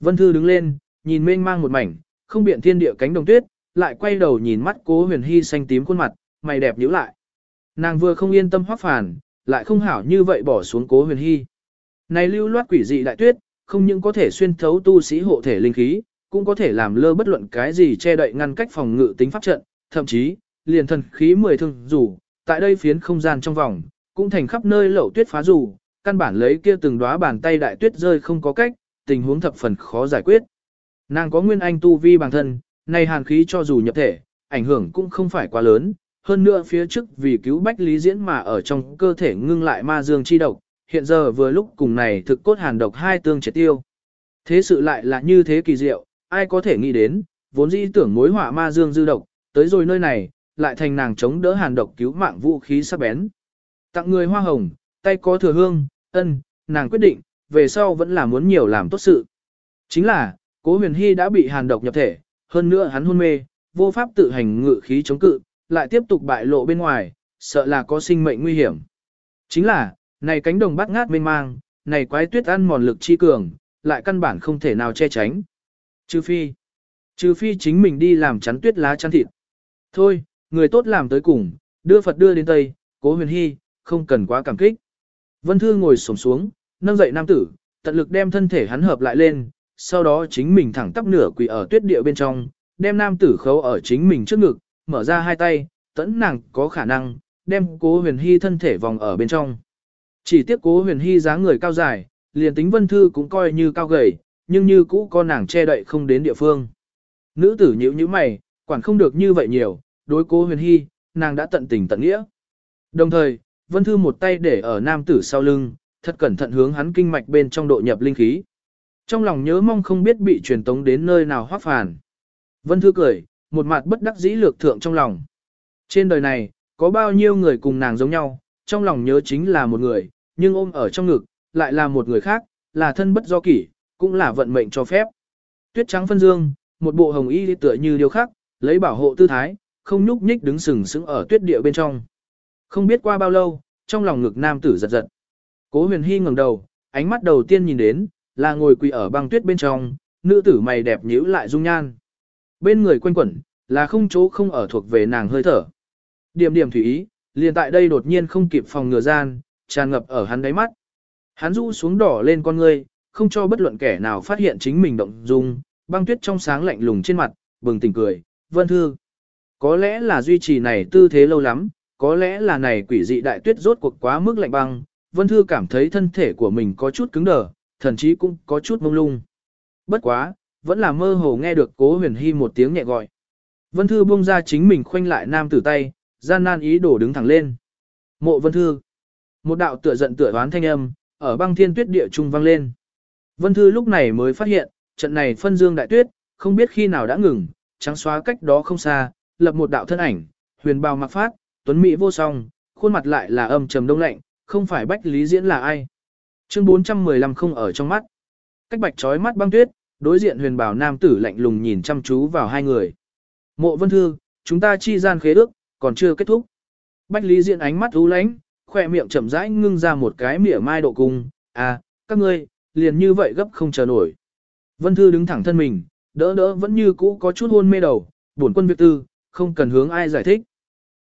Vân Thư đứng lên, nhìn mênh mang một mảnh, không biện thiên địa cánh đồng tuyết, lại quay đầu nhìn mắt cố huyền hy xanh tím khuôn mặt, mày đẹp nhíu lại. Nàng vừa không yên tâm hoác phản, lại không hảo như vậy bỏ xuống cố huyền hy. Này lưu loát quỷ dị đại tuyết, không những có thể xuyên thấu tu sĩ hộ thể linh khí, cũng có thể làm lơ bất luận cái gì che đậy ngăn cách phòng ngự tính pháp trận, thậm chí, liền thần khí mười thương dù, tại đây phiến không gian trong vòng, cũng thành khắp nơi lậu tuyết phá dù, căn bản lấy kia từng đóa bàn tay đại tuyết rơi không có cách, tình huống thập phần khó giải quyết. Nàng có nguyên anh tu vi bản thân, này hàn khí cho dù nhập thể, ảnh hưởng cũng không phải quá lớn, hơn nữa phía trước vì cứu bách lý diễn mà ở trong cơ thể ngưng lại ma dương chi độc, hiện giờ vừa lúc cùng này thực cốt hàn độc hai tương triệt tiêu. Thế sự lại là như thế kỳ diệu, ai có thể nghĩ đến, vốn dĩ tưởng mối họa ma dương dư độc, tới rồi nơi này, lại thành nàng chống đỡ hàn độc cứu mạng vũ khí sắc bén. Tặng người hoa hồng, tay có thừa hương, ân, nàng quyết định, về sau vẫn là muốn nhiều làm tốt sự. Chính là, cố huyền hy đã bị hàn độc nhập thể, hơn nữa hắn hôn mê, vô pháp tự hành ngự khí chống cự, lại tiếp tục bại lộ bên ngoài, sợ là có sinh mệnh nguy hiểm. Chính là, này cánh đồng bát ngát mênh mang, này quái tuyết ăn mòn lực chi cường, lại căn bản không thể nào che tránh. Trừ phi, trừ phi chính mình đi làm chắn tuyết lá chắn thịt. Thôi, người tốt làm tới cùng, đưa Phật đưa đến Tây, cố huyền hy, không cần quá cảm kích. Vân Thư ngồi xổm xuống, nâng dậy nam tử, tận lực đem thân thể hắn hợp lại lên, sau đó chính mình thẳng tắp nửa quỳ ở tuyết địa bên trong, đem nam tử khấu ở chính mình trước ngực, mở ra hai tay, tẫn nàng có khả năng, đem cố huyền hy thân thể vòng ở bên trong. Chỉ tiếc cố huyền hy dáng người cao dài, liền tính vân thư cũng coi như cao gầy, nhưng như cũ có nàng che đậy không đến địa phương. Nữ tử nhíu như mày, quản không được như vậy nhiều, đối cố huyền hy, nàng đã tận tình tận nghĩa. Đồng thời, vân thư một tay để ở nam tử sau lưng, thật cẩn thận hướng hắn kinh mạch bên trong độ nhập linh khí. Trong lòng nhớ mong không biết bị truyền tống đến nơi nào hoác phản. Vân thư cười, một mặt bất đắc dĩ lược thượng trong lòng. Trên đời này, có bao nhiêu người cùng nàng giống nhau, trong lòng nhớ chính là một người, nhưng ôm ở trong ngực, lại là một người khác, là thân bất do kỷ, cũng là vận mệnh cho phép. Tuyết trắng phân dương, một bộ hồng y tựa như điều khác, lấy bảo hộ tư thái, không nhúc nhích đứng sừng sững ở tuyết địa bên trong. Không biết qua bao lâu, trong lòng ngực nam tử giật giật. Cố huyền hy ngẩng đầu, ánh mắt đầu tiên nhìn đến, là ngồi quỳ ở băng tuyết bên trong, nữ tử mày đẹp nhíu lại dung nhan. Bên người quanh quẩn, là không chỗ không ở thuộc về nàng hơi thở. Điểm điểm thủy ý, liền tại đây đột nhiên không kịp phòng ngừa gian, tràn ngập ở hắn đáy mắt. Hắn rũ xuống đỏ lên con ngươi, không cho bất luận kẻ nào phát hiện chính mình động dung, băng tuyết trong sáng lạnh lùng trên mặt, bừng tỉnh cười, vân thư. Có lẽ là duy trì này tư thế lâu lắm, có lẽ là này quỷ dị đại tuyết rốt cuộc quá mức lạnh băng, vân thư cảm thấy thân thể của mình có chút cứng đờ, thần chí cũng có chút mông lung. Bất quá, vẫn là mơ hồ nghe được cố huyền hy một tiếng nhẹ gọi. Vân Thư buông ra chính mình khoanh lại nam tử tay, gian nan ý đổ đứng thẳng lên. Mộ Vân Thư. Một đạo tựa giận tựa đoán thanh âm, ở băng thiên tuyết địa trung vang lên. Vân Thư lúc này mới phát hiện, trận này phân dương đại tuyết, không biết khi nào đã ngừng, trắng xóa cách đó không xa, lập một đạo thân ảnh, huyền bào mặc phát, tuấn mỹ vô song, khuôn mặt lại là âm trầm đông lạnh, không phải bách lý diễn là ai. Chương 415 không ở trong mắt. Cách bạch trói mắt băng tuyết, đối diện huyền bảo nam tử lạnh lùng nhìn chăm chú vào hai người. Mộ vân thư, chúng ta chi gian khế ước, còn chưa kết thúc. Bách lý Diễn ánh mắt u lánh, khỏe miệng chậm rãi ngưng ra một cái mỉa mai độ cung, à, các ngươi, liền như vậy gấp không chờ nổi. Vân thư đứng thẳng thân mình, đỡ đỡ vẫn như cũ có chút hôn mê đầu, bổn quân việc tư, không cần hướng ai giải thích.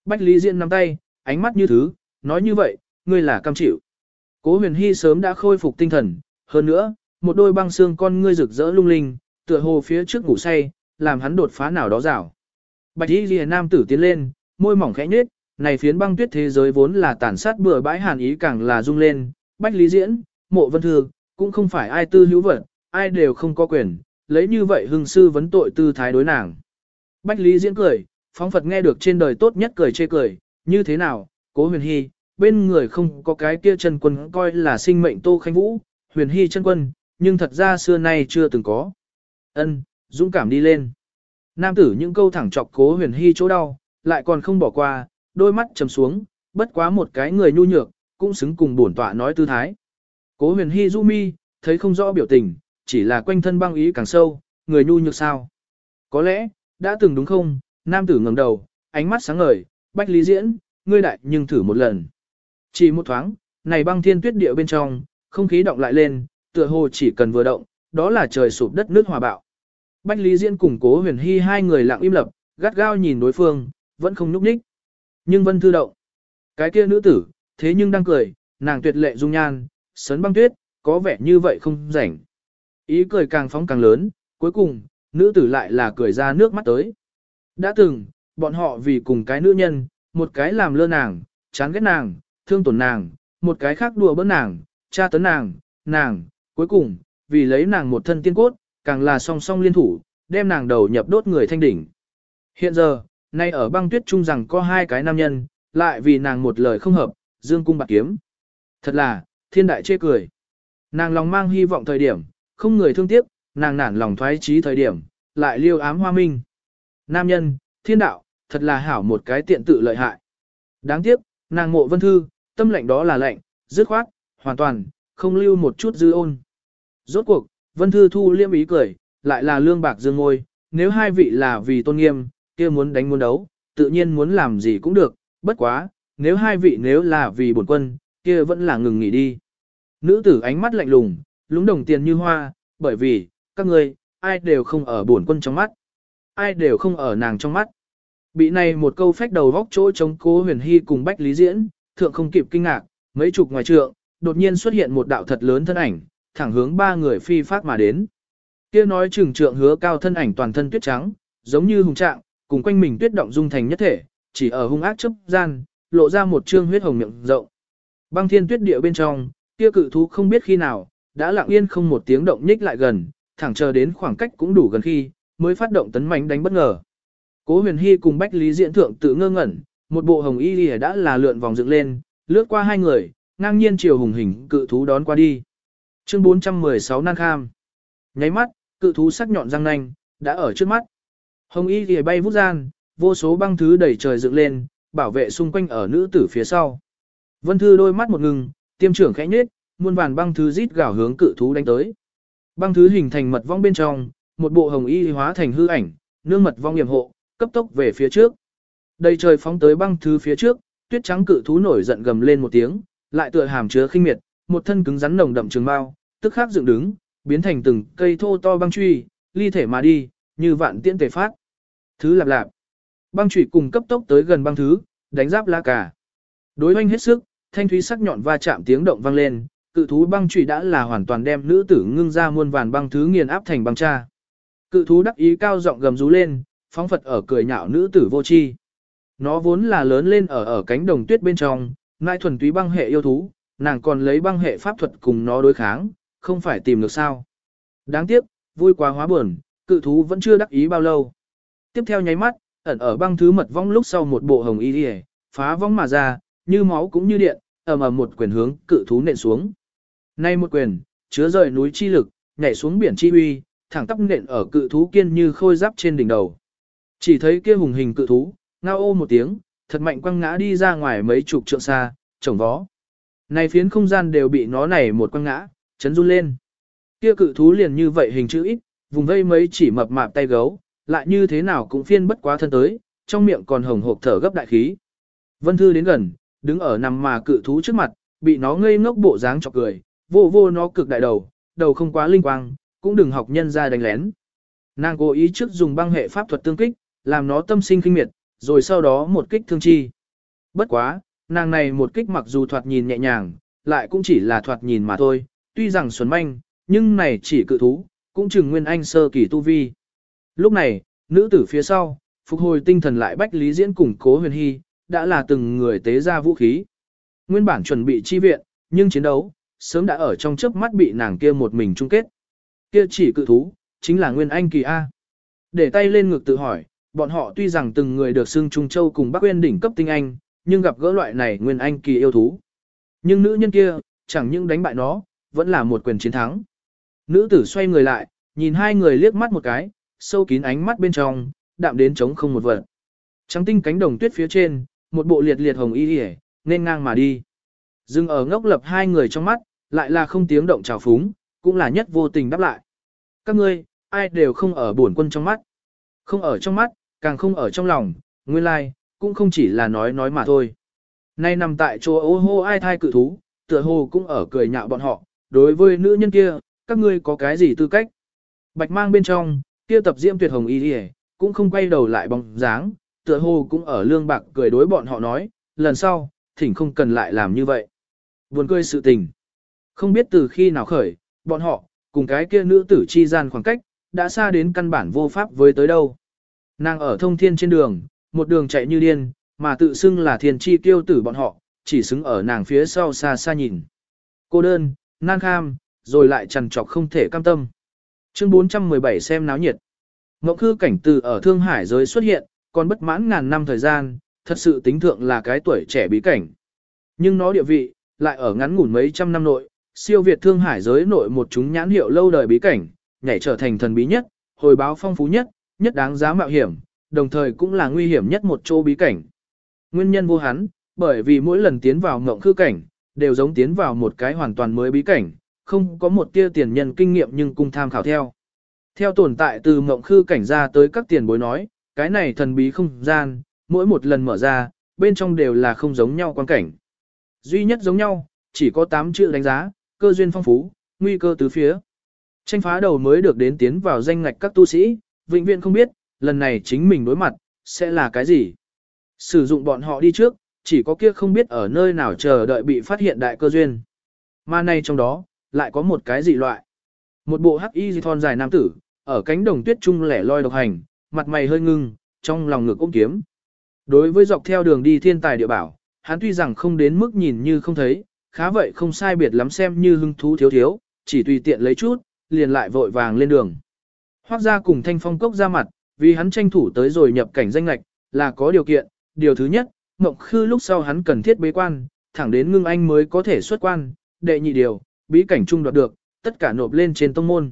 Bách lý Diễn nắm tay, ánh mắt như thứ, nói như vậy, ngươi là cam chịu. Cố huyền hy sớm đã khôi phục tinh thần, hơn nữa, một đôi băng xương con ngươi rực rỡ lung linh, tựa hồ phía trước ngủ say, làm hắn đột phá nào đó rảo. Bạch y ghi nam tử tiến lên, môi mỏng khẽ nhếch, này phiến băng tuyết thế giới vốn là tàn sát bừa bãi hàn ý càng là rung lên, bách lý diễn, mộ vân thư, cũng không phải ai tư hữu vật, ai đều không có quyền, lấy như vậy hưng sư vấn tội tư thái đối nàng. Bách lý diễn cười, phóng Phật nghe được trên đời tốt nhất cười chê cười, như thế nào, cố huyền hy, bên người không có cái kia chân quân coi là sinh mệnh tô khanh vũ, huyền hy chân quân, nhưng thật ra xưa nay chưa từng có. Ân, dũng cảm đi lên. Nam tử những câu thẳng chọc cố huyền hy chỗ đau, lại còn không bỏ qua, đôi mắt trầm xuống, bất quá một cái người nhu nhược, cũng xứng cùng bổn tọa nói tư thái. Cố huyền hy du mi, thấy không rõ biểu tình, chỉ là quanh thân băng ý càng sâu, người nhu nhược sao. Có lẽ, đã từng đúng không, nam tử ngẩng đầu, ánh mắt sáng ngời, bách lý diễn, ngươi đại nhưng thử một lần. Chỉ một thoáng, này băng thiên tuyết địa bên trong, không khí động lại lên, tựa hồ chỉ cần vừa động, đó là trời sụp đất nước hòa bạo. Bách Lý Diễn cùng Cố Huyền Hy hai người lặng im lập, gắt gao nhìn đối phương, vẫn không nhúc nhích. Nhưng Vân Thư động. Cái kia nữ tử, thế nhưng đang cười, nàng tuyệt lệ dung nhan, sấn băng tuyết, có vẻ như vậy không rảnh. Ý cười càng phóng càng lớn, cuối cùng, nữ tử lại là cười ra nước mắt tới. Đã từng, bọn họ vì cùng cái nữ nhân, một cái làm lơ nàng, chán ghét nàng, thương tổn nàng, một cái khác đùa bỡn nàng, tra tấn nàng, nàng, cuối cùng, vì lấy nàng một thân tiên cốt, càng là song song liên thủ, đem nàng đầu nhập đốt người thanh đỉnh. Hiện giờ, nay ở băng tuyết trung rằng có hai cái nam nhân, lại vì nàng một lời không hợp, dương cung bạc kiếm. Thật là, thiên đại chê cười. Nàng lòng mang hy vọng thời điểm, không người thương tiếc, nàng nản lòng thoái trí thời điểm, lại liêu ám hoa minh. Nam nhân, thiên đạo, thật là hảo một cái tiện tự lợi hại. Đáng tiếc, nàng mộ vân thư, tâm lệnh đó là lệnh, dứt khoát, hoàn toàn, không lưu một chút dư ôn. Rốt cuộc, vân thư thu liêm ý cười, lại là lương bạc dương ngôi, nếu hai vị là vì tôn nghiêm, kia muốn đánh muốn đấu, tự nhiên muốn làm gì cũng được, bất quá, nếu hai vị nếu là vì bổn quân, kia vẫn là ngừng nghỉ đi. Nữ tử ánh mắt lạnh lùng, lúng đồng tiền như hoa, bởi vì, các ngươi, ai đều không ở bổn quân trong mắt. Ai đều không ở nàng trong mắt. Bị này một câu phách đầu vóc chỗ chống cố huyền hy cùng Bách Lý Diễn, thượng không kịp kinh ngạc, mấy chục ngoài trượng, đột nhiên xuất hiện một đạo thật lớn thân ảnh, thẳng hướng ba người phi phát mà đến. Kia nói trừng trượng hứa cao thân ảnh toàn thân tuyết trắng, giống như hùng trạng, cùng quanh mình tuyết động dung thành nhất thể, chỉ ở hung ác chấp gian, lộ ra một trương huyết hồng miệng rộng. Băng thiên tuyết địa bên trong, kia cự thú không biết khi nào, đã lặng yên không một tiếng động nhích lại gần, thẳng chờ đến khoảng cách cũng đủ gần khi, mới phát động tấn mãnh đánh bất ngờ. Cố huyền hy cùng Bách Lý Diễn Thượng tự ngơ ngẩn, một bộ hồng y lìa đã là lượn vòng dựng lên, lướt qua hai người, ngang nhiên chiều hùng hình cự thú đón qua đi. Chương 416 Nan Kham Nháy mắt, cự thú sắc nhọn răng nanh, đã ở trước mắt. Hồng y lìa bay vút gian, vô số băng thứ đẩy trời dựng lên, bảo vệ xung quanh ở nữ tử phía sau. Vân Thư đôi mắt một ngừng, tiêm trưởng khẽ nhếch, muôn vàn băng thứ rít gào hướng cự thú đánh tới. Băng thứ hình thành mật vong bên trong, một bộ hồng y hóa thành hư ảnh, nương mật vong yểm hộ, cấp tốc về phía trước. Đầy trời phóng tới băng thứ phía trước, tuyết trắng cự thú nổi giận gầm lên một tiếng, lại tựa hàm chứa khinh miệt, một thân cứng rắn nồng đậm trường bao, tức khắc dựng đứng, biến thành từng cây thô to băng truy, ly thể mà đi, như vạn tiễn tề phát. Thứ lạp lạp. Băng chủy cùng cấp tốc tới gần băng thứ, đánh giáp la cả. Đối hoanh hết sức, thanh thúy sắc nhọn va chạm tiếng động vang lên, cự thú băng chủy đã là hoàn toàn đem nữ tử ngưng ra muôn vàn băng thứ nghiền áp thành băng cha. Cự thú đắc ý cao giọng gầm rú lên, phóng phật ở cười nhạo nữ tử vô chi. Nó vốn là lớn lên ở ở cánh đồng tuyết bên trong, nai thuần túy băng hệ yêu thú, nàng còn lấy băng hệ pháp thuật cùng nó đối kháng, không phải tìm được sao. Đáng tiếc, vui quá hóa buồn, cự thú vẫn chưa đắc ý bao lâu. Tiếp theo nháy mắt, ẩn ở băng thứ mật vong lúc sau một bộ hồng y liề, phá vong mà ra, như máu cũng như điện, ầm ầm một quyền hướng cự thú nện xuống. Nay một quyền, chứa rời núi chi lực, nhảy xuống biển chi uy, thẳng tắp nện ở cự thú kiên như khôi giáp trên đỉnh đầu. Chỉ thấy kia hùng hình cự thú, ngao ô một tiếng, thật mạnh quăng ngã đi ra ngoài mấy chục trượng xa, trồng vó. Này phiến không gian đều bị nó này một quăng ngã, chấn run lên. Kia cự thú liền như vậy hình chữ ít, vùng vây mấy chỉ mập mạp tay gấu, lại như thế nào cũng phiên bất quá thân tới, trong miệng còn hồng hộp thở gấp đại khí. Vân Thư đến gần, đứng ở nằm mà cự thú trước mặt, bị nó ngây ngốc bộ dáng chọc cười, vô vô nó cực đại đầu, đầu không quá linh quang, cũng đừng học nhân ra đánh lén. Nàng cố ý trước dùng băng hệ pháp thuật tương kích, làm nó tâm sinh kinh miệt, rồi sau đó một kích thương chi. Bất quá, nàng này một kích mặc dù thoạt nhìn nhẹ nhàng, lại cũng chỉ là thoạt nhìn mà thôi, tuy rằng xuân manh, nhưng này chỉ cự thú, cũng chừng nguyên anh sơ kỳ tu vi. Lúc này, nữ tử phía sau, phục hồi tinh thần lại bách lý diễn củng cố huyền hy, đã là từng người tế ra vũ khí. Nguyên bản chuẩn bị chi viện, nhưng chiến đấu, sớm đã ở trong chớp mắt bị nàng kia một mình chung kết. Kia chỉ cự thú, chính là Nguyên Anh kỳ A. Để tay lên ngực tự hỏi, bọn họ tuy rằng từng người được xưng Trung Châu cùng Bắc uyên đỉnh cấp tinh anh, nhưng gặp gỡ loại này Nguyên Anh kỳ yêu thú. Nhưng nữ nhân kia, chẳng những đánh bại nó, vẫn là một quyền chiến thắng. Nữ tử xoay người lại, nhìn hai người liếc mắt một cái, sâu kín ánh mắt bên trong, đạm đến trống không một vật. Trắng tinh cánh đồng tuyết phía trên, một bộ liệt liệt hồng y y, nên ngang mà đi. Dừng ở ngốc lập hai người trong mắt, lại là không tiếng động trào phúng, cũng là nhất vô tình đáp lại. Các ngươi, ai đều không ở bổn quân trong mắt. Không ở trong mắt, càng không ở trong lòng, nguyên lai, like, cũng không chỉ là nói nói mà thôi. Nay nằm tại chỗ ô hô ai thai cự thú, tựa hồ cũng ở cười nhạo bọn họ, đối với nữ nhân kia, các ngươi có cái gì tư cách? Bạch mang bên trong, kia tập diễm tuyệt hồng y đi cũng không quay đầu lại bóng dáng, tựa hồ cũng ở lương bạc cười đối bọn họ nói, lần sau, thỉnh không cần lại làm như vậy. Buồn cười sự tình. Không biết từ khi nào khởi, bọn họ, cùng cái kia nữ tử chi gian khoảng cách, đã xa đến căn bản vô pháp với tới đâu. Nàng ở thông thiên trên đường, một đường chạy như điên, mà tự xưng là thiên chi tiêu tử bọn họ, chỉ xứng ở nàng phía sau xa xa nhìn. Cô đơn, nan kham, rồi lại trằn trọc không thể cam tâm. Chương 417 xem náo nhiệt. Ngọc Khư cảnh từ ở Thương Hải giới xuất hiện, còn bất mãn ngàn năm thời gian, thật sự tính thượng là cái tuổi trẻ bí cảnh. Nhưng nó địa vị, lại ở ngắn ngủn mấy trăm năm nội, siêu việt Thương Hải giới nội một chúng nhãn hiệu lâu đời bí cảnh, nhảy trở thành thần bí nhất, hồi báo phong phú nhất, nhất đáng giá mạo hiểm, đồng thời cũng là nguy hiểm nhất một chỗ bí cảnh. Nguyên nhân vô hắn, bởi vì mỗi lần tiến vào ngộng khư cảnh, đều giống tiến vào một cái hoàn toàn mới bí cảnh, không có một tia tiền nhân kinh nghiệm nhưng cung tham khảo theo. Theo tồn tại từ ngộng khư cảnh ra tới các tiền bối nói, cái này thần bí không gian, mỗi một lần mở ra, bên trong đều là không giống nhau quan cảnh. Duy nhất giống nhau, chỉ có 8 chữ đánh giá, cơ duyên phong phú, nguy cơ tứ phía. Tranh phá đầu mới được đến tiến vào danh ngạch các tu sĩ, vĩnh viễn không biết, lần này chính mình đối mặt, sẽ là cái gì. Sử dụng bọn họ đi trước, chỉ có kia không biết ở nơi nào chờ đợi bị phát hiện đại cơ duyên. Mà nay trong đó, lại có một cái dị loại. Một bộ hắc y thon dài nam tử, ở cánh đồng tuyết trung lẻ loi độc hành, mặt mày hơi ngưng, trong lòng ngực ôm kiếm. Đối với dọc theo đường đi thiên tài địa bảo, hắn tuy rằng không đến mức nhìn như không thấy, khá vậy không sai biệt lắm xem như hưng thú thiếu thiếu, chỉ tùy tiện lấy chút, liền lại vội vàng lên đường. Hoác ra cùng thanh phong cốc ra mặt, vì hắn tranh thủ tới rồi nhập cảnh danh lạch, là có điều kiện, điều thứ nhất, ngọc Khư lúc sau hắn cần thiết bế quan, thẳng đến ngưng anh mới có thể xuất quan, đệ nhị điều, bí cảnh trung đoạt được, tất cả nộp lên trên tông môn.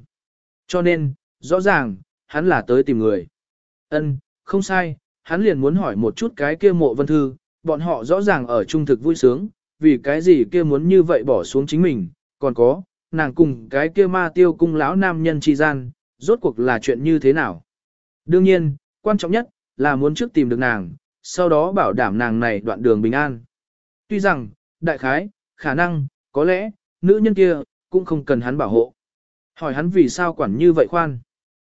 Cho nên, rõ ràng, hắn là tới tìm người. Ân, không sai, hắn liền muốn hỏi một chút cái kia mộ vân thư, bọn họ rõ ràng ở trung thực vui sướng, vì cái gì kia muốn như vậy bỏ xuống chính mình, còn có, nàng cùng cái kia ma tiêu cung lão nam nhân chi gian, rốt cuộc là chuyện như thế nào. Đương nhiên, quan trọng nhất, là muốn trước tìm được nàng, sau đó bảo đảm nàng này đoạn đường bình an. Tuy rằng, đại khái, khả năng, có lẽ, nữ nhân kia, cũng không cần hắn bảo hộ. Hỏi hắn vì sao quản như vậy khoan.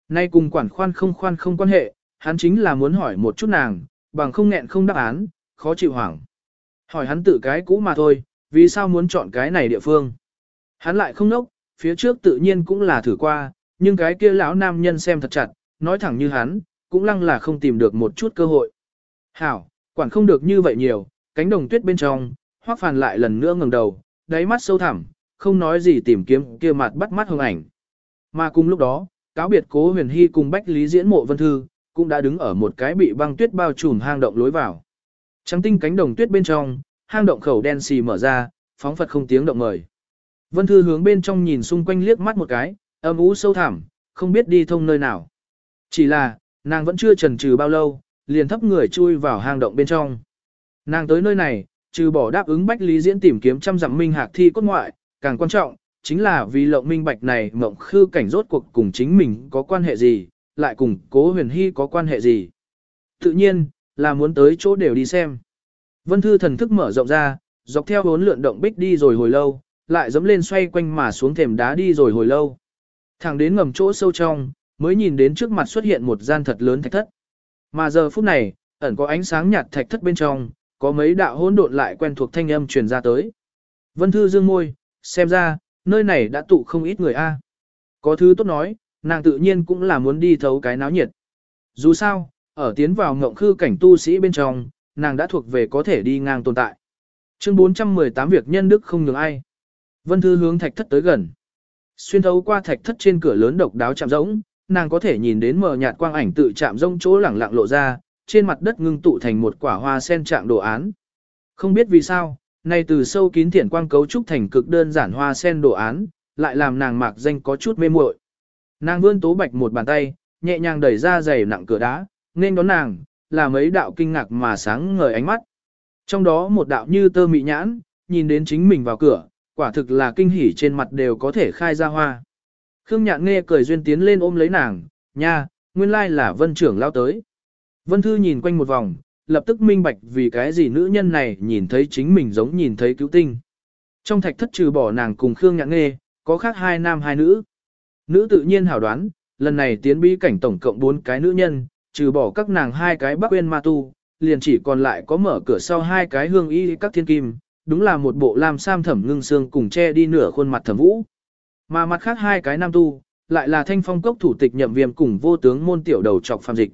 Nay cùng quản khoan không khoan không quan hệ, hắn chính là muốn hỏi một chút nàng, bằng không nghẹn không đáp án, khó chịu hoảng. Hỏi hắn tự cái cũ mà thôi, vì sao muốn chọn cái này địa phương. Hắn lại không nốc, phía trước tự nhiên cũng là thử qua, nhưng cái kia lão nam nhân xem thật chặt, nói thẳng như hắn, cũng lăng là không tìm được một chút cơ hội. Hảo, quản không được như vậy nhiều, cánh đồng tuyết bên trong, hoác phàn lại lần nữa ngẩng đầu, đáy mắt sâu thẳm, không nói gì tìm kiếm kia mặt bắt mắt hương ảnh. Mà cùng lúc đó, cáo biệt cố huyền hy cùng Bách Lý diễn mộ vân thư, cũng đã đứng ở một cái bị băng tuyết bao trùm hang động lối vào. Trắng tinh cánh đồng tuyết bên trong, hang động khẩu đen xì mở ra, phóng phật không tiếng động mời. Vân thư hướng bên trong nhìn xung quanh liếc mắt một cái, âm ú sâu thẳm, không biết đi thông nơi nào. Chỉ là, nàng vẫn chưa chần chừ bao lâu, liền thấp người chui vào hang động bên trong. Nàng tới nơi này, trừ bỏ đáp ứng Bách Lý Diễn tìm kiếm trăm dặm minh hạc thi cốt ngoại, càng quan trọng, chính là vì lộng minh bạch này mộng khư cảnh rốt cuộc cùng chính mình có quan hệ gì, lại cùng cố huyền hy có quan hệ gì. Tự nhiên, là muốn tới chỗ đều đi xem. Vân Thư thần thức mở rộng ra, dọc theo bốn lượn động bích đi rồi hồi lâu, lại dẫm lên xoay quanh mà xuống thềm đá đi rồi hồi lâu. Thẳng đến ngầm chỗ sâu trong, mới nhìn đến trước mặt xuất hiện một gian thật lớn thạch thất. Mà giờ phút này, ẩn có ánh sáng nhạt thạch thất bên trong, có mấy đạo hỗn độn lại quen thuộc thanh âm truyền ra tới. Vân Thư dương môi, xem ra, nơi này đã tụ không ít người a. Có thứ tốt nói, nàng tự nhiên cũng là muốn đi thấu cái náo nhiệt. Dù sao, ở tiến vào ngộng khư cảnh tu sĩ bên trong, nàng đã thuộc về có thể đi ngang tồn tại. Chương 418 việc nhân đức không nhường ai. Vân Thư hướng thạch thất tới gần. Xuyên thấu qua thạch thất trên cửa lớn độc đáo chạm rỗng, nàng có thể nhìn đến mờ nhạt quang ảnh tự chạm rỗng chỗ lẳng lặng lộ ra, trên mặt đất ngưng tụ thành một quả hoa sen trạng đồ án. Không biết vì sao, nay từ sâu kín thiển quang cấu trúc thành cực đơn giản hoa sen đồ án, lại làm nàng mạc danh có chút mê muội. Nàng vươn tố bạch một bàn tay, nhẹ nhàng đẩy ra giày nặng cửa đá, nên đón nàng, là mấy đạo kinh ngạc mà sáng ngời ánh mắt. Trong đó một đạo như tơ mị nhãn, nhìn đến chính mình vào cửa, quả thực là kinh hỉ trên mặt đều có thể khai ra hoa. Khương Nhạn nghe cười duyên tiến lên ôm lấy nàng, nha, nguyên lai là vân trưởng lao tới. Vân Thư nhìn quanh một vòng, lập tức minh bạch vì cái gì nữ nhân này nhìn thấy chính mình giống nhìn thấy cứu tinh. Trong thạch thất trừ bỏ nàng cùng Khương Nhạn nghe, có khác hai nam hai nữ. Nữ tự nhiên hảo đoán, lần này tiến bí cảnh tổng cộng bốn cái nữ nhân, trừ bỏ các nàng hai cái bắc quên ma tu, liền chỉ còn lại có mở cửa sau hai cái hương y các thiên kim, đúng là một bộ lam sam thẩm ngưng xương cùng che đi nửa khuôn mặt thẩm vũ. Mà mặt khác hai cái nam tu, lại là thanh phong cốc thủ tịch nhậm viêm cùng vô tướng môn tiểu đầu trọc phạm dịch.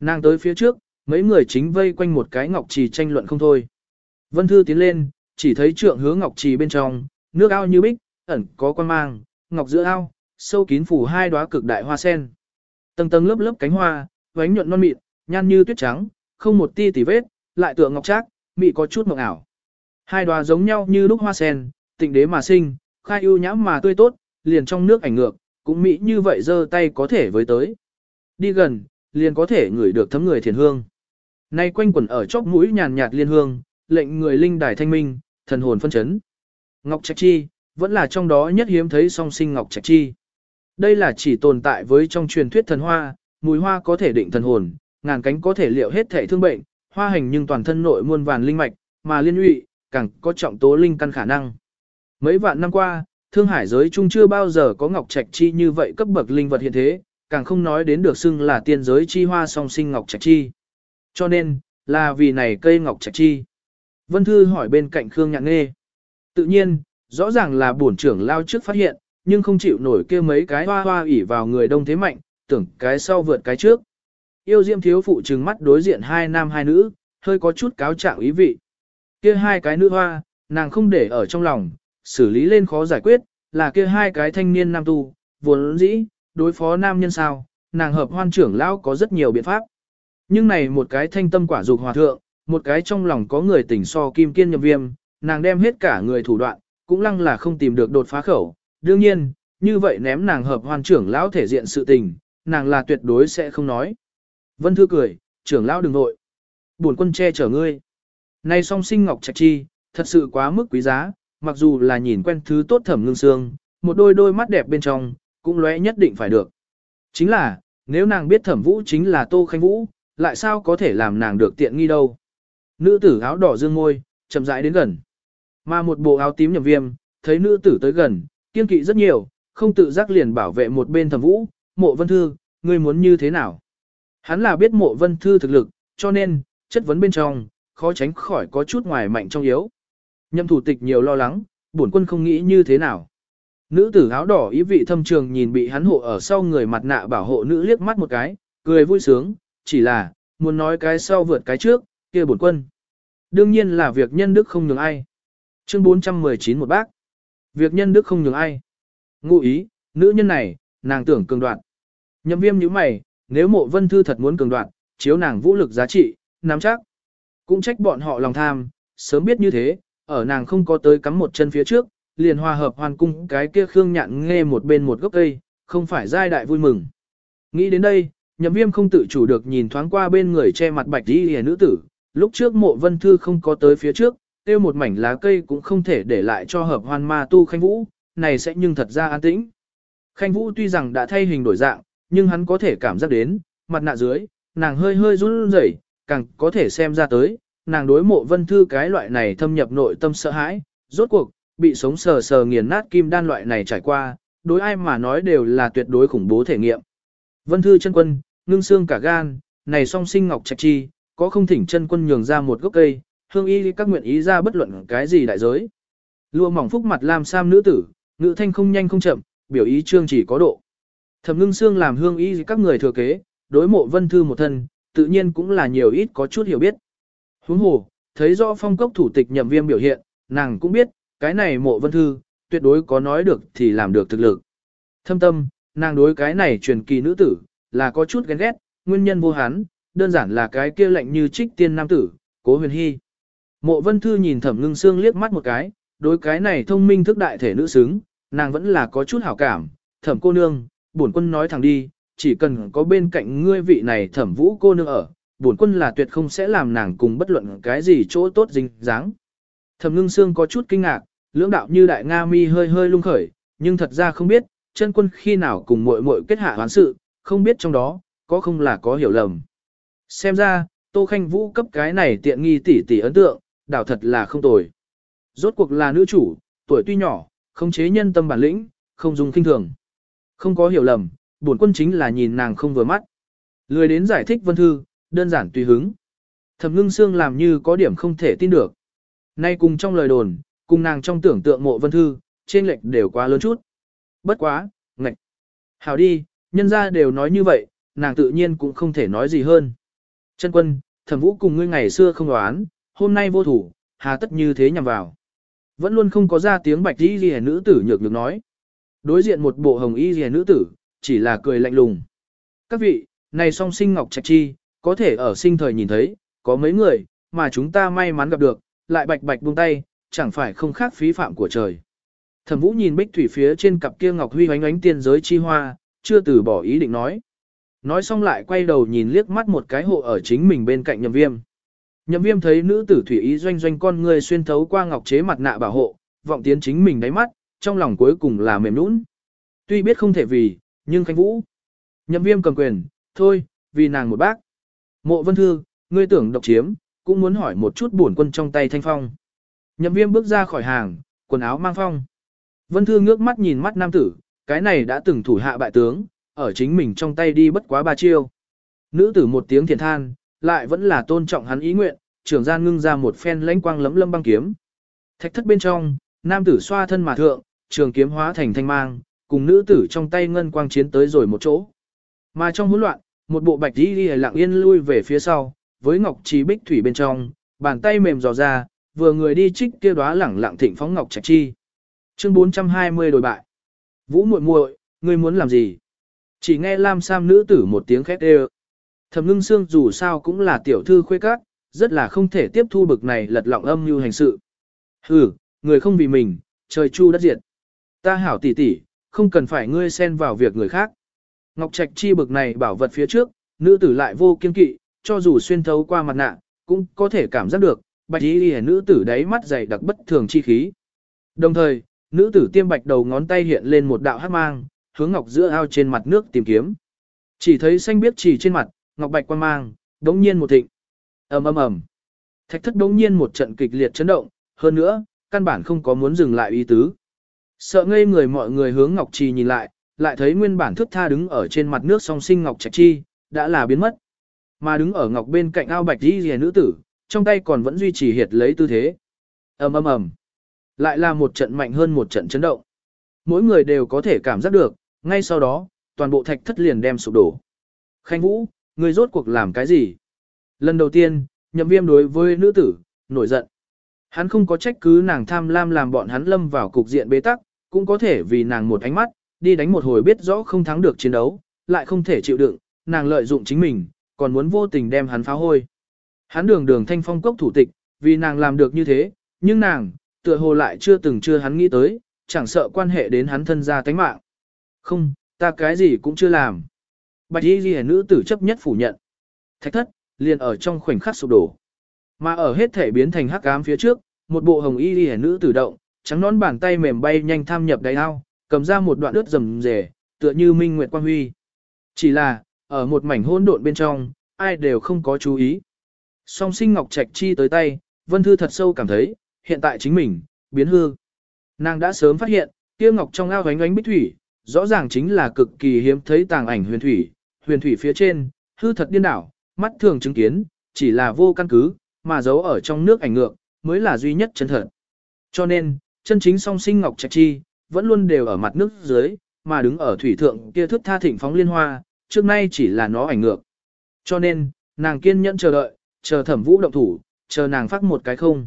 Nàng tới phía trước, mấy người chính vây quanh một cái ngọc trì tranh luận không thôi. Vân Thư tiến lên, chỉ thấy trượng hướng ngọc trì bên trong, nước ao như bích, ẩn có quan mang, ngọc giữa ao, sâu kín phủ hai đóa cực đại hoa sen. Tầng tầng lớp lớp cánh hoa, vánh nhuận non mịn, nhan như tuyết trắng, không một ti tì vết, lại tựa ngọc trác, mị có chút mộng ảo. Hai đóa giống nhau như lúc hoa sen, tịnh đế mà sinh, khai ưu nhãm mà tươi tốt, liền trong nước ảnh ngược, cũng mỹ như vậy giơ tay có thể với tới. Đi gần, liền có thể ngửi được thấm người thiền hương. Nay quanh quẩn ở chóp mũi nhàn nhạt liên hương, lệnh người linh đài thanh minh, thần hồn phân chấn. Ngọc Trạch Chi, vẫn là trong đó nhất hiếm thấy song sinh Ngọc Trạch Chi. Đây là chỉ tồn tại với trong truyền thuyết thần hoa, mùi hoa có thể định thần hồn, ngàn cánh có thể liệu hết thể thương bệnh, hoa hành nhưng toàn thân nội muôn vàn linh mạch, mà liên lụy, càng có trọng tố linh căn khả năng. Mấy vạn năm qua, thương hải giới chung chưa bao giờ có ngọc trạch chi như vậy cấp bậc linh vật hiện thế, càng không nói đến được xưng là tiên giới chi hoa song sinh ngọc trạch chi. Cho nên, là vì này cây ngọc trạch chi. Vân Thư hỏi bên cạnh Khương Nhạn Nghê. Tự nhiên, rõ ràng là bổn trưởng lao trước phát hiện, nhưng không chịu nổi kia mấy cái hoa hoa ỉ vào người đông thế mạnh, tưởng cái sau vượt cái trước. Yêu diêm thiếu phụ trừng mắt đối diện hai nam hai nữ, hơi có chút cáo trạng ý vị. Kia hai cái nữ hoa, nàng không để ở trong lòng, xử lý lên khó giải quyết, là kia hai cái thanh niên nam tu, vốn dĩ, đối phó nam nhân sao, nàng hợp hoan trưởng lão có rất nhiều biện pháp. Nhưng này một cái thanh tâm quả dục hòa thượng, một cái trong lòng có người tỉnh so kim kiên nhập viêm, nàng đem hết cả người thủ đoạn, cũng lăng là không tìm được đột phá khẩu. Đương nhiên, như vậy ném nàng hợp hoan trưởng lão thể diện sự tình, nàng là tuyệt đối sẽ không nói. Vân Thư cười, trưởng lão đừng nội. Buồn quân che chở ngươi. Này song sinh ngọc trạch chi, thật sự quá mức quý giá, mặc dù là nhìn quen thứ tốt thẩm ngưng xương, một đôi đôi mắt đẹp bên trong, cũng lóe nhất định phải được. Chính là, nếu nàng biết thẩm vũ chính là Tô Khanh Vũ, lại sao có thể làm nàng được tiện nghi đâu. Nữ tử áo đỏ dương môi, chậm rãi đến gần. Mà một bộ áo tím nhầm viêm, thấy nữ tử tới gần, kiên kỵ rất nhiều, không tự giác liền bảo vệ một bên thẩm vũ, mộ vân thư, ngươi muốn như thế nào? Hắn là biết mộ vân thư thực lực, cho nên, chất vấn bên trong, khó tránh khỏi có chút ngoài mạnh trong yếu. Nhậm thủ tịch nhiều lo lắng, bổn quân không nghĩ như thế nào. Nữ tử áo đỏ ý vị thâm trường nhìn bị hắn hộ ở sau người mặt nạ bảo hộ nữ liếc mắt một cái, cười vui sướng, chỉ là, muốn nói cái sau vượt cái trước, kia bổn quân. Đương nhiên là việc nhân đức không nhường ai. Chương 419 một bác. Việc nhân đức không nhường ai. Ngụ ý, nữ nhân này, nàng tưởng cường đoạn. Nhậm viêm như mày, nếu mộ vân thư thật muốn cường đoạn, chiếu nàng vũ lực giá trị, nắm chắc. Cũng trách bọn họ lòng tham, sớm biết như thế, ở nàng không có tới cắm một chân phía trước, liền hòa hợp hoàn cung cái kia khương nhạn nghe một bên một gốc cây, không phải giai đại vui mừng. Nghĩ đến đây, nhậm viêm không tự chủ được nhìn thoáng qua bên người che mặt bạch đi hề nữ tử, lúc trước mộ vân thư không có tới phía trước, tiêu một mảnh lá cây cũng không thể để lại cho hợp hoan ma tu khanh vũ, này sẽ nhưng thật ra an tĩnh. Khanh vũ tuy rằng đã thay hình đổi dạng, nhưng hắn có thể cảm giác đến, mặt nạ dưới, nàng hơi hơi run rẩy, càng có thể xem ra tới, nàng đối mộ vân thư cái loại này thâm nhập nội tâm sợ hãi, rốt cuộc, bị sống sờ sờ nghiền nát kim đan loại này trải qua, đối ai mà nói đều là tuyệt đối khủng bố thể nghiệm. Vân thư chân quân, ngưng xương cả gan, này song sinh ngọc trạch chi, có không thỉnh chân quân nhường ra một gốc cây, hương y các nguyện ý ra bất luận cái gì đại giới. Lùa mỏng phúc mặt làm sam nữ tử, ngữ thanh không nhanh không chậm, biểu ý trương chỉ có độ. Thẩm ngưng xương làm hương y các người thừa kế, đối mộ vân thư một thân, tự nhiên cũng là nhiều ít có chút hiểu biết. Huống hồ, thấy rõ phong cốc thủ tịch nhậm viêm biểu hiện, nàng cũng biết, cái này mộ vân thư, tuyệt đối có nói được thì làm được thực lực. Thâm tâm, nàng đối cái này truyền kỳ nữ tử, là có chút ghen ghét, nguyên nhân vô hán, đơn giản là cái kia lệnh như trích tiên nam tử, cố huyền hy. Mộ vân thư nhìn thẩm ngưng xương liếc mắt một cái, đối cái này thông minh thức đại thể nữ xứng, nàng vẫn là có chút hảo cảm, thẩm cô nương, bổn quân nói thẳng đi, chỉ cần có bên cạnh ngươi vị này thẩm vũ cô nương ở, bổn quân là tuyệt không sẽ làm nàng cùng bất luận cái gì chỗ tốt dính dáng. Thẩm ngưng xương có chút kinh ngạc, lưỡng đạo như đại Nga mi hơi hơi lung khởi, nhưng thật ra không biết, chân quân khi nào cùng muội muội kết hạ hoán sự, không biết trong đó, có không là có hiểu lầm. Xem ra, Tô Khanh Vũ cấp cái này tiện nghi tỷ tỷ ấn tượng, đảo thật là không tồi. Rốt cuộc là nữ chủ, tuổi tuy nhỏ, không chế nhân tâm bản lĩnh, không dùng kinh thường. Không có hiểu lầm, bổn quân chính là nhìn nàng không vừa mắt. Lười đến giải thích vân thư, đơn giản tùy hứng. Thẩm ngưng xương làm như có điểm không thể tin được. Nay cùng trong lời đồn, cùng nàng trong tưởng tượng mộ vân thư, trên lệch đều quá lớn chút. Bất quá, ngạch. Hảo đi, nhân ra đều nói như vậy, nàng tự nhiên cũng không thể nói gì hơn. Chân quân, thẩm vũ cùng ngươi ngày xưa không đoán, hôm nay vô thủ, hà tất như thế nhằm vào. Vẫn luôn không có ra tiếng bạch y ghi nữ tử nhược nhược nói. Đối diện một bộ hồng y ghi nữ tử, chỉ là cười lạnh lùng. Các vị, này song sinh ngọc trạch chi, có thể ở sinh thời nhìn thấy, có mấy người, mà chúng ta may mắn gặp được, lại bạch bạch buông tay, chẳng phải không khác phí phạm của trời. Thẩm Vũ nhìn bích thủy phía trên cặp kia ngọc huy ánh ánh tiên giới chi hoa, chưa từ bỏ ý định nói. Nói xong lại quay đầu nhìn liếc mắt một cái hộ ở chính mình bên cạnh nhậm viêm. Nhậm viêm thấy nữ tử thủy ý doanh doanh con người xuyên thấu qua ngọc chế mặt nạ bảo hộ, vọng tiến chính mình đáy mắt, trong lòng cuối cùng là mềm nũng. Tuy biết không thể vì, nhưng Khánh Vũ. Nhậm viêm cầm quyền, thôi, vì nàng một bác. Mộ vân thư, ngươi tưởng độc chiếm, cũng muốn hỏi một chút bổn quân trong tay thanh phong. Nhậm viêm bước ra khỏi hàng, quần áo mang phong. Vân thư ngước mắt nhìn mắt nam tử, cái này đã từng thủ hạ bại tướng, ở chính mình trong tay đi bất quá ba chiêu. Nữ tử một tiếng thiền than, lại vẫn là tôn trọng hắn ý nguyện, trưởng gian ngưng ra một phen lãnh quang lấm lâm băng kiếm. Thạch thất bên trong, nam tử xoa thân mà thượng, trường kiếm hóa thành thanh mang, cùng nữ tử trong tay ngân quang chiến tới rồi một chỗ. Mà trong hỗn loạn, một bộ bạch đi đi lặng yên lui về phía sau, với ngọc trì bích thủy bên trong, bàn tay mềm dò ra, vừa người đi trích kia đóa lẳng lặng thịnh phóng ngọc trạch chi. Chương 420 đổi bại. Vũ muội muội, ngươi muốn làm gì? Chỉ nghe Lam Sam nữ tử một tiếng khét đê Thẩm ngưng xương dù sao cũng là tiểu thư khuê các, rất là không thể tiếp thu bực này lật lọng âm như hành sự. Hừ, người không vì mình, trời chu đất diệt. Ta hảo tỷ tỷ, không cần phải ngươi xen vào việc người khác. Ngọc Trạch chi bực này bảo vật phía trước, nữ tử lại vô kiên kỵ, cho dù xuyên thấu qua mặt nạ, cũng có thể cảm giác được, bạch y hề nữ tử đáy mắt dày đặc bất thường chi khí. Đồng thời, nữ tử tiêm bạch đầu ngón tay hiện lên một đạo hắc mang, hướng ngọc giữa ao trên mặt nước tìm kiếm. Chỉ thấy xanh biết chỉ trên mặt, ngọc bạch quan mang, đống nhiên một thịnh. ầm ầm ầm, thạch thất đống nhiên một trận kịch liệt chấn động, hơn nữa, căn bản không có muốn dừng lại ý tứ. Sợ ngây người mọi người hướng ngọc trì nhìn lại, lại thấy nguyên bản thức tha đứng ở trên mặt nước song sinh ngọc trạch chi, đã là biến mất. Mà đứng ở ngọc bên cạnh ao bạch đi rìa nữ tử, trong tay còn vẫn duy trì hiệt lấy tư thế. ầm ầm ầm, lại là một trận mạnh hơn một trận chấn động. Mỗi người đều có thể cảm giác được, ngay sau đó, toàn bộ thạch thất liền đem sụp đổ. Khanh Vũ, người rốt cuộc làm cái gì? Lần đầu tiên, nhậm viêm đối với nữ tử, nổi giận. Hắn không có trách cứ nàng tham lam làm bọn hắn lâm vào cục diện bế tắc, cũng có thể vì nàng một ánh mắt, đi đánh một hồi biết rõ không thắng được chiến đấu, lại không thể chịu đựng, nàng lợi dụng chính mình, còn muốn vô tình đem hắn phá hôi. Hắn đường đường thanh phong cốc thủ tịch, vì nàng làm được như thế, nhưng nàng, tựa hồ lại chưa từng chưa hắn nghĩ tới, chẳng sợ quan hệ đến hắn thân gia tánh mạng. Không, ta cái gì cũng chưa làm. Bạch y ghi nữ tử chấp nhất phủ nhận. Thạch thất, liền ở trong khoảnh khắc sụp đổ. Mà ở hết thể biến thành hắc ám phía trước, một bộ hồng y ghi nữ tử động, trắng nón bàn tay mềm bay nhanh tham nhập đáy ao, cầm ra một đoạn ướt rầm rề, tựa như minh nguyệt quang huy. Chỉ là, ở một mảnh hỗn độn bên trong, ai đều không có chú ý. Song sinh ngọc trạch chi tới tay, vân thư thật sâu cảm thấy, hiện tại chính mình, biến hư. Nàng đã sớm phát hiện, kia ngọc trong ao gánh gánh bích thủy, rõ ràng chính là cực kỳ hiếm thấy tàng ảnh huyền thủy, huyền thủy phía trên, hư thật điên đảo, mắt thường chứng kiến, chỉ là vô căn cứ, mà giấu ở trong nước ảnh ngược, mới là duy nhất chân thật. Cho nên, chân chính song sinh ngọc trạch chi, vẫn luôn đều ở mặt nước dưới, mà đứng ở thủy thượng kia thức tha thịnh phóng liên hoa, trước nay chỉ là nó ảnh ngược. Cho nên, nàng kiên nhẫn chờ đợi, chờ thẩm vũ động thủ, chờ nàng phát một cái không.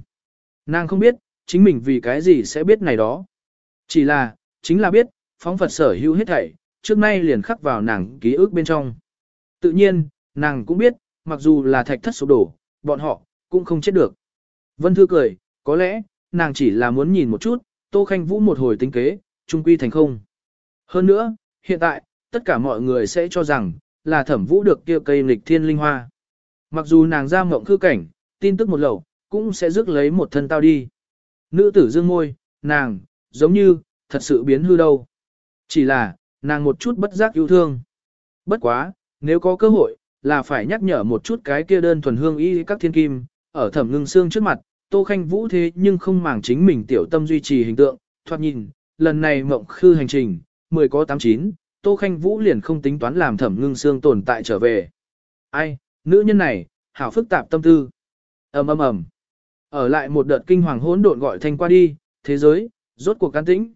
Nàng không biết, chính mình vì cái gì sẽ biết này đó. Chỉ là, chính là biết, phóng Phật sở hữu hết thảy, trước nay liền khắc vào nàng ký ức bên trong. Tự nhiên, nàng cũng biết, mặc dù là thạch thất sụp đổ, bọn họ, cũng không chết được. Vân Thư cười, có lẽ, nàng chỉ là muốn nhìn một chút, Tô Khanh Vũ một hồi tính kế, trung quy thành không. Hơn nữa, hiện tại, tất cả mọi người sẽ cho rằng, là thẩm vũ được kia cây nghịch thiên linh hoa. Mặc dù nàng ra mộng khư cảnh, tin tức một lẩu, cũng sẽ rước lấy một thân tao đi. Nữ tử dương môi, nàng, giống như, thật sự biến hư đâu. Chỉ là, nàng một chút bất giác yêu thương. Bất quá, nếu có cơ hội, là phải nhắc nhở một chút cái kia đơn thuần hương y các thiên kim, ở thẩm ngưng xương trước mặt, Tô Khanh Vũ thế nhưng không màng chính mình tiểu tâm duy trì hình tượng, thoạt nhìn, lần này mộng khư hành trình, 10 có 89, Tô Khanh Vũ liền không tính toán làm thẩm ngưng xương tồn tại trở về. Ai, nữ nhân này, hảo phức tạp tâm tư. ầm ầm ầm. Ở lại một đợt kinh hoàng hỗn độn gọi thanh qua đi, thế giới, rốt cuộc can tĩnh.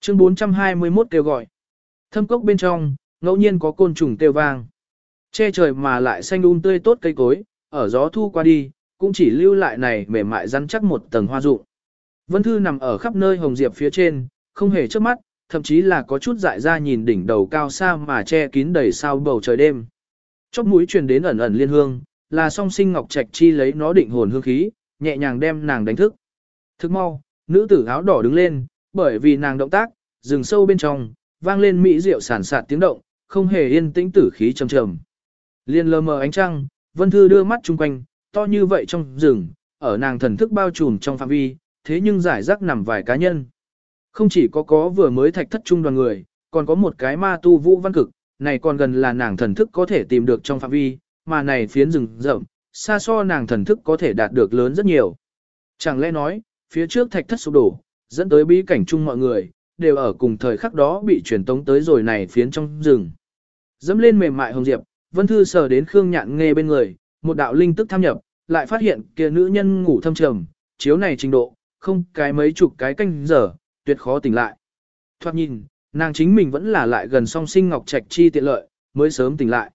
Chương 421 kêu gọi. Thâm cốc bên trong, ngẫu nhiên có côn trùng kêu vang. Che trời mà lại xanh um tươi tốt cây cối, ở gió thu qua đi, cũng chỉ lưu lại này mềm mại rắn chắc một tầng hoa dụng Vân Thư nằm ở khắp nơi hồng diệp phía trên, không hề chớp mắt, thậm chí là có chút dại ra nhìn đỉnh đầu cao xa mà che kín đầy sao bầu trời đêm. Chóp mũi truyền đến ẩn ẩn liên hương, là song sinh ngọc trạch chi lấy nó định hồn hương khí, nhẹ nhàng đem nàng đánh thức. Thức mau, nữ tử áo đỏ đứng lên, bởi vì nàng động tác, rừng sâu bên trong, vang lên mỹ rượu sản sạt tiếng động, không hề yên tĩnh tử khí trầm trầm. Liên lơ mờ ánh trăng, Vân Thư đưa mắt chung quanh, to như vậy trong rừng, ở nàng thần thức bao trùm trong phạm vi, thế nhưng giải rác nằm vài cá nhân. Không chỉ có có vừa mới thạch thất trung đoàn người, còn có một cái ma tu vũ văn cực, này còn gần là nàng thần thức có thể tìm được trong phạm vi, mà này phiến rừng rậm, xa so nàng thần thức có thể đạt được lớn rất nhiều. Chẳng lẽ nói, phía trước thạch thất sụp đổ, dẫn tới bí cảnh chung mọi người, đều ở cùng thời khắc đó bị truyền tống tới rồi này phiến trong rừng. Dẫm lên mềm mại hồng diệp, Vân Thư sờ đến Khương Nhạn nghe bên người, một đạo linh tức tham nhập, lại phát hiện kia nữ nhân ngủ thâm trầm, chiếu này trình độ, không cái mấy chục cái canh giờ, tuyệt khó tỉnh lại. Thoát nhìn, nàng chính mình vẫn là lại gần song sinh ngọc trạch chi tiện lợi, mới sớm tỉnh lại.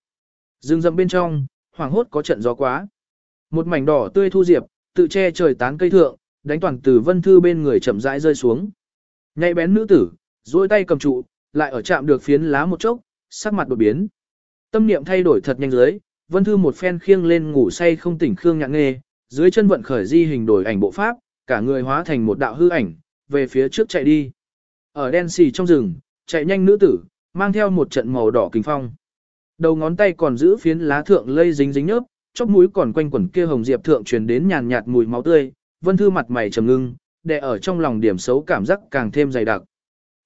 Dương dầm bên trong, hoàng hốt có trận gió quá. Một mảnh đỏ tươi thu diệp, tự che trời tán cây thượng, đánh toàn từ vân thư bên người chậm rãi rơi xuống. nhạy bén nữ tử, duỗi tay cầm trụ, lại ở chạm được phiến lá một chốc, sắc mặt đột biến. Tâm niệm thay đổi thật nhanh dưới, vân thư một phen khiêng lên ngủ say không tỉnh khương Nhạn nghê, dưới chân vận khởi di hình đổi ảnh bộ pháp, cả người hóa thành một đạo hư ảnh, về phía trước chạy đi. Ở đen xì trong rừng, chạy nhanh nữ tử, mang theo một trận màu đỏ kinh phong. Đầu ngón tay còn giữ phiến lá thượng lây dính dính nhớp, chóp mũi còn quanh quẩn kia hồng diệp thượng truyền đến nhàn nhạt mùi máu tươi, Vân Thư mặt mày trầm ngưng, đè ở trong lòng điểm xấu cảm giác càng thêm dày đặc.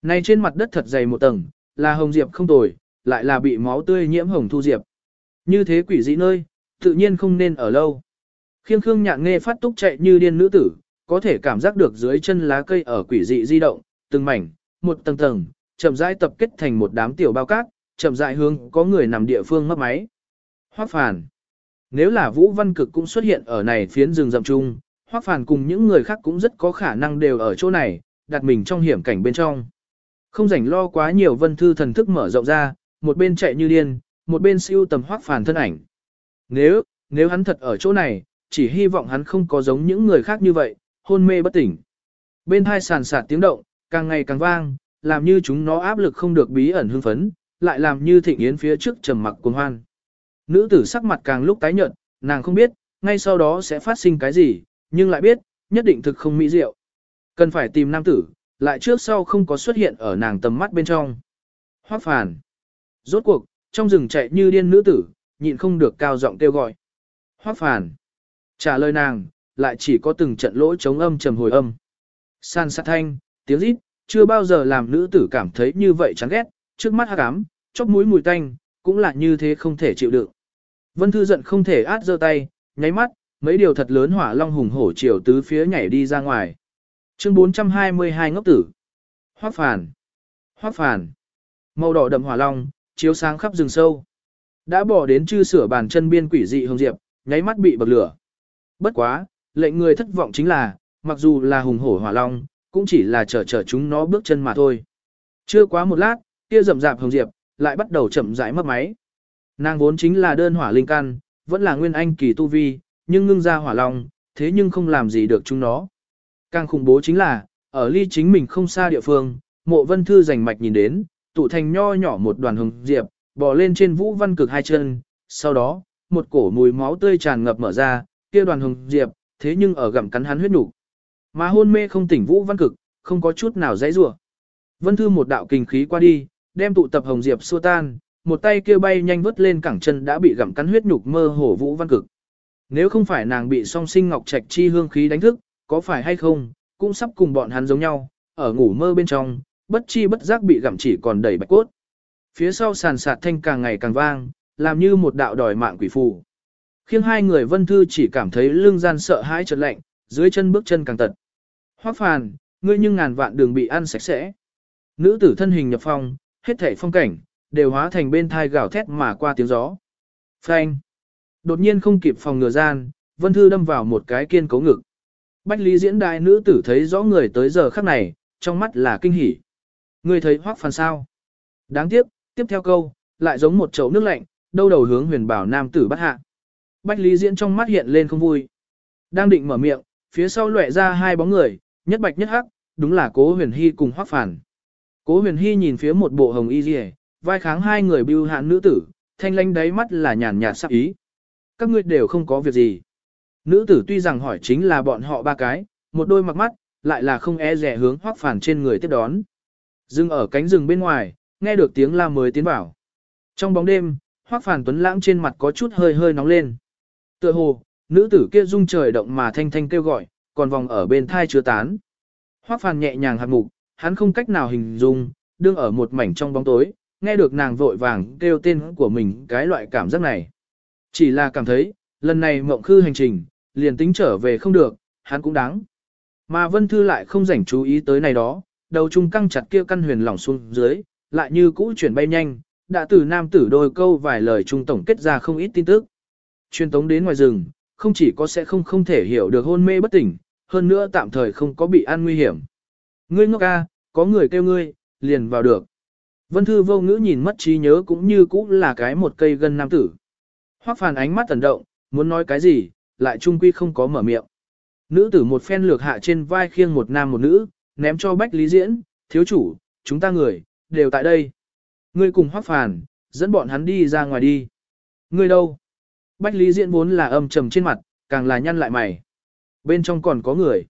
Này trên mặt đất thật dày một tầng, là hồng diệp không tồi, lại là bị máu tươi nhiễm hồng thu diệp. Như thế quỷ dị nơi, tự nhiên không nên ở lâu. Khiêng Khương Nhạn nghe phát túc chạy như điên nữ tử, có thể cảm giác được dưới chân lá cây ở quỷ dị di động, từng mảnh, một tầng tầng, chậm rãi tập kết thành một đám tiểu bao cát, chậm rãi hướng có người nằm địa phương mất máy. Hoắc Phàn. Nếu là Vũ Văn Cực cũng xuất hiện ở này phiến rừng rậm chung, Hoắc Phàn cùng những người khác cũng rất có khả năng đều ở chỗ này, đặt mình trong hiểm cảnh bên trong. Không rảnh lo quá nhiều vân thư thần thức mở rộng ra, một bên chạy như điên, một bên siêu tầm Hoắc Phàn thân ảnh. Nếu, nếu hắn thật ở chỗ này, chỉ hy vọng hắn không có giống những người khác như vậy, hôn mê bất tỉnh. Bên hai sàn sạt tiếng động, càng ngày càng vang, làm như chúng nó áp lực không được bí ẩn hưng phấn, lại làm như thịnh yến phía trước trầm mặc cuồng hoan. Nữ tử sắc mặt càng lúc tái nhợt, nàng không biết, ngay sau đó sẽ phát sinh cái gì, nhưng lại biết, nhất định thực không mỹ diệu. Cần phải tìm nam tử, lại trước sau không có xuất hiện ở nàng tầm mắt bên trong. Hoác phàn. Rốt cuộc, trong rừng chạy như điên nữ tử, nhịn không được cao giọng kêu gọi. Hoác phàn. Trả lời nàng, lại chỉ có từng trận lỗ chống âm trầm hồi âm. San sát thanh, tiếng rít, chưa bao giờ làm nữ tử cảm thấy như vậy chán ghét, trước mắt hắc ám, chóp mũi mùi tanh, cũng là như thế không thể chịu đựng. Vân Thư giận không thể át giơ tay, nháy mắt, mấy điều thật lớn hỏa long hùng hổ chiều tứ phía nhảy đi ra ngoài. Chương 422 ngốc tử. Hoắc phản. Hoắc phản. Màu đỏ đậm hỏa long, chiếu sáng khắp rừng sâu. Đã bỏ đến chư sửa bàn chân biên quỷ dị hồng diệp, nháy mắt bị bậc lửa. Bất quá, lệnh người thất vọng chính là, mặc dù là hùng hổ hỏa long, cũng chỉ là chờ chờ chúng nó bước chân mà thôi. Chưa quá một lát, kia rậm rạp hồng diệp, lại bắt đầu chậm rãi mất máy. Nàng vốn chính là đơn hỏa linh căn, vẫn là nguyên anh kỳ tu vi, nhưng ngưng ra hỏa long, thế nhưng không làm gì được chúng nó. Càng khủng bố chính là, ở ly chính mình không xa địa phương, mộ vân thư rành mạch nhìn đến, tụ thành nho nhỏ một đoàn hồng diệp, bò lên trên vũ văn cực hai chân, sau đó, một cổ mùi máu tươi tràn ngập mở ra, kia đoàn hồng diệp, thế nhưng ở gặm cắn hắn huyết nục. Mà hôn mê không tỉnh vũ văn cực, không có chút nào dãy rủa. Vân thư một đạo kinh khí qua đi, đem tụ tập hồng diệp xua tan, một tay kia bay nhanh vứt lên cẳng chân đã bị gặm cắn huyết nhục mơ hồ vũ văn cực. Nếu không phải nàng bị song sinh ngọc trạch chi hương khí đánh thức, có phải hay không, cũng sắp cùng bọn hắn giống nhau, ở ngủ mơ bên trong, bất chi bất giác bị gặm chỉ còn đầy bạch cốt. Phía sau sàn sạt thanh càng ngày càng vang, làm như một đạo đòi mạng quỷ phù. Khiêng hai người vân thư chỉ cảm thấy lưng gian sợ hãi chợt lạnh, dưới chân bước chân càng tật. Hoắc phàn, ngươi nhưng ngàn vạn đường bị ăn sạch sẽ. Nữ tử thân hình nhập phong, hết thảy phong cảnh, đều hóa thành bên thai gào thét mà qua tiếng gió. Phanh. Đột nhiên không kịp phòng ngừa gian, Vân Thư đâm vào một cái kiên cố ngực. Bách Lý diễn đại nữ tử thấy rõ người tới giờ khắc này, trong mắt là kinh hỉ ngươi thấy hoác phàn sao. Đáng tiếc, tiếp theo câu, lại giống một chậu nước lạnh, đâu đầu hướng huyền bảo nam tử bắt hạ. Bách Lý diễn trong mắt hiện lên không vui. Đang định mở miệng, phía sau lóe ra hai bóng người, nhất bạch nhất hắc, đúng là cố huyền hy cùng hoắc phản. Cố huyền hy nhìn phía một bộ hồng y rìa, vai kháng hai người bưu hạn nữ tử, thanh lanh đáy mắt là nhàn nhạt sắc ý. Các ngươi đều không có việc gì. Nữ tử tuy rằng hỏi chính là bọn họ ba cái, một đôi mặc mắt, lại là không e rẻ hướng hoắc phản trên người tiếp đón. Dừng ở cánh rừng bên ngoài, nghe được tiếng la mới tiến vào. Trong bóng đêm, hoắc phản tuấn lãng trên mặt có chút hơi hơi nóng lên. Tựa hồ, nữ tử kia rung trời động mà thanh thanh kêu gọi, còn vòng ở bên thai chứa tán. hoắc phản nhẹ nhàng hạt mục, hắn không cách nào hình dung, đương ở một mảnh trong bóng tối, nghe được nàng vội vàng kêu tên của mình cái loại cảm giác này. Chỉ là cảm thấy, lần này mộng khư hành trình, liền tính trở về không được, hắn cũng đáng. Mà Vân Thư lại không rảnh chú ý tới này đó, đầu trung căng chặt kia căn huyền lỏng xuống dưới, lại như cũ chuyển bay nhanh, đã từ nam tử đôi câu vài lời trung tổng kết ra không ít tin tức. Truyền tống đến ngoài rừng, không chỉ có sẽ không không thể hiểu được hôn mê bất tỉnh, hơn nữa tạm thời không có bị ăn nguy hiểm. Ngươi ngốc ca, có người kêu ngươi, liền vào được. Vân Thư vô ngữ nhìn mất trí nhớ cũng như cũ là cái một cây gân nam tử. Hoắc phàn ánh mắt tẩn động, muốn nói cái gì, lại trung quy không có mở miệng. Nữ tử một phen lược hạ trên vai khiêng một nam một nữ, ném cho Bách Lý Diễn, thiếu chủ, chúng ta người, đều tại đây. Ngươi cùng hoác phàn, dẫn bọn hắn đi ra ngoài đi. Ngươi đâu? Bách Lý Diễn vốn là âm trầm trên mặt, càng là nhăn lại mày. Bên trong còn có người.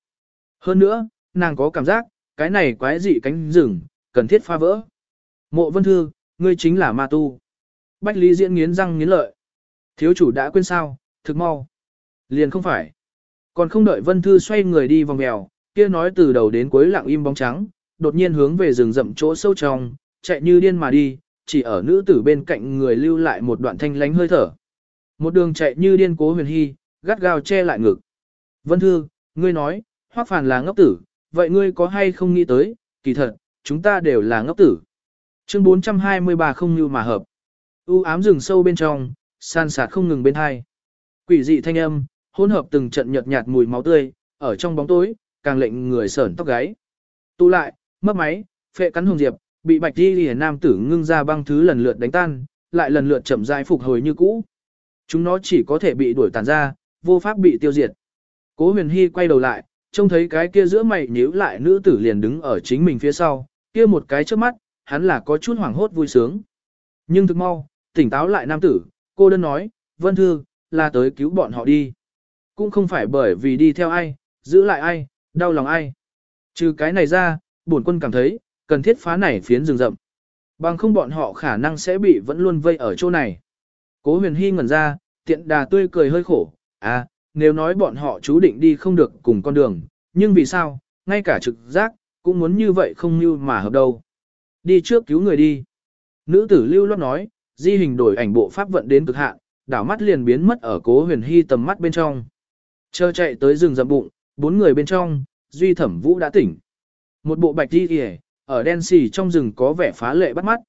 Hơn nữa, nàng có cảm giác, cái này quái dị cánh rừng, cần thiết phá vỡ. Mộ Vân Thư, ngươi chính là ma tu. Bách Lý Diễn nghiến răng nghiến lợi. Thiếu chủ đã quên sao, thực mau. Liền không phải. Còn không đợi Vân Thư xoay người đi vòng mèo, kia nói từ đầu đến cuối lặng im bóng trắng, đột nhiên hướng về rừng rậm chỗ sâu trong, chạy như điên mà đi, chỉ ở nữ tử bên cạnh người lưu lại một đoạn thanh lánh hơi thở. Một đường chạy như điên cố huyền hy, gắt gao che lại ngực. Vân Thư, ngươi nói, hoác phàn là ngốc tử, vậy ngươi có hay không nghĩ tới, kỳ thật, chúng ta đều là ngốc tử. Chương 423 không như mà hợp. U ám rừng sâu bên trong, san sạt không ngừng bên hai. Quỷ dị thanh âm, hỗn hợp từng trận nhợt nhạt mùi máu tươi, ở trong bóng tối, càng lệnh người sởn tóc gáy. Tụ lại, mất máy, phệ cắn hồng diệp, bị bạch đi lìa nam tử ngưng ra băng thứ lần lượt đánh tan, lại lần lượt chậm rãi phục hồi như cũ. Chúng nó chỉ có thể bị đuổi tàn ra, vô pháp bị tiêu diệt. Cố huyền hy quay đầu lại, trông thấy cái kia giữa mày nhíu lại nữ tử liền đứng ở chính mình phía sau, kia một cái trước mắt, hắn là có chút hoảng hốt vui sướng. Nhưng thực mau, tỉnh táo lại nam tử, cô đơn nói, Vân Thư, là tới cứu bọn họ đi. Cũng không phải bởi vì đi theo ai, giữ lại ai, đau lòng ai. Trừ cái này ra, bổn quân cảm thấy, cần thiết phá này phiến rừng rậm. Bằng không bọn họ khả năng sẽ bị vẫn luôn vây ở chỗ này. Cố huyền hy ngẩn ra, tiện đà tươi cười hơi khổ, à, nếu nói bọn họ chú định đi không được cùng con đường, nhưng vì sao, ngay cả trực giác, cũng muốn như vậy không như mà hợp đâu. Đi trước cứu người đi. Nữ tử lưu loát nói, di hình đổi ảnh bộ pháp vận đến cực hạn, đảo mắt liền biến mất ở cố huyền hy tầm mắt bên trong. Chờ chạy tới rừng rậm bụng, bốn người bên trong, duy thẩm vũ đã tỉnh. Một bộ bạch đi kìa, ở đen xì trong rừng có vẻ phá lệ bắt mắt.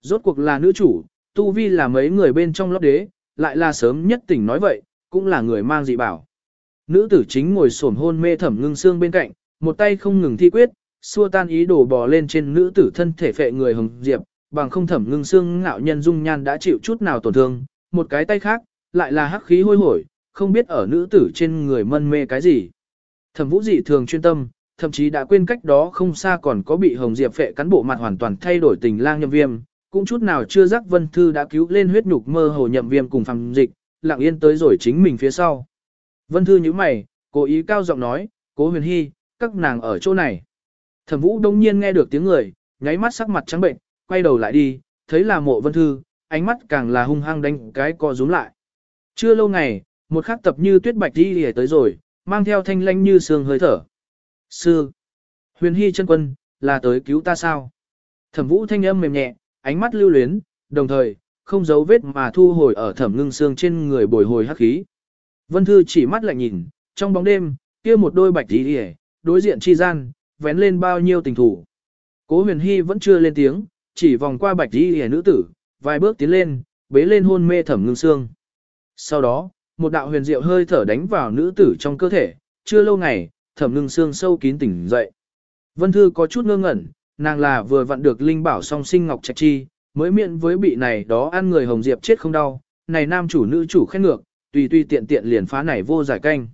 Rốt cuộc là nữ chủ, tu vi là mấy người bên trong lót đế, lại là sớm nhất tỉnh nói vậy, cũng là người mang dị bảo. Nữ tử chính ngồi sổm hôn mê thẩm ngưng xương bên cạnh, một tay không ngừng thi quyết, xua tan ý đồ bò lên trên nữ tử thân thể phệ người hồng diệp, bằng không thẩm ngưng xương ngạo nhân dung nhan đã chịu chút nào tổn thương, một cái tay khác, lại là hắc khí hôi hổi, không biết ở nữ tử trên người mân mê cái gì. Thẩm vũ dị thường chuyên tâm, thậm chí đã quên cách đó không xa còn có bị hồng diệp phệ cán bộ mặt hoàn toàn thay đổi tình lang nhậm viêm, cũng chút nào chưa giác vân thư đã cứu lên huyết nhục mơ hồ nhậm viêm cùng phàm dịch, lặng yên tới rồi chính mình phía sau. Vân thư như mày, cố ý cao giọng nói, cố huyền hy, các nàng ở chỗ này. Thẩm vũ đông nhiên nghe được tiếng người, nháy mắt sắc mặt trắng bệnh, quay đầu lại đi, thấy là mộ vân thư, ánh mắt càng là hung hăng đánh cái co rúm lại. Chưa lâu ngày, một khắc tập như tuyết bạch đi lìa tới rồi, mang theo thanh lanh như sương hơi thở. Sư, huyền hy chân quân, là tới cứu ta sao? Thẩm vũ thanh âm mềm nhẹ, ánh mắt lưu luyến, đồng thời, không giấu vết mà thu hồi ở thẩm ngưng xương trên người bồi hồi hắc khí. Vân Thư chỉ mắt lại nhìn, trong bóng đêm, kia một đôi bạch tí hề, đối diện chi gian, vén lên bao nhiêu tình thủ. Cố huyền hy vẫn chưa lên tiếng, chỉ vòng qua bạch đi hề nữ tử, vài bước tiến lên, bế lên hôn mê thẩm ngưng xương. Sau đó, một đạo huyền diệu hơi thở đánh vào nữ tử trong cơ thể, chưa lâu ngày, thẩm ngưng xương sâu kín tỉnh dậy. Vân Thư có chút ngơ ngẩn, nàng là vừa vặn được linh bảo song sinh ngọc trạch chi, mới miệng với bị này đó ăn người hồng diệp chết không đau, này nam chủ nữ chủ khen ngược, tùy tùy tiện tiện liền phá này vô giải canh.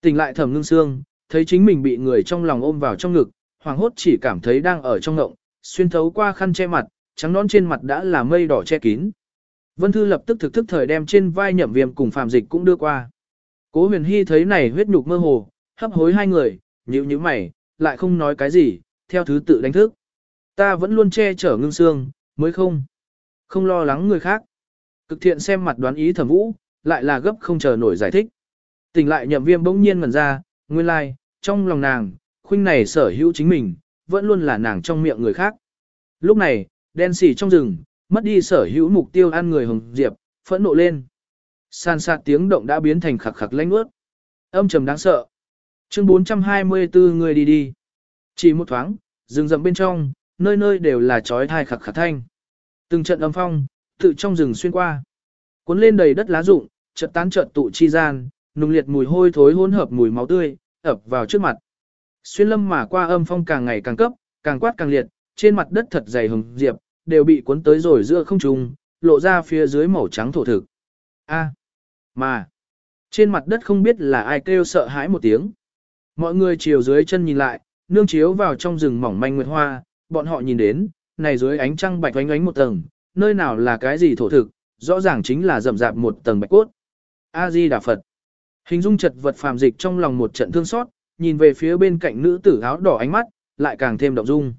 Tỉnh lại thẩm ngưng xương, thấy chính mình bị người trong lòng ôm vào trong ngực, hoàng hốt chỉ cảm thấy đang ở trong ngộng, xuyên thấu qua khăn che mặt, trắng nón trên mặt đã là mây đỏ che kín. Vân Thư lập tức thực thức thời đem trên vai nhậm viêm cùng phàm dịch cũng đưa qua. Cố huyền hy thấy này huyết nhục mơ hồ, hấp hối hai người, nhíu nhíu mày, lại không nói cái gì, theo thứ tự đánh thức. Ta vẫn luôn che chở ngưng xương, mới không. Không lo lắng người khác. Cực thiện xem mặt đoán ý thẩm vũ, lại là gấp không chờ nổi giải thích. Tỉnh lại nhậm viêm bỗng nhiên ngẩn ra, nguyên lai, like, trong lòng nàng, khuynh này sở hữu chính mình, vẫn luôn là nàng trong miệng người khác. Lúc này, đen xỉ trong rừng, mất đi sở hữu mục tiêu ăn người hồng diệp, phẫn nộ lên. San sạt tiếng động đã biến thành khặc khặc lanh ướt. Âm trầm đáng sợ. Chương 424 người đi đi. Chỉ một thoáng, rừng rậm bên trong, nơi nơi đều là chói thai khặc khặc thanh. Từng trận âm phong, tự trong rừng xuyên qua. Cuốn lên đầy đất lá rụng, chợt tán chợt tụ chi gian, nung liệt mùi hôi thối hỗn hợp mùi máu tươi, ập vào trước mặt. Xuyên lâm mà qua âm phong càng ngày càng cấp, càng quát càng liệt, trên mặt đất thật dày hồng diệp, đều bị cuốn tới rồi giữa không trung, lộ ra phía dưới màu trắng thổ thực. A, mà, trên mặt đất không biết là ai kêu sợ hãi một tiếng. Mọi người chiều dưới chân nhìn lại, nương chiếu vào trong rừng mỏng manh nguyệt hoa, bọn họ nhìn đến, này dưới ánh trăng bạch oánh oánh một tầng, nơi nào là cái gì thổ thực, rõ ràng chính là rậm rạp một tầng bạch cốt. A-di Đà Phật. Hình dung chật vật phàm dịch trong lòng một trận thương xót, nhìn về phía bên cạnh nữ tử áo đỏ ánh mắt, lại càng thêm động dung.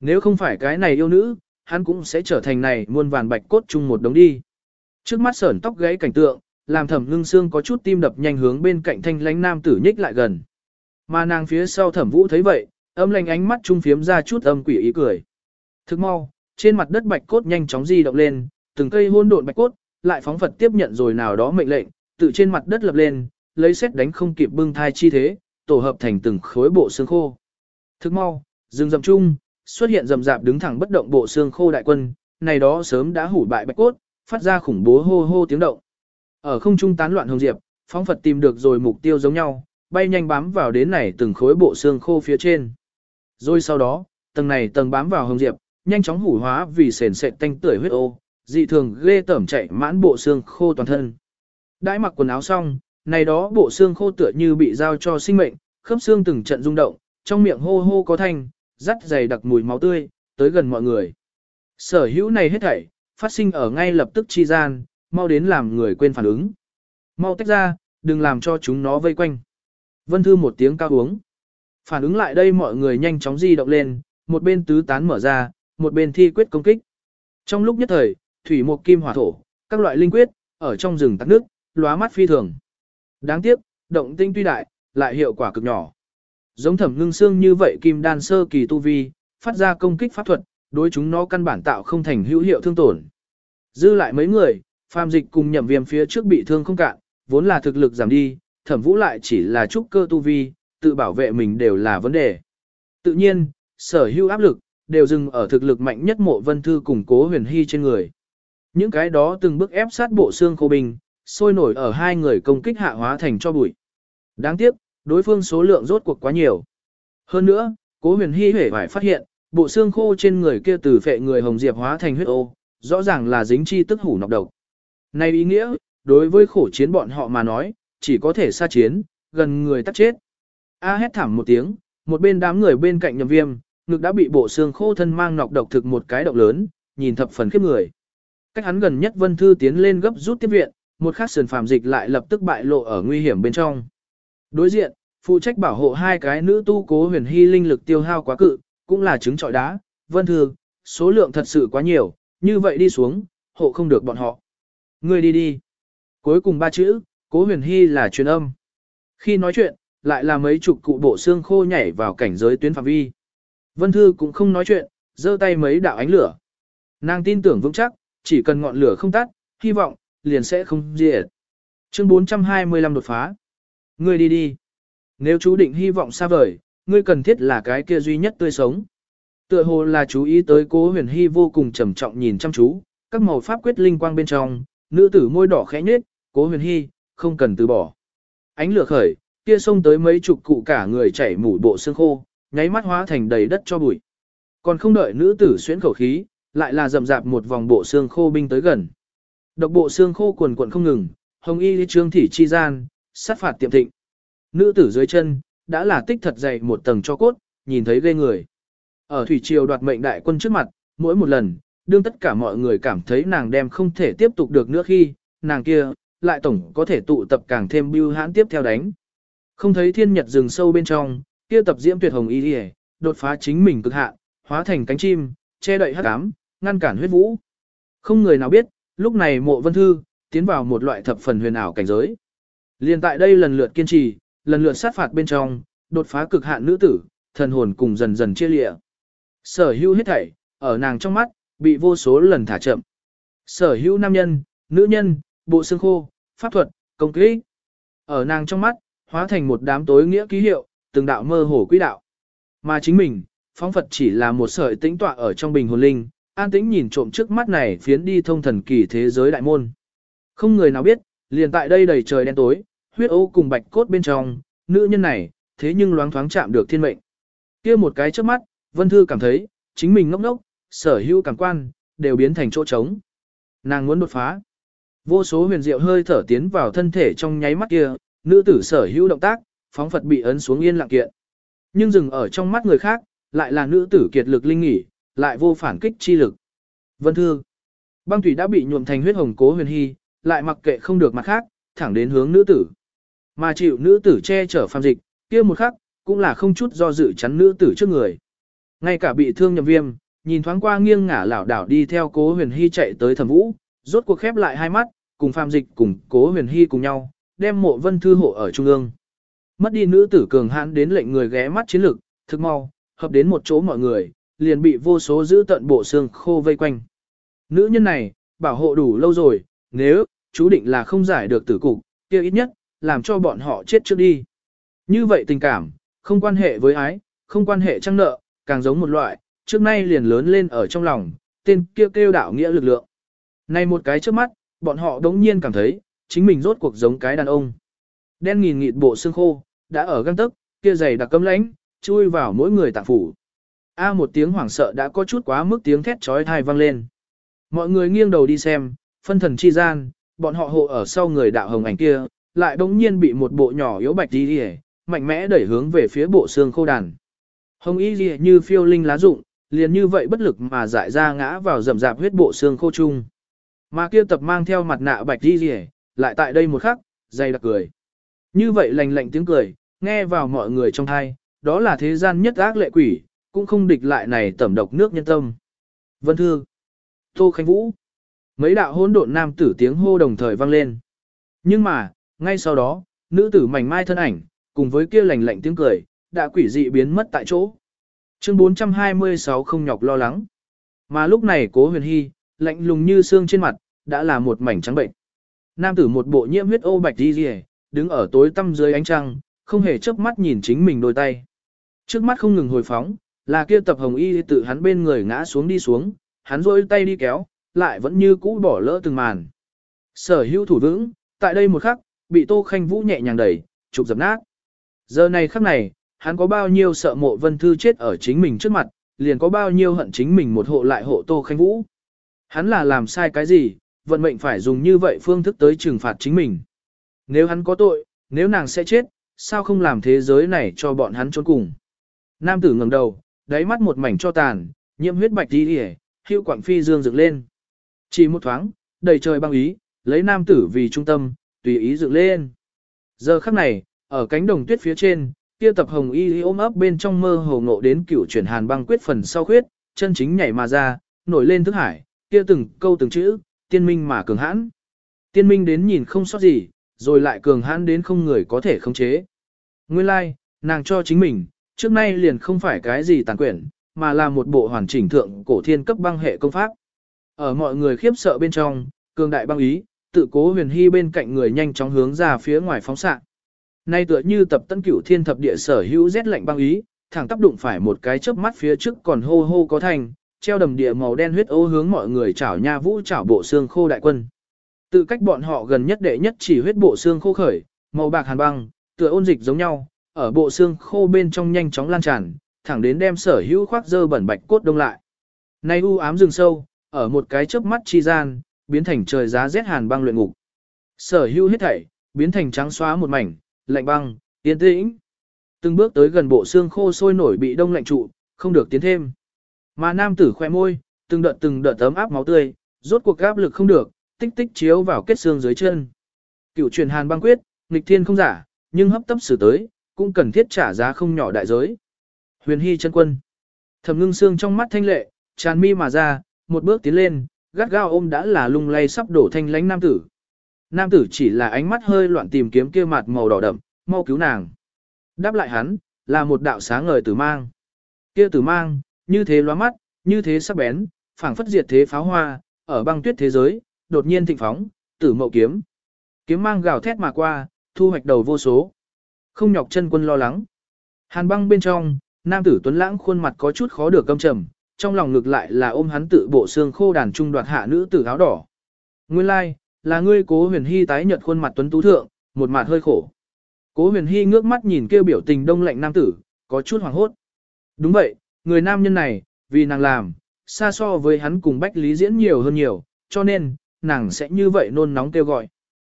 Nếu không phải cái này yêu nữ, hắn cũng sẽ trở thành này muôn vàn bạch cốt chung một đống đi. Trước mắt sởn tóc gãy cảnh tượng, làm thẩm ngưng xương có chút tim đập nhanh hướng bên cạnh thanh lánh nam tử nhích lại gần. Mà nàng phía sau thẩm vũ thấy vậy, âm lành ánh mắt trung phiếm ra chút âm quỷ ý cười. Thức mau, trên mặt đất bạch cốt nhanh chóng di động lên, từng cây hôn độn bạch cốt, lại phóng Phật tiếp nhận rồi nào đó mệnh lệnh, tự trên mặt đất lập lên, lấy xét đánh không kịp bưng thai chi thế, tổ hợp thành từng khối bộ xương khô. Thức mau, rừng rậm chung, xuất hiện rầm rạp đứng thẳng bất động bộ xương khô đại quân, này đó sớm đã hủ bại bạch cốt, phát ra khủng bố hô hô tiếng động. Ở không trung tán loạn hồng diệp, phóng Phật tìm được rồi mục tiêu giống nhau, bay nhanh bám vào đến này từng khối bộ xương khô phía trên. Rồi sau đó, tầng này tầng bám vào hồng diệp, nhanh chóng hủ hóa vì sền sệt tanh tưởi huyết ô, dị thường ghê tởm chạy mãn bộ xương khô toàn thân. Đãi mặc quần áo xong, này đó bộ xương khô tựa như bị giao cho sinh mệnh, khớp xương từng trận rung động, trong miệng hô hô có thanh, rắt dày đặc mùi máu tươi, tới gần mọi người. Sở hữu này hết thảy, phát sinh ở ngay lập tức chi gian, mau đến làm người quên phản ứng. Mau tách ra, đừng làm cho chúng nó vây quanh. Vân Thư một tiếng cao uống. Phản ứng lại đây mọi người nhanh chóng di động lên, một bên tứ tán mở ra, một bên thi quyết công kích. Trong lúc nhất thời, thủy một kim hỏa thổ, các loại linh quyết, ở trong rừng tắc nước, lóa mắt phi thường. Đáng tiếc, động tinh tuy đại, lại hiệu quả cực nhỏ. Giống thẩm ngưng xương như vậy kim đan sơ kỳ tu vi, phát ra công kích pháp thuật, đối chúng nó căn bản tạo không thành hữu hiệu thương tổn. Dư lại mấy người, phàm dịch cùng nhậm viêm phía trước bị thương không cạn, vốn là thực lực giảm đi, thẩm vũ lại chỉ là trúc cơ tu vi, tự bảo vệ mình đều là vấn đề. Tự nhiên, sở hữu áp lực, đều dừng ở thực lực mạnh nhất mộ vân thư cùng cố huyền hy trên người. Những cái đó từng bước ép sát bộ xương khô bình, sôi nổi ở hai người công kích hạ hóa thành cho bụi. Đáng tiếc, đối phương số lượng rốt cuộc quá nhiều. Hơn nữa, cố huyền hy hể phải phát hiện, bộ xương khô trên người kia từ phệ người hồng diệp hóa thành huyết ô, rõ ràng là dính chi tức hủ nọc độc. Này ý nghĩa, đối với khổ chiến bọn họ mà nói, chỉ có thể xa chiến, gần người tắt chết. A hét thảm một tiếng, một bên đám người bên cạnh nhầm viêm, ngực đã bị bộ xương khô thân mang nọc độc thực một cái động lớn, nhìn thập phần khiếp người. Cách hắn gần nhất Vân Thư tiến lên gấp rút tiếp viện, một khắc sườn phàm dịch lại lập tức bại lộ ở nguy hiểm bên trong. Đối diện, phụ trách bảo hộ hai cái nữ tu cố huyền hy linh lực tiêu hao quá cự, cũng là trứng trọi đá, Vân Thư, số lượng thật sự quá nhiều, như vậy đi xuống, hộ không được bọn họ. Người đi đi. Cuối cùng ba chữ, cố huyền hy là truyền âm. Khi nói chuyện, lại là mấy chục cụ bộ xương khô nhảy vào cảnh giới tuyến phạm vi. Vân Thư cũng không nói chuyện, giơ tay mấy đạo ánh lửa. Nàng tin tưởng vững chắc, chỉ cần ngọn lửa không tắt, hy vọng, liền sẽ không diệt. Chương 425 đột phá. Ngươi đi đi. Nếu chú định hy vọng xa vời, ngươi cần thiết là cái kia duy nhất tươi sống. Tựa hồ là chú ý tới cố huyền hy vô cùng trầm trọng nhìn chăm chú, các màu pháp quyết linh quang bên trong, nữ tử môi đỏ khẽ nhếch, cố huyền hy, không cần từ bỏ. Ánh lửa khởi, kia xông tới mấy chục cụ cả người chảy mủ bộ xương khô, nháy mắt hóa thành đầy đất cho bụi. Còn không đợi nữ tử xuyến khẩu khí, lại là rầm rạp một vòng bộ xương khô binh tới gần. Độc bộ xương khô quần quần không ngừng, hồng y trương thị chi gian, sát phạt tiệm thịnh. Nữ tử dưới chân, đã là tích thật dày một tầng cho cốt, nhìn thấy ghê người. Ở thủy triều đoạt mệnh đại quân trước mặt, mỗi một lần, đương tất cả mọi người cảm thấy nàng đem không thể tiếp tục được nữa khi, nàng kia, lại tổng có thể tụ tập càng thêm bưu hãn tiếp theo đánh. Không thấy thiên nhật rừng sâu bên trong, kia tập diễm tuyệt hồng y đi đột phá chính mình cực hạn, hóa thành cánh chim, che đậy hắc ám, ngăn cản huyết vũ. Không người nào biết, lúc này mộ vân thư, tiến vào một loại thập phần huyền ảo cảnh giới. Liên tại đây lần lượt kiên trì, lần lượt sát phạt bên trong, đột phá cực hạn nữ tử, thần hồn cùng dần dần chia lịa. Sở hữu hết thảy, ở nàng trong mắt, bị vô số lần thả chậm. Sở hữu nam nhân, nữ nhân, bộ xương khô, pháp thuật, công kỹ. Ở nàng trong mắt, hóa thành một đám tối nghĩa ký hiệu, từng đạo mơ hồ quỹ đạo. Mà chính mình, phóng Phật chỉ là một sợi tĩnh tọa ở trong bình hồn linh, an tĩnh nhìn trộm trước mắt này phiến đi thông thần kỳ thế giới đại môn. Không người nào biết, liền tại đây đầy trời đen tối, huyết ô cùng bạch cốt bên trong, nữ nhân này, thế nhưng loáng thoáng chạm được thiên mệnh. kia một cái trước mắt, Vân Thư cảm thấy, chính mình ngốc ngốc, sở hữu cảm quan, đều biến thành chỗ trống. Nàng muốn đột phá. Vô số huyền diệu hơi thở tiến vào thân thể trong nháy mắt kia, nữ tử sở hữu động tác, phóng Phật bị ấn xuống yên lặng kiện. Nhưng dừng ở trong mắt người khác, lại là nữ tử kiệt lực linh nghỉ, lại vô phản kích chi lực. Vân Thư. Băng thủy đã bị nhuộm thành huyết hồng cố huyền hy, lại mặc kệ không được mặt khác, thẳng đến hướng nữ tử. Mà chịu nữ tử che chở phàm dịch, kia một khắc, cũng là không chút do dự chắn nữ tử trước người. Ngay cả bị thương nhầm viêm, nhìn thoáng qua nghiêng ngả lảo đảo đi theo cố huyền hy chạy tới thẩm vũ, rốt cuộc khép lại hai mắt, cùng phàm dịch cùng cố huyền hy cùng nhau, đem mộ vân thư hộ ở trung ương. Mất đi nữ tử cường hãn đến lệnh người ghé mắt chiến lực, thực mau, hợp đến một chỗ mọi người, liền bị vô số giữ tận bộ xương khô vây quanh. Nữ nhân này, bảo hộ đủ lâu rồi, nếu, chú định là không giải được tử cục, kia ít nhất, làm cho bọn họ chết trước đi. Như vậy tình cảm, không quan hệ với ái, không quan hệ trăng nợ, càng giống một loại, trước nay liền lớn lên ở trong lòng, tên kêu kêu đạo nghĩa lực lượng. Này một cái trước mắt, bọn họ đống nhiên cảm thấy, chính mình rốt cuộc giống cái đàn ông. Đen nghìn nghịt bộ xương khô, đã ở găng tức, kia giày đặc cấm lãnh, chui vào mỗi người tạng phủ. A một tiếng hoảng sợ đã có chút quá mức tiếng thét trói thai vang lên. Mọi người nghiêng đầu đi xem, phân thần chi gian, bọn họ hộ ở sau người đạo hồng ảnh kia, lại đống nhiên bị một bộ nhỏ yếu bạch đi đi mạnh mẽ đẩy hướng về phía bộ xương khô đàn. Hồng y gì như phiêu linh lá rụng, liền như vậy bất lực mà dại ra ngã vào rầm rạp huyết bộ xương khô chung. Mà kia tập mang theo mặt nạ bạch đi gì lại tại đây một khắc, dày đặc cười. Như vậy lành lạnh tiếng cười, nghe vào mọi người trong thai, đó là thế gian nhất ác lệ quỷ, cũng không địch lại này tẩm độc nước nhân tâm. Vân Thư, Tô Khánh Vũ, mấy đạo hỗn độn nam tử tiếng hô đồng thời vang lên. Nhưng mà, ngay sau đó, nữ tử mảnh mai thân ảnh, cùng với kia lành lạnh tiếng cười, đã quỷ dị biến mất tại chỗ. Chương 426 không nhọc lo lắng. Mà lúc này cố huyền hy, lạnh lùng như xương trên mặt, đã là một mảnh trắng bệnh. Nam tử một bộ nhiễm huyết ô bạch đi rìa, đứng ở tối tăm dưới ánh trăng, không hề chớp mắt nhìn chính mình đôi tay. Trước mắt không ngừng hồi phóng, là kia tập hồng y tự hắn bên người ngã xuống đi xuống, hắn rôi tay đi kéo, lại vẫn như cũ bỏ lỡ từng màn. Sở hữu thủ vững, tại đây một khắc, bị Tô Khanh Vũ nhẹ nhàng đẩy, chụp dập nát. Giờ này khắc này, hắn có bao nhiêu sợ mộ vân thư chết ở chính mình trước mặt, liền có bao nhiêu hận chính mình một hộ lại hộ Tô Khanh Vũ. Hắn là làm sai cái gì, vận mệnh phải dùng như vậy phương thức tới trừng phạt chính mình. Nếu hắn có tội, nếu nàng sẽ chết, sao không làm thế giới này cho bọn hắn trốn cùng. Nam tử ngẩng đầu, đáy mắt một mảnh cho tàn, nhiễm huyết bạch đi hề, hưu quảng phi dương dựng lên. Chỉ một thoáng, đầy trời băng ý, lấy nam tử vì trung tâm, tùy ý dựng lên. Giờ khắc này, ở cánh đồng tuyết phía trên, kia tập hồng y ôm ấp bên trong mơ hồ ngộ đến cựu chuyển hàn băng quyết phần sau khuyết, chân chính nhảy mà ra, nổi lên thức hải, kia từng câu từng chữ, tiên minh mà cường hãn. Tiên minh đến nhìn không sót gì, rồi lại cường hãn đến không người có thể khống chế. Nguyên lai, like, nàng cho chính mình, trước nay liền không phải cái gì tàn quyển, mà là một bộ hoàn chỉnh thượng cổ thiên cấp băng hệ công pháp. Ở mọi người khiếp sợ bên trong, cường đại băng ý, tự cố huyền hy bên cạnh người nhanh chóng hướng ra phía ngoài phóng xạ. Nay tựa như tập tân cửu thiên thập địa sở hữu rét lạnh băng ý, thẳng tác đụng phải một cái chớp mắt phía trước còn hô hô có thành, treo đầm địa màu đen huyết ô hướng mọi người chảo nha vũ chảo bộ xương khô đại quân. Tự cách bọn họ gần nhất đệ nhất chỉ huyết bộ xương khô khởi, màu bạc hàn băng, tựa ôn dịch giống nhau, ở bộ xương khô bên trong nhanh chóng lan tràn, thẳng đến đem sở hữu khoác dơ bẩn bạch cốt đông lại. Nay u ám rừng sâu, ở một cái chớp mắt chi gian, biến thành trời giá rét hàn băng luyện ngục. Sở hữu hết thảy, biến thành trắng xóa một mảnh, lạnh băng, yên tĩnh. Từng bước tới gần bộ xương khô sôi nổi bị đông lạnh trụ, không được tiến thêm. Mà nam tử khoe môi, từng đợt từng đợt ấm áp máu tươi, rốt cuộc áp lực không được, tích tích chiếu vào kết xương dưới chân. Cựu truyền hàn băng quyết, nghịch thiên không giả, nhưng hấp tấp xử tới, cũng cần thiết trả giá không nhỏ đại giới. Huyền Hy chân quân. Thẩm ngưng xương trong mắt thanh lệ, tràn mi mà ra, một bước tiến lên, gắt gao ôm đã là lung lay sắp đổ thanh lánh nam tử. Nam tử chỉ là ánh mắt hơi loạn tìm kiếm kia mặt màu đỏ đậm, mau cứu nàng. Đáp lại hắn, là một đạo sáng ngời tử mang. Kia tử mang, như thế loa mắt, như thế sắc bén, phảng phất diệt thế pháo hoa, ở băng tuyết thế giới, đột nhiên thịnh phóng, tử mậu kiếm. Kiếm mang gào thét mà qua, thu hoạch đầu vô số. Không nhọc chân quân lo lắng. Hàn băng bên trong, nam tử tuấn lãng khuôn mặt có chút khó được căm trầm, trong lòng ngược lại là ôm hắn tự bộ xương khô đàn trung đoạt hạ nữ tử áo đỏ. Nguyên lai, like, là ngươi cố huyền hy tái nhợt khuôn mặt tuấn tú thượng, một mặt hơi khổ. Cố huyền hy ngước mắt nhìn kêu biểu tình đông lạnh nam tử, có chút hoảng hốt. Đúng vậy, người nam nhân này, vì nàng làm, xa so với hắn cùng Bách Lý diễn nhiều hơn nhiều, cho nên, nàng sẽ như vậy nôn nóng kêu gọi.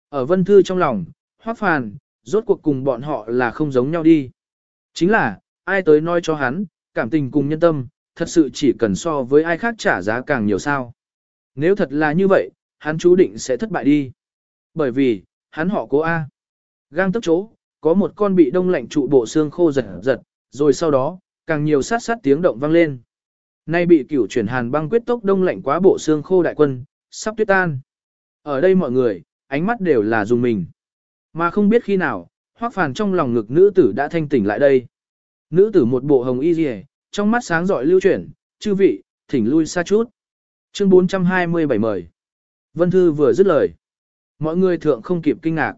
Ở vân thư trong lòng, hoác phàn, rốt cuộc cùng bọn họ là không giống nhau đi. Chính là, ai tới nói cho hắn, cảm tình cùng nhân tâm, thật sự chỉ cần so với ai khác trả giá càng nhiều sao. Nếu thật là như vậy, hắn chú định sẽ thất bại đi. Bởi vì, hắn họ cố A. Gang tức chỗ, có một con bị đông lạnh trụ bộ xương khô giật giật, rồi sau đó, càng nhiều sát sát tiếng động vang lên. Nay bị cửu chuyển hàn băng quyết tốc đông lạnh quá bộ xương khô đại quân, sắp tuyết tan. Ở đây mọi người, ánh mắt đều là dùng mình. Mà không biết khi nào, hoác phàn trong lòng ngực nữ tử đã thanh tỉnh lại đây. Nữ tử một bộ hồng y rìa, trong mắt sáng giỏi lưu chuyển, chư vị, thỉnh lui xa chút. Chương 427 mời. Vân Thư vừa dứt lời. Mọi người thượng không kịp kinh ngạc.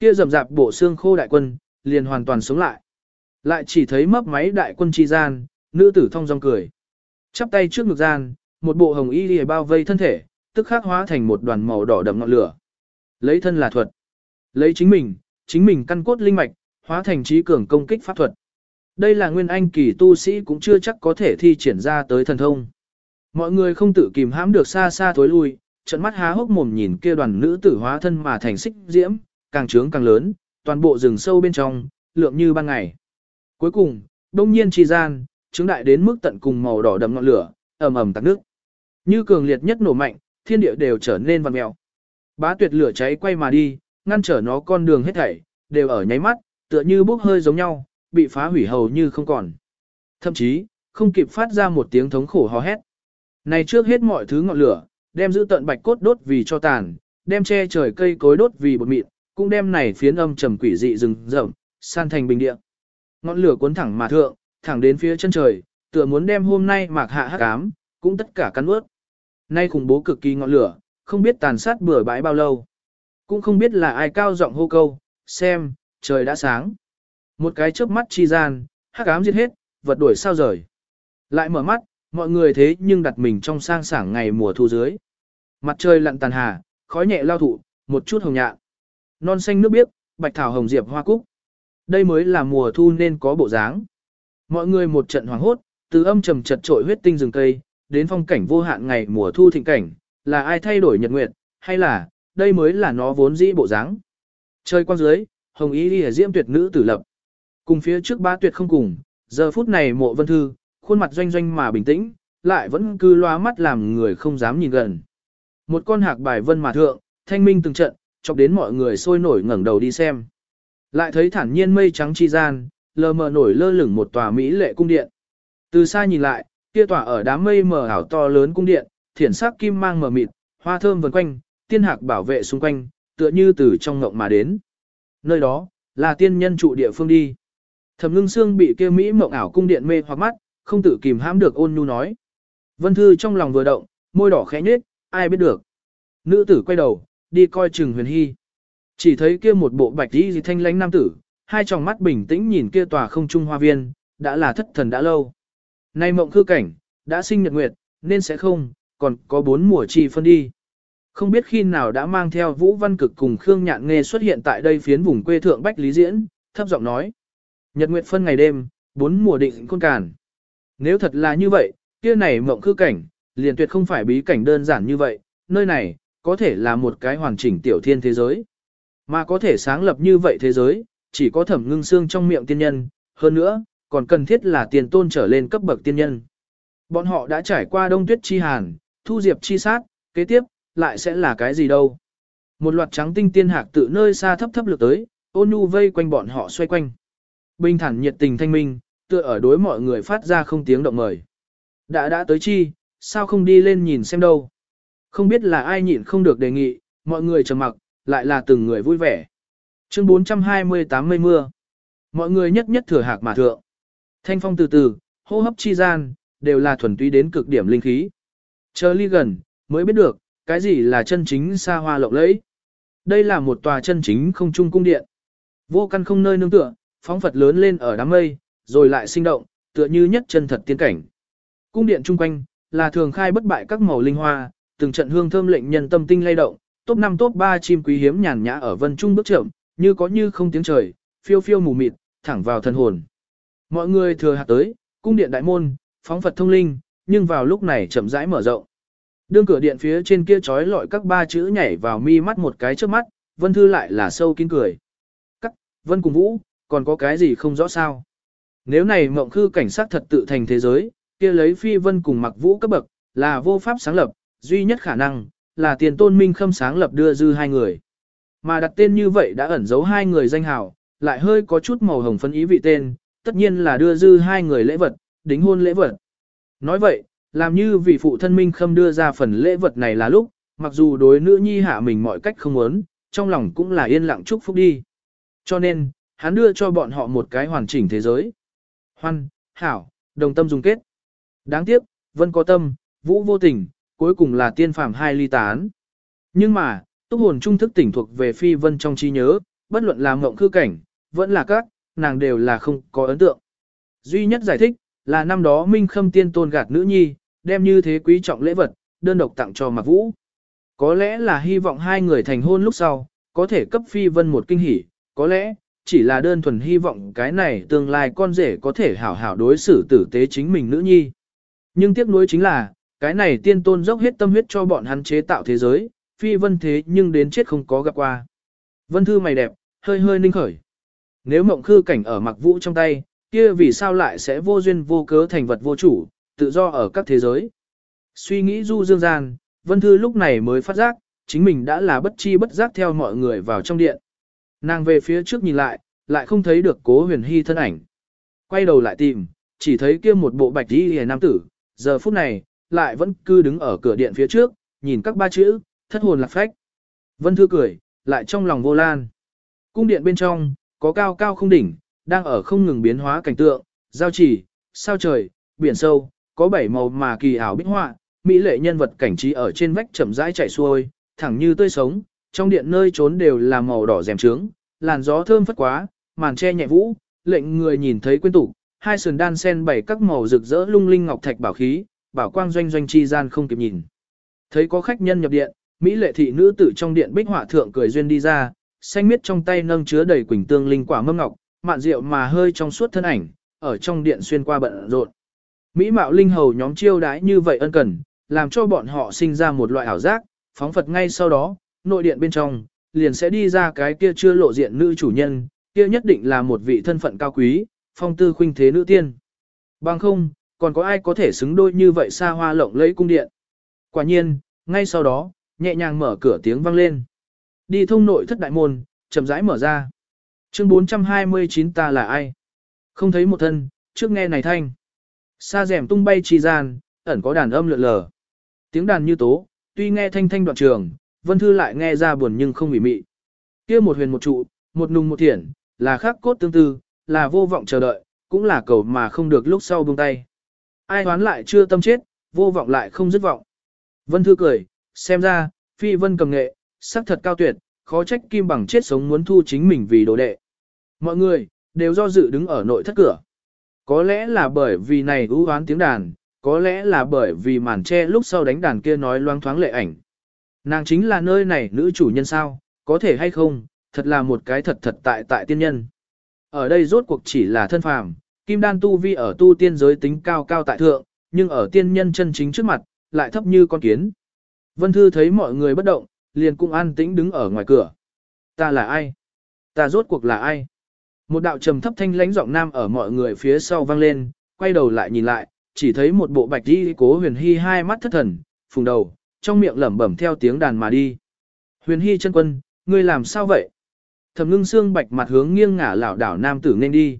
Kia rầm rạp bộ xương khô đại quân, liền hoàn toàn sống lại. Lại chỉ thấy mấp máy đại quân chi gian, nữ tử thông dong cười. Chắp tay trước ngực gian, một bộ hồng y lìa bao vây thân thể, tức khắc hóa thành một đoàn màu đỏ đậm ngọn lửa. Lấy thân là thuật. Lấy chính mình, chính mình căn cốt linh mạch, hóa thành trí cường công kích pháp thuật. Đây là nguyên anh kỳ tu sĩ cũng chưa chắc có thể thi triển ra tới thần thông. Mọi người không tự kìm hãm được xa xa thối lui, trận mắt há hốc mồm nhìn kia đoàn nữ tử hóa thân mà thành xích diễm, càng trướng càng lớn, toàn bộ rừng sâu bên trong, lượng như ban ngày. Cuối cùng, đông nhiên chi gian, trướng đại đến mức tận cùng màu đỏ đậm ngọn lửa, ầm ầm tạc nước. Như cường liệt nhất nổ mạnh, thiên địa đều trở nên vằn mèo. Bá tuyệt lửa cháy quay mà đi, ngăn trở nó con đường hết thảy, đều ở nháy mắt, tựa như bốc hơi giống nhau, bị phá hủy hầu như không còn. Thậm chí, không kịp phát ra một tiếng thống khổ hò hét. Này trước hết mọi thứ ngọn lửa, đem giữ tận bạch cốt đốt vì cho tàn, đem che trời cây cối đốt vì bột mịn, cũng đem này phiến âm trầm quỷ dị rừng rậm, san thành bình địa. Ngọn lửa cuốn thẳng mà thượng, thẳng đến phía chân trời, tựa muốn đem hôm nay mạc hạ hắc ám, cũng tất cả cắn ướt. Nay khủng bố cực kỳ ngọn lửa, không biết tàn sát bừa bãi bao lâu. Cũng không biết là ai cao giọng hô câu, xem, trời đã sáng. Một cái chớp mắt chi gian, hắc ám giết hết, vật đuổi sao rời. Lại mở mắt, mọi người thế nhưng đặt mình trong sang sảng ngày mùa thu dưới. Mặt trời lặn tàn hà, khói nhẹ lao thụ, một chút hồng nhạn. Non xanh nước biếc, bạch thảo hồng diệp hoa cúc. Đây mới là mùa thu nên có bộ dáng. Mọi người một trận hoảng hốt, từ âm trầm chật trội huyết tinh rừng cây, đến phong cảnh vô hạn ngày mùa thu thịnh cảnh, là ai thay đổi nhật nguyệt, hay là, đây mới là nó vốn dĩ bộ dáng. Trời quang dưới, hồng ý đi diễm tuyệt nữ tử lập. Cùng phía trước ba tuyệt không cùng, giờ phút này mộ vân thư, khuôn mặt doanh doanh mà bình tĩnh, lại vẫn cứ loa mắt làm người không dám nhìn gần. Một con hạc bài vân mà thượng, thanh minh từng trận, chọc đến mọi người sôi nổi ngẩng đầu đi xem. Lại thấy thản nhiên mây trắng chi gian, lờ mờ nổi lơ lửng một tòa mỹ lệ cung điện. Từ xa nhìn lại, kia tòa ở đám mây mờ ảo to lớn cung điện, thiển sắc kim mang mờ mịt, hoa thơm vần quanh, tiên hạc bảo vệ xung quanh, tựa như từ trong ngộng mà đến. Nơi đó, là tiên nhân trụ địa phương đi. Thẩm ngưng xương bị kia Mỹ mộng ảo cung điện mê hoặc mắt, không tự kìm hãm được ôn nhu nói. Vân Thư trong lòng vừa động, môi đỏ khẽ nhếch, ai biết được. Nữ tử quay đầu, đi coi Trừng Huyền Hy. Chỉ thấy kia một bộ bạch y thanh lãnh nam tử, hai tròng mắt bình tĩnh nhìn kia tòa không trung hoa viên, đã là thất thần đã lâu. Nay mộng khư cảnh, đã sinh nhật nguyệt, nên sẽ không, còn có bốn mùa chi phân đi. Không biết khi nào đã mang theo Vũ Văn Cực cùng Khương Nhạn Nghê xuất hiện tại đây phiến vùng quê thượng Bách Lý Diễn, thấp giọng nói. Nhật nguyệt phân ngày đêm, bốn mùa định côn càn. Nếu thật là như vậy, kia này mộng khư cảnh, liền tuyệt không phải bí cảnh đơn giản như vậy, nơi này, có thể là một cái hoàn chỉnh tiểu thiên thế giới. Mà có thể sáng lập như vậy thế giới, chỉ có thẩm ngưng xương trong miệng tiên nhân, hơn nữa, còn cần thiết là tiền tôn trở lên cấp bậc tiên nhân. Bọn họ đã trải qua đông tuyết chi hàn, thu diệp chi sát, kế tiếp, lại sẽ là cái gì đâu. Một loạt trắng tinh tiên hạc tự nơi xa thấp thấp lược tới, ôn nhu vây quanh bọn họ xoay quanh. Bình thản nhiệt tình thanh minh, tựa ở đối mọi người phát ra không tiếng động mời. Đã đã tới chi, sao không đi lên nhìn xem đâu. Không biết là ai nhịn không được đề nghị, mọi người trầm mặc, lại là từng người vui vẻ. Chương 428 mây mưa. Mọi người nhất nhất thừa hạc mà thượng. Thanh phong từ từ, hô hấp chi gian, đều là thuần túy đến cực điểm linh khí. Chờ ly gần, mới biết được, cái gì là chân chính xa hoa lộng lẫy. Đây là một tòa chân chính không trung cung điện. Vô căn không nơi nương tựa, phóng Phật lớn lên ở đám mây, rồi lại sinh động, tựa như nhất chân thật tiên cảnh. Cung điện chung quanh, là thường khai bất bại các màu linh hoa, từng trận hương thơm lệnh nhân tâm tinh lay động, top 5 top 3 chim quý hiếm nhàn nhã ở vân trung bước chậm, như có như không tiếng trời, phiêu phiêu mù mịt, thẳng vào thân hồn. Mọi người thừa hạt tới, cung điện đại môn, phóng Phật thông linh, nhưng vào lúc này chậm rãi mở rộng. Đương cửa điện phía trên kia trói lọi các ba chữ nhảy vào mi mắt một cái trước mắt, Vân Thư lại là sâu kín cười. Cắt, Vân cùng Vũ, còn có cái gì không rõ sao? Nếu này mộng khư cảnh sát thật tự thành thế giới, kia lấy phi vân cùng mặc vũ cấp bậc, là vô pháp sáng lập, duy nhất khả năng, là tiền tôn minh khâm sáng lập đưa dư hai người. Mà đặt tên như vậy đã ẩn giấu hai người danh hào, lại hơi có chút màu hồng phân ý vị tên, tất nhiên là đưa dư hai người lễ vật, đính hôn lễ vật. Nói vậy, làm như vị phụ thân minh khâm đưa ra phần lễ vật này là lúc, mặc dù đối nữ nhi hạ mình mọi cách không muốn, trong lòng cũng là yên lặng chúc phúc đi. Cho nên, hắn đưa cho bọn họ một cái hoàn chỉnh thế giới. Hoan, hảo, đồng tâm dùng kết. Đáng tiếc, vân có tâm, vũ vô tình, cuối cùng là tiên phàm hai ly tán. Nhưng mà, túc hồn trung thức tỉnh thuộc về phi vân trong trí nhớ, bất luận là mộng khư cảnh, vẫn là các, nàng đều là không có ấn tượng. Duy nhất giải thích, là năm đó Minh Khâm tiên tôn gạt nữ nhi, đem như thế quý trọng lễ vật, đơn độc tặng cho Mạc Vũ. Có lẽ là hy vọng hai người thành hôn lúc sau, có thể cấp phi vân một kinh hỉ, có lẽ, chỉ là đơn thuần hy vọng cái này tương lai con rể có thể hảo hảo đối xử tử tế chính mình nữ nhi. Nhưng tiếc nuối chính là, cái này tiên tôn dốc hết tâm huyết cho bọn hắn chế tạo thế giới, phi vân thế nhưng đến chết không có gặp qua. Vân thư mày đẹp, hơi hơi ninh khởi. Nếu mộng khư cảnh ở mặc vũ trong tay, kia vì sao lại sẽ vô duyên vô cớ thành vật vô chủ, tự do ở các thế giới. Suy nghĩ du dương gian, Vân Thư lúc này mới phát giác, chính mình đã là bất chi bất giác theo mọi người vào trong điện. Nàng về phía trước nhìn lại, lại không thấy được cố huyền hy thân ảnh. Quay đầu lại tìm, chỉ thấy kia một bộ bạch đi hề nam tử, giờ phút này, lại vẫn cứ đứng ở cửa điện phía trước, nhìn các ba chữ, thất hồn lạc phách. Vân Thư cười, lại trong lòng vô lan. Cung điện bên trong, có cao cao không đỉnh, đang ở không ngừng biến hóa cảnh tượng, giao chỉ, sao trời, biển sâu, có bảy màu mà kỳ ảo bích họa, mỹ lệ nhân vật cảnh trí ở trên vách chậm rãi chạy xuôi, thẳng như tươi sống, trong điện nơi trốn đều là màu đỏ rèm trướng, làn gió thơm phất quá, màn che nhẹ vũ, lệnh người nhìn thấy quên tủ, hai sườn đan sen bảy các màu rực rỡ lung linh ngọc thạch bảo khí, bảo quang doanh doanh chi gian không kịp nhìn. Thấy có khách nhân nhập điện, mỹ lệ thị nữ tử trong điện bích họa thượng cười duyên đi ra, xanh miết trong tay nâng chứa đầy quỳnh tương linh quả mâm ngọc, mạn rượu mà hơi trong suốt thân ảnh, ở trong điện xuyên qua bận rộn. Mỹ mạo linh hầu nhóm chiêu đãi như vậy ân cần, làm cho bọn họ sinh ra một loại ảo giác, phóng Phật ngay sau đó, nội điện bên trong, liền sẽ đi ra cái kia chưa lộ diện nữ chủ nhân, kia nhất định là một vị thân phận cao quý, phong tư khuynh thế nữ tiên. Bằng không, còn có ai có thể xứng đôi như vậy xa hoa lộng lẫy cung điện. Quả nhiên, ngay sau đó, nhẹ nhàng mở cửa tiếng vang lên. Đi thông nội thất đại môn, chậm rãi mở ra. Chương 429 ta là ai? Không thấy một thân, trước nghe này thanh. Xa rèm tung bay trì gian, ẩn có đàn âm lượn lờ. Tiếng đàn như tố, tuy nghe thanh thanh đoạn trường, Vân Thư lại nghe ra buồn nhưng không bị mị. Kia một huyền một trụ, một nùng một thiển, là khắc cốt tương tư, là vô vọng chờ đợi, cũng là cầu mà không được lúc sau buông tay. Ai hoán lại chưa tâm chết, vô vọng lại không dứt vọng. Vân Thư cười, xem ra, phi vân cầm nghệ, sắc thật cao tuyệt, khó trách kim bằng chết sống muốn thu chính mình vì đồ đệ. Mọi người, đều do dự đứng ở nội thất cửa. Có lẽ là bởi vì này ưu hoán tiếng đàn, có lẽ là bởi vì màn che lúc sau đánh đàn kia nói loang thoáng lệ ảnh. Nàng chính là nơi này nữ chủ nhân sao, có thể hay không, thật là một cái thật thật tại tại tiên nhân. Ở đây rốt cuộc chỉ là thân phàm, kim đan tu vi ở tu tiên giới tính cao cao tại thượng, nhưng ở tiên nhân chân chính trước mặt, lại thấp như con kiến. Vân Thư thấy mọi người bất động, liền cũng an tĩnh đứng ở ngoài cửa. Ta là ai? Ta rốt cuộc là ai? Một đạo trầm thấp thanh lãnh giọng nam ở mọi người phía sau vang lên, quay đầu lại nhìn lại, chỉ thấy một bộ bạch đi cố huyền hy hai mắt thất thần, phùng đầu, trong miệng lẩm bẩm theo tiếng đàn mà đi. Huyền hy chân quân, ngươi làm sao vậy? Thẩm ngưng xương bạch mặt hướng nghiêng ngả lảo đảo nam tử nên đi.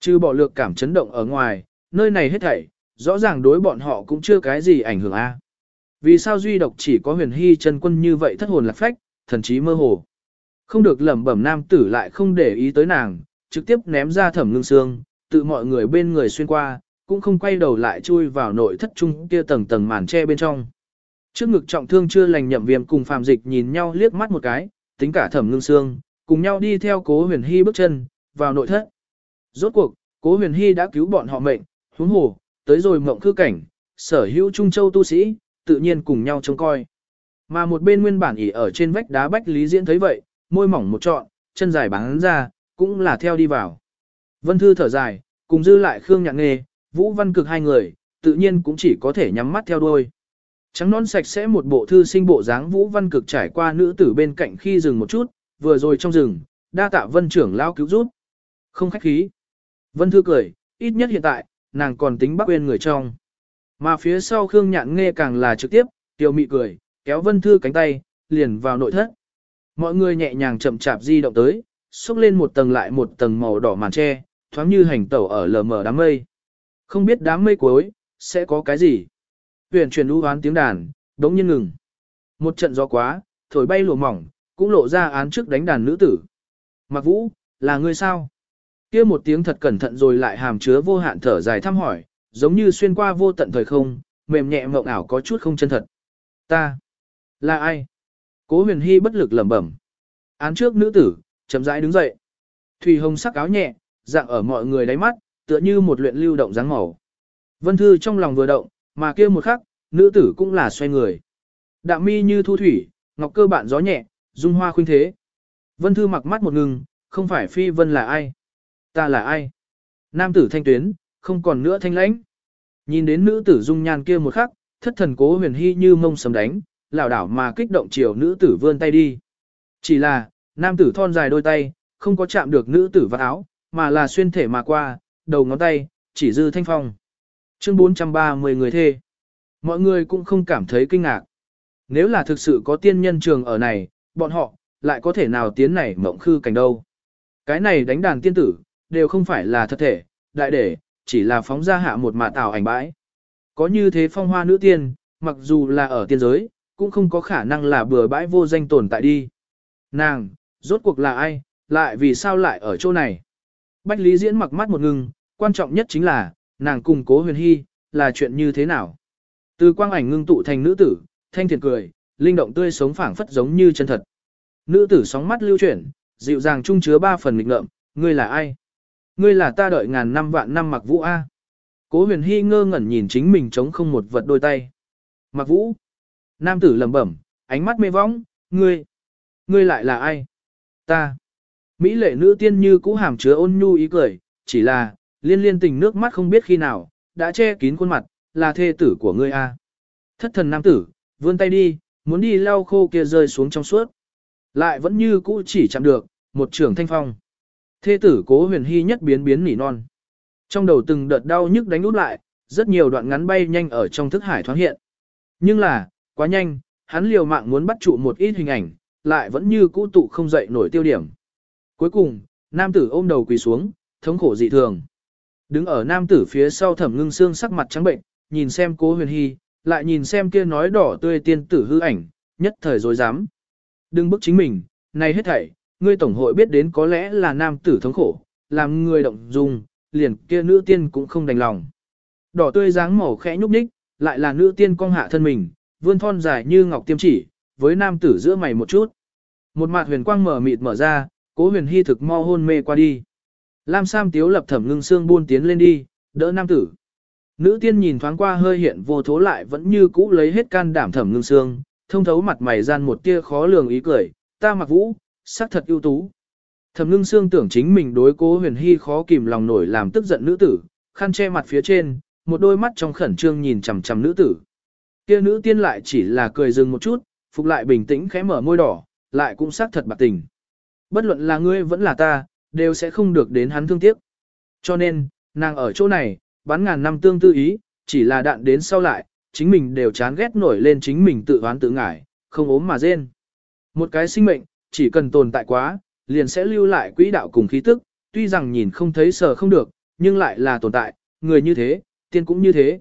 Chứ bỏ lược cảm chấn động ở ngoài, nơi này hết thảy, rõ ràng đối bọn họ cũng chưa cái gì ảnh hưởng a. Vì sao duy độc chỉ có huyền hy chân quân như vậy thất hồn lạc phách, thần trí mơ hồ. Không được lẩm bẩm nam tử lại không để ý tới nàng, trực tiếp ném ra thẩm ngưng xương, tự mọi người bên người xuyên qua, cũng không quay đầu lại chui vào nội thất trung kia tầng tầng màn che bên trong. Trước ngực trọng thương chưa lành nhậm viêm cùng phàm dịch nhìn nhau liếc mắt một cái, tính cả thẩm ngưng xương, cùng nhau đi theo cố huyền hy bước chân, vào nội thất. Rốt cuộc, cố huyền hy đã cứu bọn họ mệnh, huống hồ, tới rồi mộng khư cảnh, sở hữu Trung Châu tu sĩ, tự nhiên cùng nhau trông coi. Mà một bên nguyên bản ỉ ở trên vách đá bách lý diễn thấy vậy, môi mỏng một trọn, chân dài bắn ra, cũng là theo đi vào. Vân Thư thở dài, cùng dư lại Khương Nhạc Nghề, Vũ Văn Cực hai người, tự nhiên cũng chỉ có thể nhắm mắt theo đuôi. Trắng nón sạch sẽ một bộ thư sinh bộ dáng Vũ Văn Cực trải qua nữ tử bên cạnh khi dừng một chút, vừa rồi trong rừng, đa tạ Vân trưởng lao cứu giúp. Không khách khí. Vân Thư cười, ít nhất hiện tại, nàng còn tính bắc quên người trong. Mà phía sau Khương Nhạn nghe càng là trực tiếp, tiểu mị cười, kéo Vân Thư cánh tay, liền vào nội thất. Mọi người nhẹ nhàng chậm chạp di động tới, xúc lên một tầng lại một tầng màu đỏ màn tre, thoáng như hành tẩu ở lờ mờ đám mây. Không biết đám mây cuối, sẽ có cái gì? Huyền truyền u hoán tiếng đàn, đống nhiên ngừng. Một trận gió quá, thổi bay lụa mỏng, cũng lộ ra án trước đánh đàn nữ tử. Mặc vũ, là ngươi sao? kia một tiếng thật cẩn thận rồi lại hàm chứa vô hạn thở dài thăm hỏi, giống như xuyên qua vô tận thời không, mềm nhẹ mộng ảo có chút không chân thật. Ta, là ai? Cố huyền hy bất lực lẩm bẩm. Án trước nữ tử, chậm rãi đứng dậy. Thủy hồng sắc áo nhẹ, dạng ở mọi người đáy mắt, tựa như một luyện lưu động dáng màu. Vân Thư trong lòng vừa động, mà kia một khắc, nữ tử cũng là xoay người. Đạm mi như thu thủy, ngọc cơ bạn gió nhẹ, dung hoa khuynh thế. Vân Thư mặc mắt một ngừng, không phải phi vân là ai? Ta là ai? Nam tử thanh tuyến, không còn nữa thanh lãnh. Nhìn đến nữ tử dung nhan kia một khắc, thất thần cố huyền hy như mông sầm đánh, lảo đảo mà kích động chiều nữ tử vươn tay đi. Chỉ là, nam tử thon dài đôi tay, không có chạm được nữ tử vào áo, mà là xuyên thể mà qua, đầu ngón tay, chỉ dư thanh phong. Chương 430 người thê. Mọi người cũng không cảm thấy kinh ngạc. Nếu là thực sự có tiên nhân trường ở này, bọn họ, lại có thể nào tiến này mộng khư cảnh đâu. Cái này đánh đàn tiên tử, đều không phải là thật thể, đại để, chỉ là phóng ra hạ một mạ tạo ảnh bãi. Có như thế phong hoa nữ tiên, mặc dù là ở tiên giới, cũng không có khả năng là bừa bãi vô danh tồn tại đi. Nàng, rốt cuộc là ai, lại vì sao lại ở chỗ này? Bách Lý Diễn mặc mắt một ngừng, quan trọng nhất chính là, nàng cùng cố huyền hy, là chuyện như thế nào? Từ quang ảnh ngưng tụ thành nữ tử, thanh thiệt cười, linh động tươi sống phảng phất giống như chân thật. Nữ tử sóng mắt lưu chuyển, dịu dàng trung chứa ba phần nghịch ngợm, ngươi là ai? Ngươi là ta đợi ngàn năm vạn năm mặc vũ A. Cố huyền hy ngơ ngẩn nhìn chính mình chống không một vật đôi tay. Mặc vũ. Nam tử lẩm bẩm, ánh mắt mê vóng, ngươi. Ngươi lại là ai? Ta. Mỹ lệ nữ tiên như cũ hàm chứa ôn nhu ý cười, chỉ là, liên liên tình nước mắt không biết khi nào, đã che kín khuôn mặt, là thê tử của ngươi a. Thất thần nam tử, vươn tay đi, muốn đi lau khô kia rơi xuống trong suốt. Lại vẫn như cũ chỉ chạm được, một trường thanh phong. Thê tử cố huyền hy nhất biến biến nỉ non. Trong đầu từng đợt đau nhức đánh út lại, rất nhiều đoạn ngắn bay nhanh ở trong thức hải thoáng hiện. Nhưng là, quá nhanh, hắn liều mạng muốn bắt trụ một ít hình ảnh, lại vẫn như cũ tụ không dậy nổi tiêu điểm. Cuối cùng, nam tử ôm đầu quỳ xuống, thống khổ dị thường. Đứng ở nam tử phía sau thẩm ngưng xương sắc mặt trắng bệnh, nhìn xem cố huyền hy, lại nhìn xem kia nói đỏ tươi tiên tử hư ảnh, nhất thời dối dám. Đừng bức chính mình, này hết thảy, ngươi tổng hội biết đến có lẽ là nam tử thống khổ, làm người động dung, liền kia nữ tiên cũng không đành lòng. Đỏ tươi dáng màu khẽ nhúc nhích, lại là nữ tiên cong hạ thân mình, vươn thon dài như ngọc tiêm chỉ, với nam tử giữa mày một chút. Một mặt huyền quang mở mịt mở ra, cố huyền hy thực mo hôn mê qua đi. Lam Sam tiếu lập thẩm ngưng xương buôn tiến lên đi, đỡ nam tử. Nữ tiên nhìn thoáng qua hơi hiện vô thố lại vẫn như cũ lấy hết can đảm thẩm ngưng xương, thông thấu mặt mày gian một tia khó lường ý cười, ta mặc vũ, sắc thật ưu tú. Thẩm ngưng xương tưởng chính mình đối cố huyền hy khó kìm lòng nổi làm tức giận nữ tử, khăn che mặt phía trên, một đôi mắt trong khẩn trương nhìn chằm chằm nữ tử. Kia nữ tiên lại chỉ là cười dừng một chút, phục lại bình tĩnh khẽ mở môi đỏ, lại cũng sắc thật bạc tình. Bất luận là ngươi vẫn là ta, đều sẽ không được đến hắn thương tiếc. Cho nên, nàng ở chỗ này, bắn ngàn năm tương tư ý, chỉ là đạn đến sau lại, chính mình đều chán ghét nổi lên chính mình tự oán tự ngải, không ốm mà rên. Một cái sinh mệnh, chỉ cần tồn tại quá, liền sẽ lưu lại quỹ đạo cùng khí tức, tuy rằng nhìn không thấy sờ không được, nhưng lại là tồn tại, người như thế, tiên cũng như thế.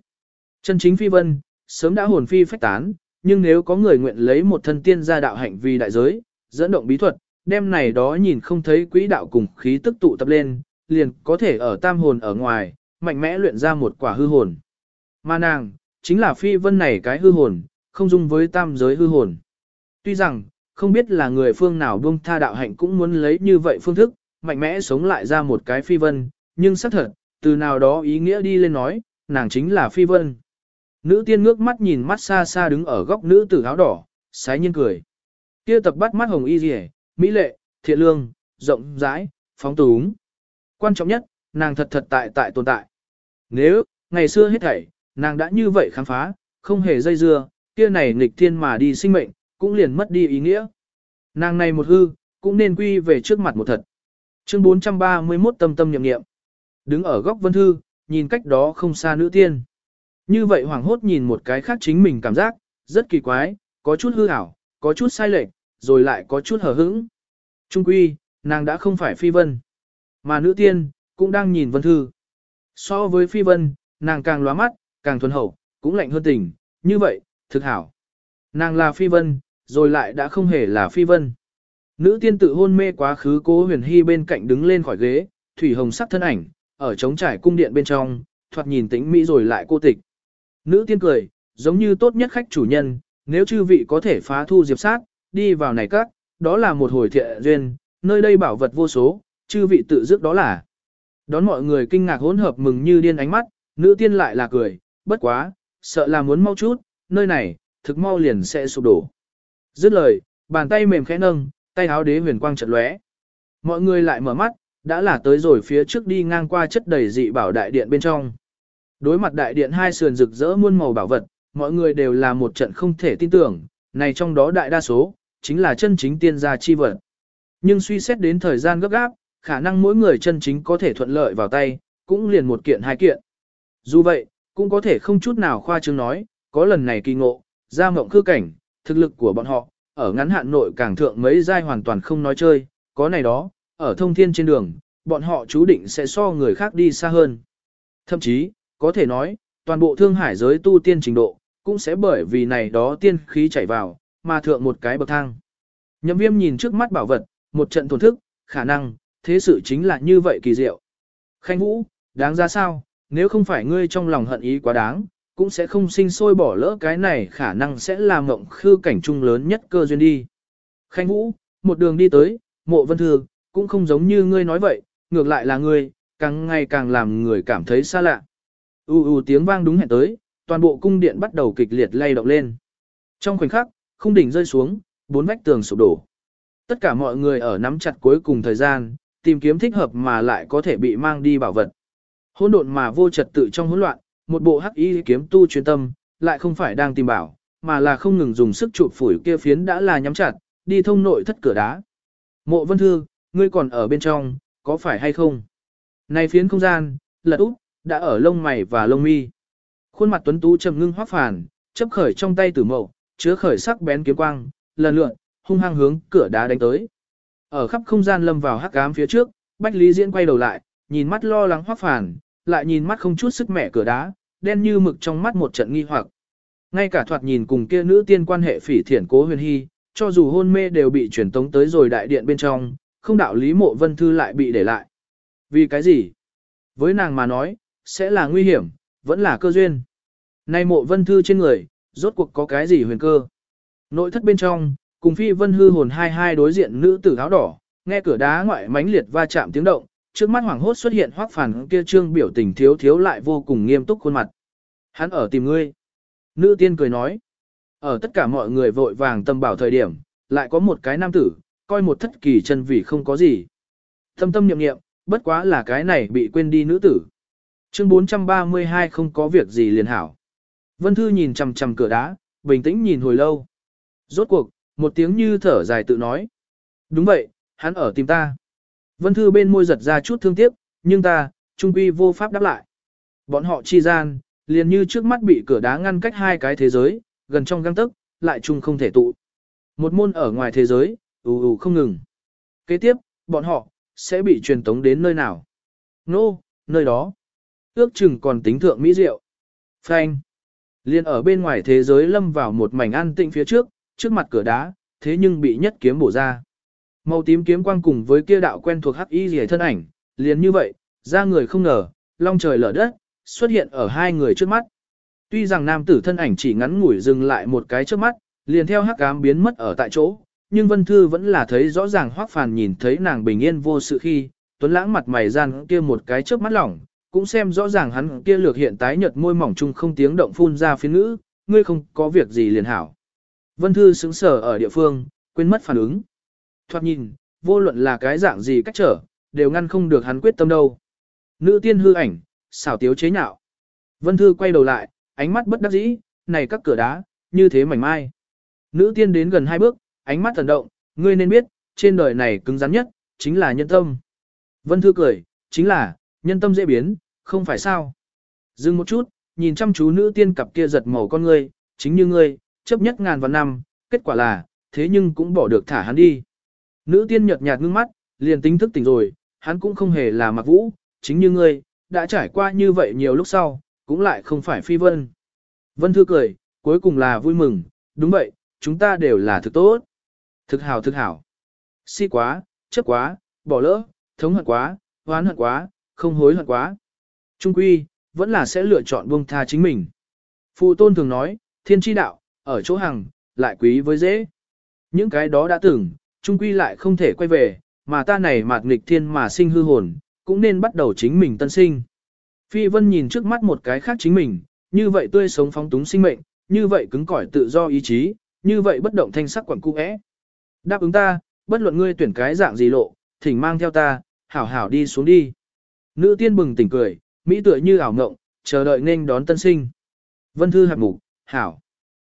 Chân chính phi vân, sớm đã hồn phi phách tán, nhưng nếu có người nguyện lấy một thân tiên gia đạo hạnh vì đại giới, dẫn động bí thuật, đem này đó nhìn không thấy quỹ đạo cùng khí tức tụ tập lên, liền có thể ở tam hồn ở ngoài, mạnh mẽ luyện ra một quả hư hồn. Mà nàng, chính là phi vân này cái hư hồn, không dung với tam giới hư hồn. Tuy rằng, không biết là người phương nào buông tha đạo hạnh cũng muốn lấy như vậy phương thức, mạnh mẽ sống lại ra một cái phi vân, nhưng xác thật, từ nào đó ý nghĩa đi lên nói, nàng chính là phi vân. Nữ tiên ngước mắt nhìn mắt xa xa đứng ở góc nữ tử áo đỏ, sái nhiên cười. Kia tập bắt mắt hồng y rìa, mỹ lệ, thiện lương, rộng rãi, phóng túng. Quan trọng nhất, nàng thật thật tại tại tồn tại. Nếu, ngày xưa hết thảy, nàng đã như vậy khám phá, không hề dây dưa, kia này nghịch thiên mà đi sinh mệnh, cũng liền mất đi ý nghĩa. Nàng này một hư, cũng nên quy về trước mặt một thật. Chương 431 tâm tâm nhậm nghiệm. Đứng ở góc vân thư, nhìn cách đó không xa nữ tiên. Như vậy hoàng hốt nhìn một cái khác chính mình cảm giác, rất kỳ quái, có chút hư ảo, có chút sai lệch, rồi lại có chút hờ hững. Trung quy, nàng đã không phải phi vân. Mà nữ tiên, cũng đang nhìn vân thư. So với phi vân, nàng càng lóa mắt, càng thuần hậu, cũng lạnh hơn tình, như vậy, thực hảo. Nàng là phi vân, rồi lại đã không hề là phi vân. Nữ tiên tự hôn mê quá khứ cố huyền hy bên cạnh đứng lên khỏi ghế, thủy hồng sắc thân ảnh, ở trống trải cung điện bên trong, thoạt nhìn tĩnh mỹ rồi lại cô tịch. Nữ tiên cười, giống như tốt nhất khách chủ nhân, nếu chư vị có thể phá thu diệp sát, đi vào này các, đó là một hồi thiện duyên, nơi đây bảo vật vô số, chư vị tự dứt đó là. Đón mọi người kinh ngạc hỗn hợp mừng như điên ánh mắt, nữ tiên lại là cười, bất quá, sợ là muốn mau chút, nơi này, thực mau liền sẽ sụp đổ. Dứt lời, bàn tay mềm khẽ nâng, tay áo đế huyền quang chợt lóe. Mọi người lại mở mắt, đã là tới rồi phía trước đi ngang qua chất đầy dị bảo đại điện bên trong. Đối mặt đại điện hai sườn rực rỡ muôn màu bảo vật, mọi người đều là một trận không thể tin tưởng, này trong đó đại đa số, chính là chân chính tiên gia chi vật. Nhưng suy xét đến thời gian gấp gáp, khả năng mỗi người chân chính có thể thuận lợi vào tay, cũng liền một kiện hai kiện. Dù vậy, cũng có thể không chút nào khoa trương nói, có lần này kỳ ngộ, ra mộng khư cảnh, thực lực của bọn họ, ở ngắn hạn nội càng thượng mấy giai hoàn toàn không nói chơi, có này đó, ở thông thiên trên đường, bọn họ chú định sẽ so người khác đi xa hơn. Thậm chí, có thể nói, toàn bộ thương hải giới tu tiên trình độ, cũng sẽ bởi vì này đó tiên khí chảy vào, mà thượng một cái bậc thang. Nhậm viêm nhìn trước mắt bảo vật, một trận thổn thức, khả năng, thế sự chính là như vậy kỳ diệu. Khanh Vũ, đáng ra sao, nếu không phải ngươi trong lòng hận ý quá đáng, cũng sẽ không sinh sôi bỏ lỡ cái này khả năng sẽ làm mộng khư cảnh trung lớn nhất cơ duyên đi. Khanh Vũ, một đường đi tới, mộ vân thường, cũng không giống như ngươi nói vậy, ngược lại là ngươi, càng ngày càng làm người cảm thấy xa lạ. U u tiếng vang đúng hẹn tới, toàn bộ cung điện bắt đầu kịch liệt lay động lên. Trong khoảnh khắc, khung đỉnh rơi xuống, bốn vách tường sụp đổ. Tất cả mọi người ở nắm chặt cuối cùng thời gian, tìm kiếm thích hợp mà lại có thể bị mang đi bảo vật. Hỗn độn mà vô trật tự trong hỗn loạn, một bộ hắc y kiếm tu chuyên tâm, lại không phải đang tìm bảo, mà là không ngừng dùng sức chụp phủi kia phiến đã là nhắm chặt, đi thông nội thất cửa đá. Mộ Vân Thư, ngươi còn ở bên trong, có phải hay không? Này phiến không gian, lật úp, đã ở lông mày và lông mi. Khuôn mặt tuấn tú trầm ngưng hoắc phản, chấp khởi trong tay tử mậu, chứa khởi sắc bén kiếm quang, lần lượn, hung hăng hướng cửa đá đánh tới. Ở khắp không gian lâm vào hắc ám phía trước, Bách Lý Diễn quay đầu lại, nhìn mắt lo lắng hoắc phản, lại nhìn mắt không chút sức mẻ cửa đá, đen như mực trong mắt một trận nghi hoặc. Ngay cả thoạt nhìn cùng kia nữ tiên quan hệ phỉ thiển cố huyền hy, cho dù hôn mê đều bị chuyển tống tới rồi đại điện bên trong, không đạo lý mộ vân thư lại bị để lại. Vì cái gì? Với nàng mà nói, sẽ là nguy hiểm, vẫn là cơ duyên. Nay mộ vân thư trên người, rốt cuộc có cái gì huyền cơ? Nội thất bên trong, cùng phi vân hư hồn hai hai đối diện nữ tử áo đỏ, nghe cửa đá ngoại mánh liệt va chạm tiếng động, trước mắt hoảng hốt xuất hiện hoắc phản kia trương biểu tình thiếu thiếu lại vô cùng nghiêm túc khuôn mặt. Hắn ở tìm ngươi. Nữ tiên cười nói. Ở tất cả mọi người vội vàng tâm bảo thời điểm, lại có một cái nam tử, coi một thất kỳ chân vì không có gì. Tâm tâm niệm niệm, bất quá là cái này bị quên đi nữ tử. Chương 432 không có việc gì liền hảo. Vân Thư nhìn chằm chằm cửa đá, bình tĩnh nhìn hồi lâu. Rốt cuộc, một tiếng như thở dài tự nói. Đúng vậy, hắn ở tìm ta. Vân Thư bên môi giật ra chút thương tiếc, nhưng ta, trung quy vô pháp đáp lại. Bọn họ chi gian, liền như trước mắt bị cửa đá ngăn cách hai cái thế giới, gần trong găng tức, lại chung không thể tụ. Một môn ở ngoài thế giới, ù ù không ngừng. Kế tiếp, bọn họ, sẽ bị truyền tống đến nơi nào? Nô, no, nơi đó. Ước chừng còn tính thượng mỹ diệu. Phanh. Liên ở bên ngoài thế giới lâm vào một mảnh an tĩnh phía trước, trước mặt cửa đá, thế nhưng bị nhất kiếm bổ ra. Màu tím kiếm quang cùng với kia đạo quen thuộc hắc y rìa thân ảnh, liền như vậy, ra người không ngờ, long trời lở đất, xuất hiện ở hai người trước mắt. Tuy rằng nam tử thân ảnh chỉ ngắn ngủi dừng lại một cái trước mắt, liền theo hắc ám biến mất ở tại chỗ, nhưng Vân Thư vẫn là thấy rõ ràng Hoắc Phàn nhìn thấy nàng bình yên vô sự khi, tuấn lãng mặt mày gian kia một cái trước mắt lỏng, cũng xem rõ ràng hắn kia lược hiện tái nhợt môi mỏng chung không tiếng động phun ra phiến ngữ, ngươi không có việc gì liền hảo. Vân Thư sững sờ ở địa phương, quên mất phản ứng. Thoát nhìn, vô luận là cái dạng gì cách trở, đều ngăn không được hắn quyết tâm đâu. Nữ tiên hư ảnh, xảo tiếu chế nhạo. Vân Thư quay đầu lại, ánh mắt bất đắc dĩ, này các cửa đá, như thế mảnh mai. Nữ tiên đến gần hai bước, ánh mắt thần động, ngươi nên biết, trên đời này cứng rắn nhất, chính là nhân tâm. Vân Thư cười, chính là, nhân tâm dễ biến, không phải sao. Dừng một chút, nhìn chăm chú nữ tiên cặp kia giật màu con ngươi, chính như ngươi, chấp nhất ngàn vạn năm, kết quả là, thế nhưng cũng bỏ được thả hắn đi. Nữ tiên nhợt nhạt ngưng mắt, liền tính thức tỉnh rồi, hắn cũng không hề là mặc vũ, chính như ngươi, đã trải qua như vậy nhiều lúc sau, cũng lại không phải phi vân. Vân Thư cười, cuối cùng là vui mừng, đúng vậy, chúng ta đều là thực tốt. Thực hảo thực hảo. Si quá, chấp quá, bỏ lỡ, thống hận quá, hoán hận quá, không hối hận quá. Trung quy, vẫn là sẽ lựa chọn buông tha chính mình. Phụ tôn thường nói, thiên tri đạo, ở chỗ hằng, lại quý với dễ. Những cái đó đã từng, trung quy lại không thể quay về, mà ta này mạt nghịch thiên mà sinh hư hồn, cũng nên bắt đầu chính mình tân sinh. Phi Vân nhìn trước mắt một cái khác chính mình, như vậy tươi sống phóng túng sinh mệnh, như vậy cứng cỏi tự do ý chí, như vậy bất động thanh sắc quẩn cung é. Đáp ứng ta, bất luận ngươi tuyển cái dạng gì lộ, thỉnh mang theo ta, hảo hảo đi xuống đi. Nữ tiên bừng tỉnh cười, mỹ tựa như ảo ngộng, chờ đợi nên đón tân sinh. Vân thư hạt mục, hảo.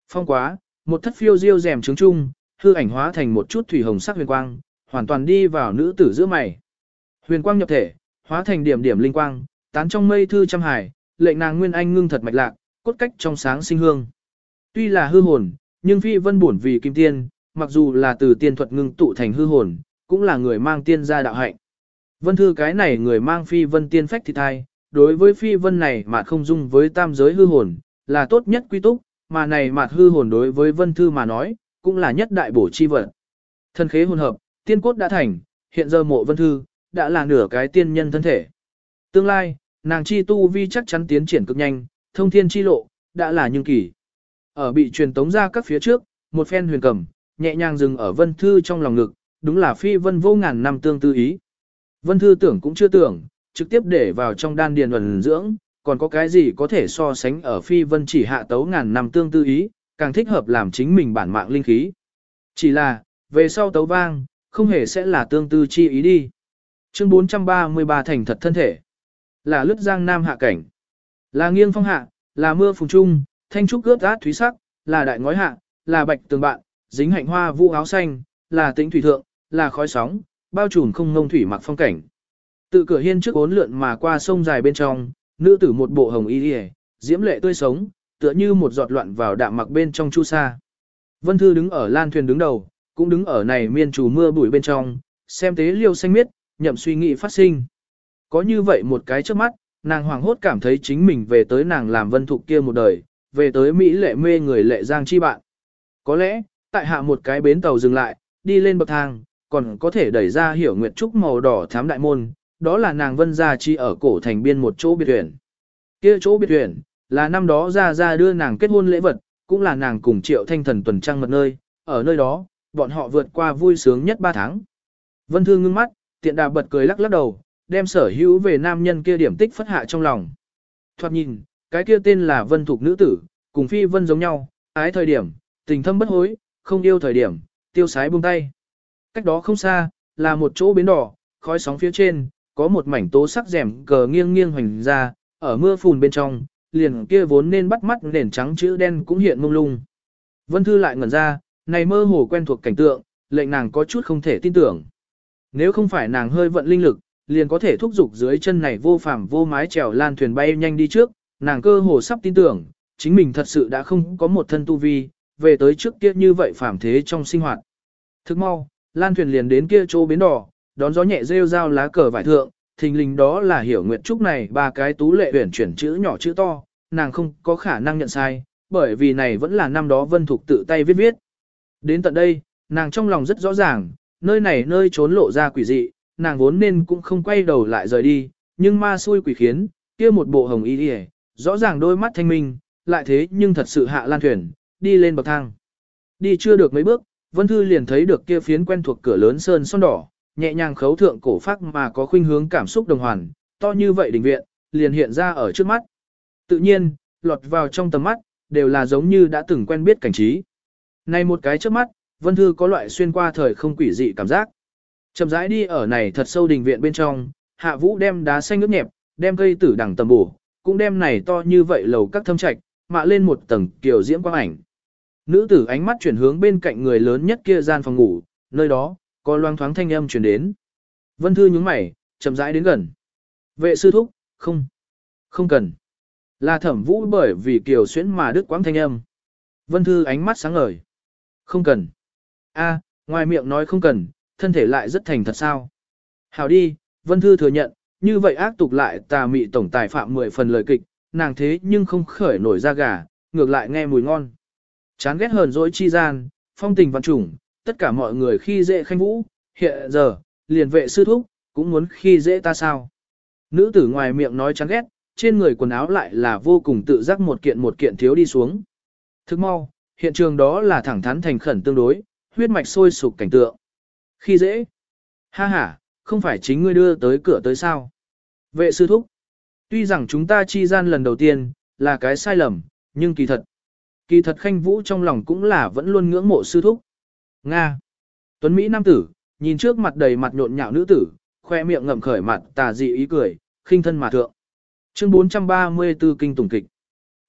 Phong quá, một thất phiêu diêu rèm trứng trung, hư ảnh hóa thành một chút thủy hồng sắc huyền quang, hoàn toàn đi vào nữ tử giữa mày. Huyền quang nhập thể, hóa thành điểm điểm linh quang, tán trong mây thư trăm hải, lệnh nàng nguyên anh ngưng thật mạch lạc, cốt cách trong sáng sinh hương. Tuy là hư hồn, nhưng phi vân bổn vì kim tiên, mặc dù là từ tiên thuật ngưng tụ thành hư hồn, cũng là người mang tiên gia đạo hạnh. Vân thư cái này người mang phi vân tiên phách thì thai, đối với phi vân này mà không dung với tam giới hư hồn, là tốt nhất quy túc, mà này mà hư hồn đối với vân thư mà nói, cũng là nhất đại bổ chi vật. Thân khế hồn hợp, tiên cốt đã thành, hiện giờ mộ vân thư, đã là nửa cái tiên nhân thân thể. Tương lai, nàng chi tu vi chắc chắn tiến triển cực nhanh, thông thiên chi lộ, đã là nhưng kỳ. Ở bị truyền tống ra các phía trước, một phen huyền cầm, nhẹ nhàng dừng ở vân thư trong lòng ngực, đúng là phi vân vô ngàn năm tương tư ý. Vân thư tưởng cũng chưa tưởng, trực tiếp để vào trong đan điền ẩn dưỡng, còn có cái gì có thể so sánh ở phi vân chỉ hạ tấu ngàn năm tương tư ý, càng thích hợp làm chính mình bản mạng linh khí. Chỉ là, về sau tấu vang, không hề sẽ là tương tư chi ý đi. Chương 433 thành thật thân thể. Là lướt giang nam hạ cảnh. Là nghiêng phong hạ, là mưa phùng trung, thanh trúc ướt át thúy sắc, là đại ngói hạ, là bạch tường bạn, dính hạnh hoa vũ áo xanh, là tĩnh thủy thượng, là khói sóng, bao trùm không ngông thủy mặc phong cảnh. Tự cửa hiên trước bốn lượn mà qua sông dài bên trong, nữ tử một bộ hồng y liễu, diễm lệ tươi sống, tựa như một giọt loạn vào đạm mặc bên trong chu sa. Vân Thư đứng ở lan thuyền đứng đầu, cũng đứng ở này miên trù mưa bụi bên trong, xem tế liêu xanh miết, nhậm suy nghĩ phát sinh. Có như vậy một cái trước mắt, nàng hoàng hốt cảm thấy chính mình về tới nàng làm vân thục kia một đời, về tới Mỹ lệ mê người lệ giang chi bạn. Có lẽ, tại hạ một cái bến tàu dừng lại, đi lên bậc thang, còn có thể đẩy ra hiểu nguyệt trúc màu đỏ thám đại môn, đó là nàng vân gia chi ở cổ thành biên một chỗ biệt huyền. Kia chỗ biệt huyền là năm đó ra ra đưa nàng kết hôn lễ vật, cũng là nàng cùng triệu thanh thần tuần trăng mật nơi, ở nơi đó, bọn họ vượt qua vui sướng nhất ba tháng. Vân Thư ngưng mắt, tiện đà bật cười lắc lắc đầu, đem sở hữu về nam nhân kia điểm tích phất hạ trong lòng. Thoạt nhìn, cái kia tên là Vân Thục nữ tử, cùng Phi Vân giống nhau, ái thời điểm, tình thâm bất hối, không yêu thời điểm, tiêu sái buông tay. Cách đó không xa, là một chỗ bến đỏ, khói sóng phía trên, có một mảnh tố sắc rèm cờ nghiêng nghiêng hoành ra, ở mưa phùn bên trong, liền kia vốn nên bắt mắt nền trắng chữ đen cũng hiện mông lung. Vân Thư lại ngẩn ra, này mơ hồ quen thuộc cảnh tượng, lệnh nàng có chút không thể tin tưởng. Nếu không phải nàng hơi vận linh lực, liền có thể thúc giục dưới chân này vô phàm vô mái trèo lan thuyền bay nhanh đi trước, nàng cơ hồ sắp tin tưởng, chính mình thật sự đã không có một thân tu vi, về tới trước kia như vậy phàm thế trong sinh hoạt. Thức mau, lan thuyền liền đến kia chỗ bến đỏ, đón gió nhẹ rêu rao lá cờ vải thượng, thình lình đó là hiểu nguyệt trúc này ba cái tú lệ tuyển chuyển chữ nhỏ chữ to, nàng không có khả năng nhận sai, bởi vì này vẫn là năm đó vân thục tự tay viết viết. Đến tận đây, nàng trong lòng rất rõ ràng, nơi này nơi trốn lộ ra quỷ dị, nàng vốn nên cũng không quay đầu lại rời đi, nhưng ma xui quỷ khiến, kia một bộ hồng y đi rõ ràng đôi mắt thanh minh, lại thế nhưng thật sự hạ lan thuyền, đi lên bậc thang. Đi chưa được mấy bước, Vân Thư liền thấy được kia phiến quen thuộc cửa lớn sơn son đỏ, nhẹ nhàng khấu thượng cổ phác mà có khuynh hướng cảm xúc đồng hoàn, to như vậy đình viện, liền hiện ra ở trước mắt. Tự nhiên, lọt vào trong tầm mắt, đều là giống như đã từng quen biết cảnh trí. Này một cái trước mắt, Vân Thư có loại xuyên qua thời không quỷ dị cảm giác. Chậm rãi đi ở này thật sâu đình viện bên trong, Hạ Vũ đem đá xanh nước nhẹp, đem cây tử đằng tầm bổ, cũng đem này to như vậy lầu các thâm trạch, mạ lên một tầng kiểu diễm quang ảnh. Nữ tử ánh mắt chuyển hướng bên cạnh người lớn nhất kia gian phòng ngủ, nơi đó, có loang thoáng thanh âm chuyển đến. Vân Thư nhướng mày, chậm rãi đến gần. Vệ sư thúc, không, không cần. Là thẩm vũ bởi vì kiều xuyến mà đứt quãng thanh âm. Vân Thư ánh mắt sáng ngời. Không cần. a ngoài miệng nói không cần, thân thể lại rất thành thật sao. Hảo đi, Vân Thư thừa nhận, như vậy ác tục lại tà mị tổng tài phạm 10 phần lời kịch, nàng thế nhưng không khởi nổi ra gà, ngược lại nghe mùi ngon. Chán ghét hờn dỗi chi gian, phong tình văn trùng, tất cả mọi người khi dễ khanh vũ, hiện giờ, liền vệ sư thúc, cũng muốn khi dễ ta sao. Nữ tử ngoài miệng nói chán ghét, trên người quần áo lại là vô cùng tự giác một kiện một kiện thiếu đi xuống. Thức mau, hiện trường đó là thẳng thắn thành khẩn tương đối, huyết mạch sôi sục cảnh tượng. Khi dễ, ha ha, không phải chính ngươi đưa tới cửa tới sao. Vệ sư thúc, tuy rằng chúng ta chi gian lần đầu tiên, là cái sai lầm, nhưng kỳ thật. Kỳ thật khanh vũ trong lòng cũng là vẫn luôn ngưỡng mộ sư thúc. Nga. Tuấn Mỹ nam tử, nhìn trước mặt đầy mặt nhộn nhạo nữ tử, khoe miệng ngậm khởi mặt tà dị ý cười, khinh thân mà thượng. Chương 434 kinh tùng kịch.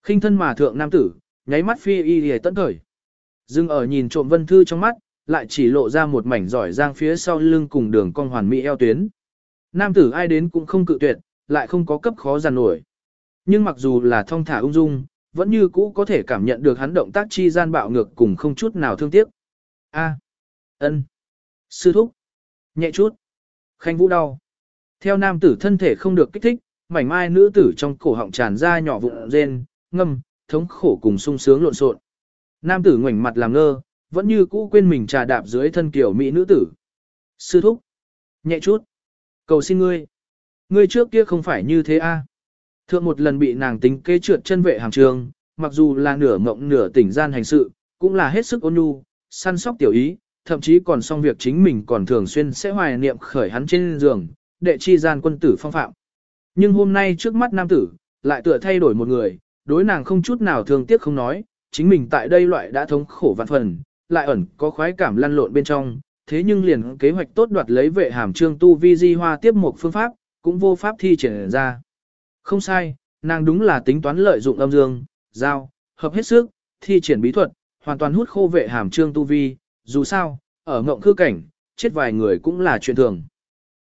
Khinh thân mà thượng nam tử, nháy mắt phi y hề tận khởi. Dưng ở nhìn trộm vân thư trong mắt, lại chỉ lộ ra một mảnh giỏi giang phía sau lưng cùng đường cong hoàn mỹ eo tuyến. Nam tử ai đến cũng không cự tuyệt, lại không có cấp khó giàn nổi. Nhưng mặc dù là thong thả ung dung, vẫn như cũ có thể cảm nhận được hắn động tác chi gian bạo ngược cùng không chút nào thương tiếc. A. ân, Sư thúc. Nhẹ chút. Khanh vũ đau. Theo nam tử thân thể không được kích thích, mảnh mai nữ tử trong cổ họng tràn ra nhỏ vụn rên, ngâm, thống khổ cùng sung sướng lộn xộn. Nam tử ngoảnh mặt làm ngơ, vẫn như cũ quên mình trà đạp dưới thân kiểu mỹ nữ tử. Sư thúc. Nhẹ chút. Cầu xin ngươi. Ngươi trước kia không phải như thế a. Thượng một lần bị nàng tính kế trượt chân vệ hàng trường, mặc dù là nửa mộng nửa tỉnh gian hành sự, cũng là hết sức ôn nhu, săn sóc tiểu ý, thậm chí còn xong việc chính mình còn thường xuyên sẽ hoài niệm khởi hắn trên giường, đệ chi gian quân tử phong phạm. Nhưng hôm nay trước mắt nam tử, lại tựa thay đổi một người, đối nàng không chút nào thương tiếc không nói, chính mình tại đây loại đã thống khổ vạn phần, lại ẩn có khoái cảm lăn lộn bên trong, thế nhưng liền kế hoạch tốt đoạt lấy vệ hàm trương tu vi di hoa tiếp một phương pháp, cũng vô pháp thi triển ra. Không sai, nàng đúng là tính toán lợi dụng âm dương, giao, hợp hết sức, thi triển bí thuật, hoàn toàn hút khô vệ hàm trương tu vi, dù sao, ở ngộng khư cảnh, chết vài người cũng là chuyện thường.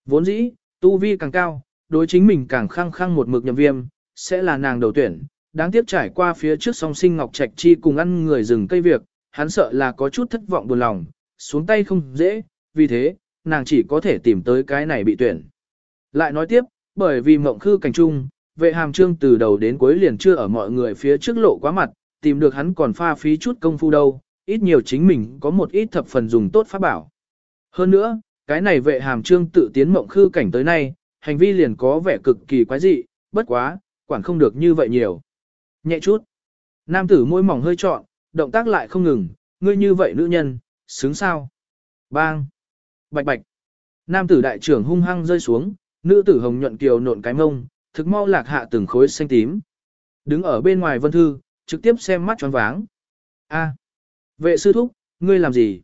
Vốn dĩ, tu vi càng cao, đối chính mình càng khăng khăng một mực nhậm viêm, sẽ là nàng đầu tuyển. Đáng tiếc trải qua phía trước song sinh Ngọc Trạch Chi cùng ăn người rừng cây việc, hắn sợ là có chút thất vọng buồn lòng, xuống tay không dễ, vì thế, nàng chỉ có thể tìm tới cái này bị tuyển. Lại nói tiếp, bởi vì mộng khư cảnh trung, vệ hàm trương từ đầu đến cuối liền chưa ở mọi người phía trước lộ quá mặt, tìm được hắn còn pha phí chút công phu đâu, ít nhiều chính mình có một ít thập phần dùng tốt pháp bảo. Hơn nữa, cái này vệ hàm trương tự tiến mộng khư cảnh tới nay, hành vi liền có vẻ cực kỳ quái dị, bất quá, quản không được như vậy nhiều. Nhẹ chút. Nam tử môi mỏng hơi trọn, động tác lại không ngừng, ngươi như vậy nữ nhân, xứng sao. Bang. Bạch bạch. Nam tử đại trưởng hung hăng rơi xuống, Nữ tử hồng nhuận kiều nộn cái mông, thực mau lạc hạ từng khối xanh tím. Đứng ở bên ngoài vân thư, trực tiếp xem mắt choáng váng. A, vệ sư thúc, ngươi làm gì?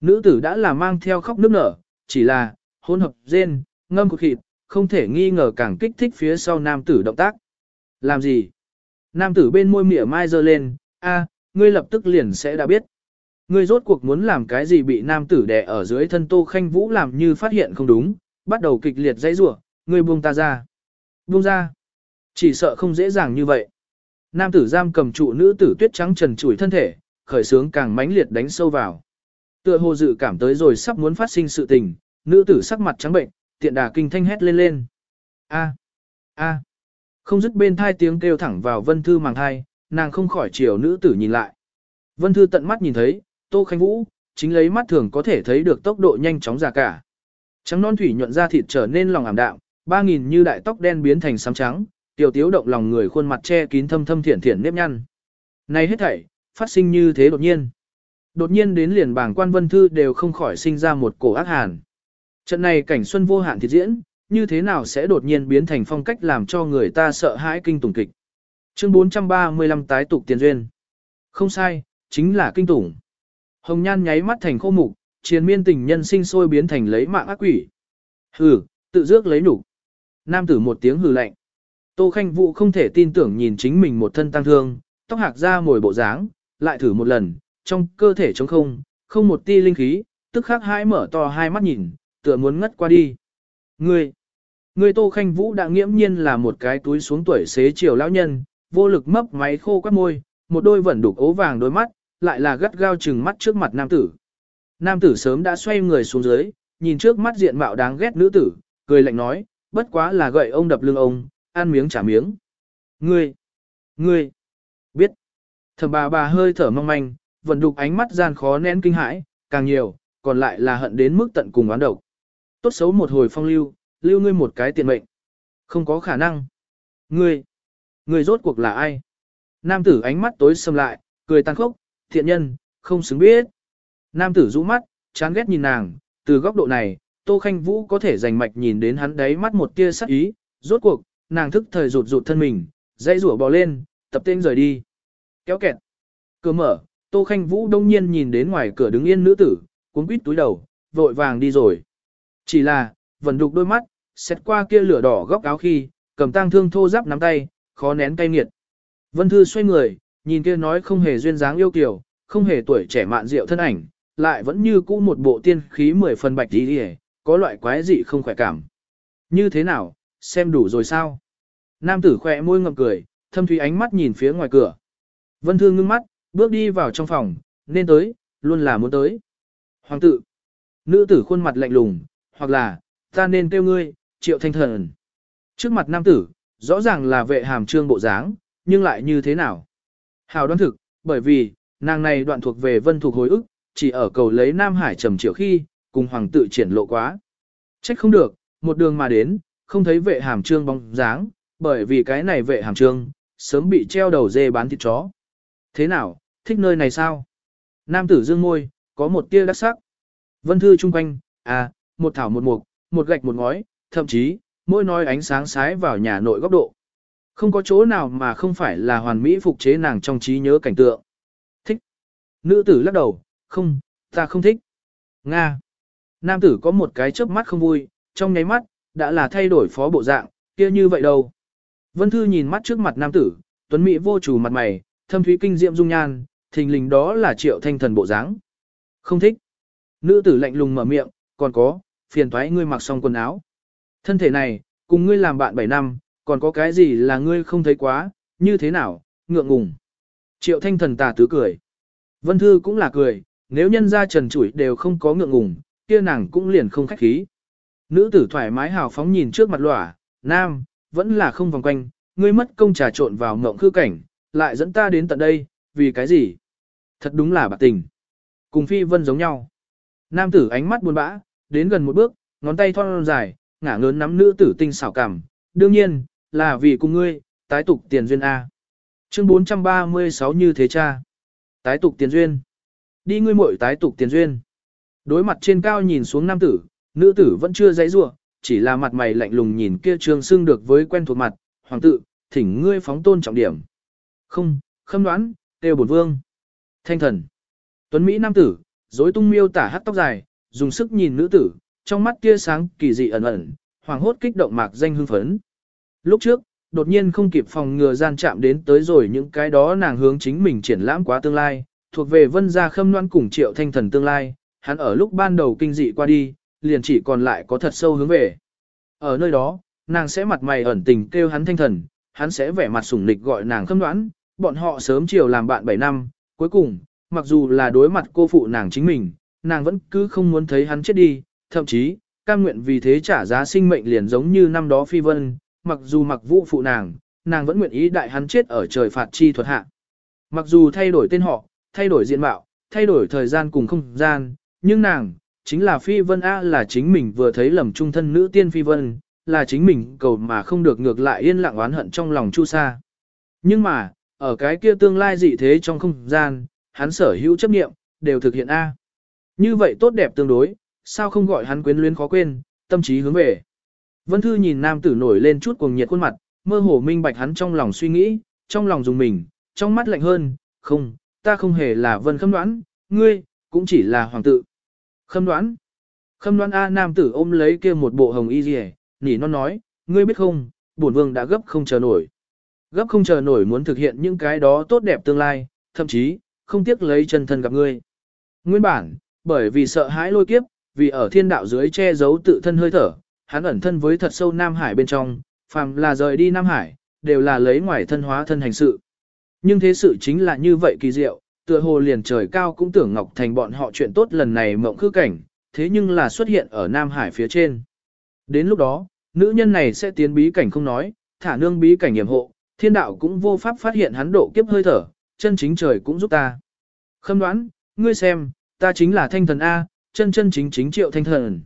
Nữ tử đã là mang theo khóc nước nở, chỉ là, hôn hợp rên, ngâm cục thịt, không thể nghi ngờ càng kích thích phía sau nam tử động tác. Làm gì? Nam tử bên môi mỉa mai dơ lên, a, ngươi lập tức liền sẽ đã biết. Ngươi rốt cuộc muốn làm cái gì bị nam tử đè ở dưới thân Tô Khanh Vũ làm như phát hiện không đúng, bắt đầu kịch liệt dãy rủa, ngươi buông ta ra. Buông ra. Chỉ sợ không dễ dàng như vậy. Nam tử giam cầm trụ nữ tử tuyết trắng trần trụi thân thể, khởi sướng càng mãnh liệt đánh sâu vào. Tựa hồ dự cảm tới rồi sắp muốn phát sinh sự tình, nữ tử sắc mặt trắng bệnh, tiện đà kinh thanh hét lên lên. A, a, không dứt bên thai tiếng kêu thẳng vào vân thư màng thai, nàng không khỏi chiều nữ tử nhìn lại. Vân thư tận mắt nhìn thấy, Tô Khanh Vũ, chính lấy mắt thường có thể thấy được tốc độ nhanh chóng già cả. Trắng non thủy nhuận ra thịt trở nên lòng ảm đạm, ba nghìn như đại tóc đen biến thành xám trắng, tiểu tiếu động lòng người khuôn mặt che kín thâm thâm thiển thiển nếp nhăn. Này hết thảy, phát sinh như thế đột nhiên. Đột nhiên đến liền bảng quan vân thư đều không khỏi sinh ra một cổ ác hàn. Trận này cảnh xuân vô hạn thiệt diễn, như thế nào sẽ đột nhiên biến thành phong cách làm cho người ta sợ hãi kinh tủng kịch. Chương 435 tái tục tiền duyên. Không sai, chính là kinh tủng. Hồng nhan nháy mắt thành khô mục, chiến miên tình nhân sinh sôi biến thành lấy mạng ác quỷ. Hừ, tự dước lấy nục. Nam tử một tiếng hừ lạnh. Tô Khanh Vũ không thể tin tưởng nhìn chính mình một thân tăng thương, tóc hạc ra mồi bộ dáng, lại thử một lần, trong cơ thể trống không, không một ti linh khí, tức khắc hãi mở to hai mắt nhìn, tựa muốn ngất qua đi. Ngươi, ngươi Tô Khanh Vũ đã nghiễm nhiên là một cái túi xuống tuổi xế chiều lão nhân, vô lực mấp máy khô quắt môi, một đôi vẫn đục ố vàng đôi mắt, lại là gắt gao chừng mắt trước mặt nam tử. Nam tử sớm đã xoay người xuống dưới, nhìn trước mắt diện mạo đáng ghét nữ tử, cười lạnh nói, bất quá là gậy ông đập lưng ông, ăn miếng trả miếng. Ngươi, ngươi, biết. Thẩm bà bà hơi thở mong manh, vẫn đục ánh mắt gian khó nén kinh hãi, càng nhiều, còn lại là hận đến mức tận cùng oán độc. Tốt xấu một hồi phong lưu, lưu ngươi một cái tiền mệnh. Không có khả năng. Ngươi, ngươi rốt cuộc là ai? Nam tử ánh mắt tối sầm lại, cười tàn khốc, thiện nhân, không xứng biết. Nam tử rũ mắt, chán ghét nhìn nàng, từ góc độ này, Tô Khanh Vũ có thể rành mạch nhìn đến hắn đấy mắt một tia sắc ý, rốt cuộc, nàng thức thời rụt rụt thân mình, dây rủa bò lên, tập tên rời đi. Kéo kẹt. Cửa mở, Tô Khanh Vũ đông nhiên nhìn đến ngoài cửa đứng yên nữ tử, cuốn quýt túi đầu, vội vàng đi rồi. Chỉ là, vẫn đục đôi mắt, xét qua kia lửa đỏ góc áo khi, cầm tang thương thô giáp nắm tay, khó nén cay nghiệt. Vân Thư xoay người, nhìn kia nói không hề duyên dáng yêu kiều, không hề tuổi trẻ mạn rượu thân ảnh, lại vẫn như cũ một bộ tiên khí mười phần bạch đi đi có loại quái dị không khỏe cảm. Như thế nào, xem đủ rồi sao? Nam tử khỏe môi ngậm cười, thâm thủy ánh mắt nhìn phía ngoài cửa. Vân Thương ngưng mắt, bước đi vào trong phòng, nên tới, luôn là muốn tới. Hoàng tử, nữ tử khuôn mặt lạnh lùng, hoặc là, ta nên kêu ngươi, triệu thanh thần. Trước mặt nam tử, rõ ràng là vệ hàm trương bộ dáng, nhưng lại như thế nào? Hào đoán thực, bởi vì, nàng này đoạn thuộc về vân thuộc hồi ức, chỉ ở cầu lấy Nam Hải trầm triệu khi, cùng hoàng tự triển lộ quá. Trách không được, một đường mà đến, không thấy vệ hàm trương bóng dáng, bởi vì cái này vệ hàm trương, sớm bị treo đầu dê bán thịt chó. Thế nào, thích nơi này sao? Nam tử dương môi, có một tia đắc sắc. Vân thư chung quanh, à, một thảo một mục, một gạch một ngói, thậm chí, mỗi nói ánh sáng sái vào nhà nội góc độ. Không có chỗ nào mà không phải là hoàn mỹ phục chế nàng trong trí nhớ cảnh tượng. Thích. Nữ tử lắc đầu, không, ta không thích. Nga. Nam tử có một cái chớp mắt không vui, trong nháy mắt, đã là thay đổi phó bộ dạng, kia như vậy đâu. Vân Thư nhìn mắt trước mặt nam tử, tuấn mỹ vô chủ mặt mày, thâm thúy kinh diệm dung nhan, thình lình đó là triệu thanh thần bộ dáng. Không thích. Nữ tử lạnh lùng mở miệng, còn có, phiền thoái ngươi mặc xong quần áo. Thân thể này, cùng ngươi làm bạn 7 năm, còn có cái gì là ngươi không thấy quá, như thế nào, ngượng ngùng. Triệu thanh thần tà tứ cười. Vân Thư cũng là cười, nếu nhân gia trần chủi đều không có ngượng ngùng, kia nàng cũng liền không khách khí. Nữ tử thoải mái hào phóng nhìn trước mặt lỏa, nam, vẫn là không vòng quanh, ngươi mất công trà trộn vào mộng khư cảnh, lại dẫn ta đến tận đây, vì cái gì? Thật đúng là bạc tình. Cùng phi vân giống nhau. Nam tử ánh mắt buồn bã, đến gần một bước, ngón tay thon dài, ngả ngớn nắm nữ tử tinh xảo cảm. Đương nhiên, là vì cùng ngươi, tái tục tiền duyên A. Chương 436 như thế cha. Tái tục tiền duyên. Đi ngươi muội tái tục tiền duyên. Đối mặt trên cao nhìn xuống nam tử, nữ tử vẫn chưa giấy rủa chỉ là mặt mày lạnh lùng nhìn kia trương xưng được với quen thuộc mặt, hoàng tự, thỉnh ngươi phóng tôn trọng điểm. Không, khâm đoán, têu bổn vương. Thanh thần. Tuấn Mỹ nam tử, dối tung miêu tả hắt tóc dài, dùng sức nhìn nữ tử, trong mắt tia sáng kỳ dị ẩn ẩn, hoàng hốt kích động mạc danh hưng phấn. Lúc trước, đột nhiên không kịp phòng ngừa gian chạm đến tới rồi những cái đó nàng hướng chính mình triển lãm quá tương lai, thuộc về vân gia khâm đoán cùng triệu thanh thần tương lai, hắn ở lúc ban đầu kinh dị qua đi, liền chỉ còn lại có thật sâu hướng về. Ở nơi đó, nàng sẽ mặt mày ẩn tình kêu hắn thanh thần, hắn sẽ vẻ mặt sủng nịch gọi nàng khâm đoán, bọn họ sớm chiều làm bạn 7 năm, cuối cùng, mặc dù là đối mặt cô phụ nàng chính mình, nàng vẫn cứ không muốn thấy hắn chết đi, thậm chí, cam nguyện vì thế trả giá sinh mệnh liền giống như năm đó phi vân, mặc dù mặc vũ phụ nàng, nàng vẫn nguyện ý đại hắn chết ở trời phạt chi thuật hạ. Mặc dù thay đổi tên họ, thay đổi diện mạo, thay đổi thời gian cùng không gian, nhưng nàng, chính là phi vân A là chính mình vừa thấy lầm trung thân nữ tiên phi vân, là chính mình cầu mà không được ngược lại yên lặng oán hận trong lòng chu sa. Nhưng mà, ở cái kia tương lai dị thế trong không gian, hắn sở hữu chấp nghiệm, đều thực hiện A. Như vậy tốt đẹp tương đối, sao không gọi hắn quyến luyến khó quên, tâm trí hướng về. Vân Thư nhìn nam tử nổi lên chút cuồng nhiệt khuôn mặt, mơ hồ minh bạch hắn trong lòng suy nghĩ, trong lòng dùng mình, trong mắt lạnh hơn, không, ta không hề là Vân Khâm Đoán, ngươi, cũng chỉ là hoàng tử. Khâm Đoán. Khâm Đoán A nam tử ôm lấy kia một bộ hồng y rìa, nỉ non nói, ngươi biết không, bổn vương đã gấp không chờ nổi. Gấp không chờ nổi muốn thực hiện những cái đó tốt đẹp tương lai, thậm chí, không tiếc lấy chân thân gặp ngươi. Nguyên bản, bởi vì sợ hãi lôi kiếp, vì ở thiên đạo dưới che giấu tự thân hơi thở, hắn ẩn thân với thật sâu Nam Hải bên trong, phàm là rời đi Nam Hải, đều là lấy ngoài thân hóa thân hành sự. Nhưng thế sự chính là như vậy kỳ diệu, tựa hồ liền trời cao cũng tưởng Ngọc Thành bọn họ chuyện tốt lần này mộng khư cảnh, thế nhưng là xuất hiện ở Nam Hải phía trên. Đến lúc đó, nữ nhân này sẽ tiến bí cảnh không nói, thả nương bí cảnh hiểm hộ, thiên đạo cũng vô pháp phát hiện hắn độ kiếp hơi thở, chân chính trời cũng giúp ta. Khâm đoán, ngươi xem, ta chính là thanh thần A, chân chân chính chính triệu thanh thần.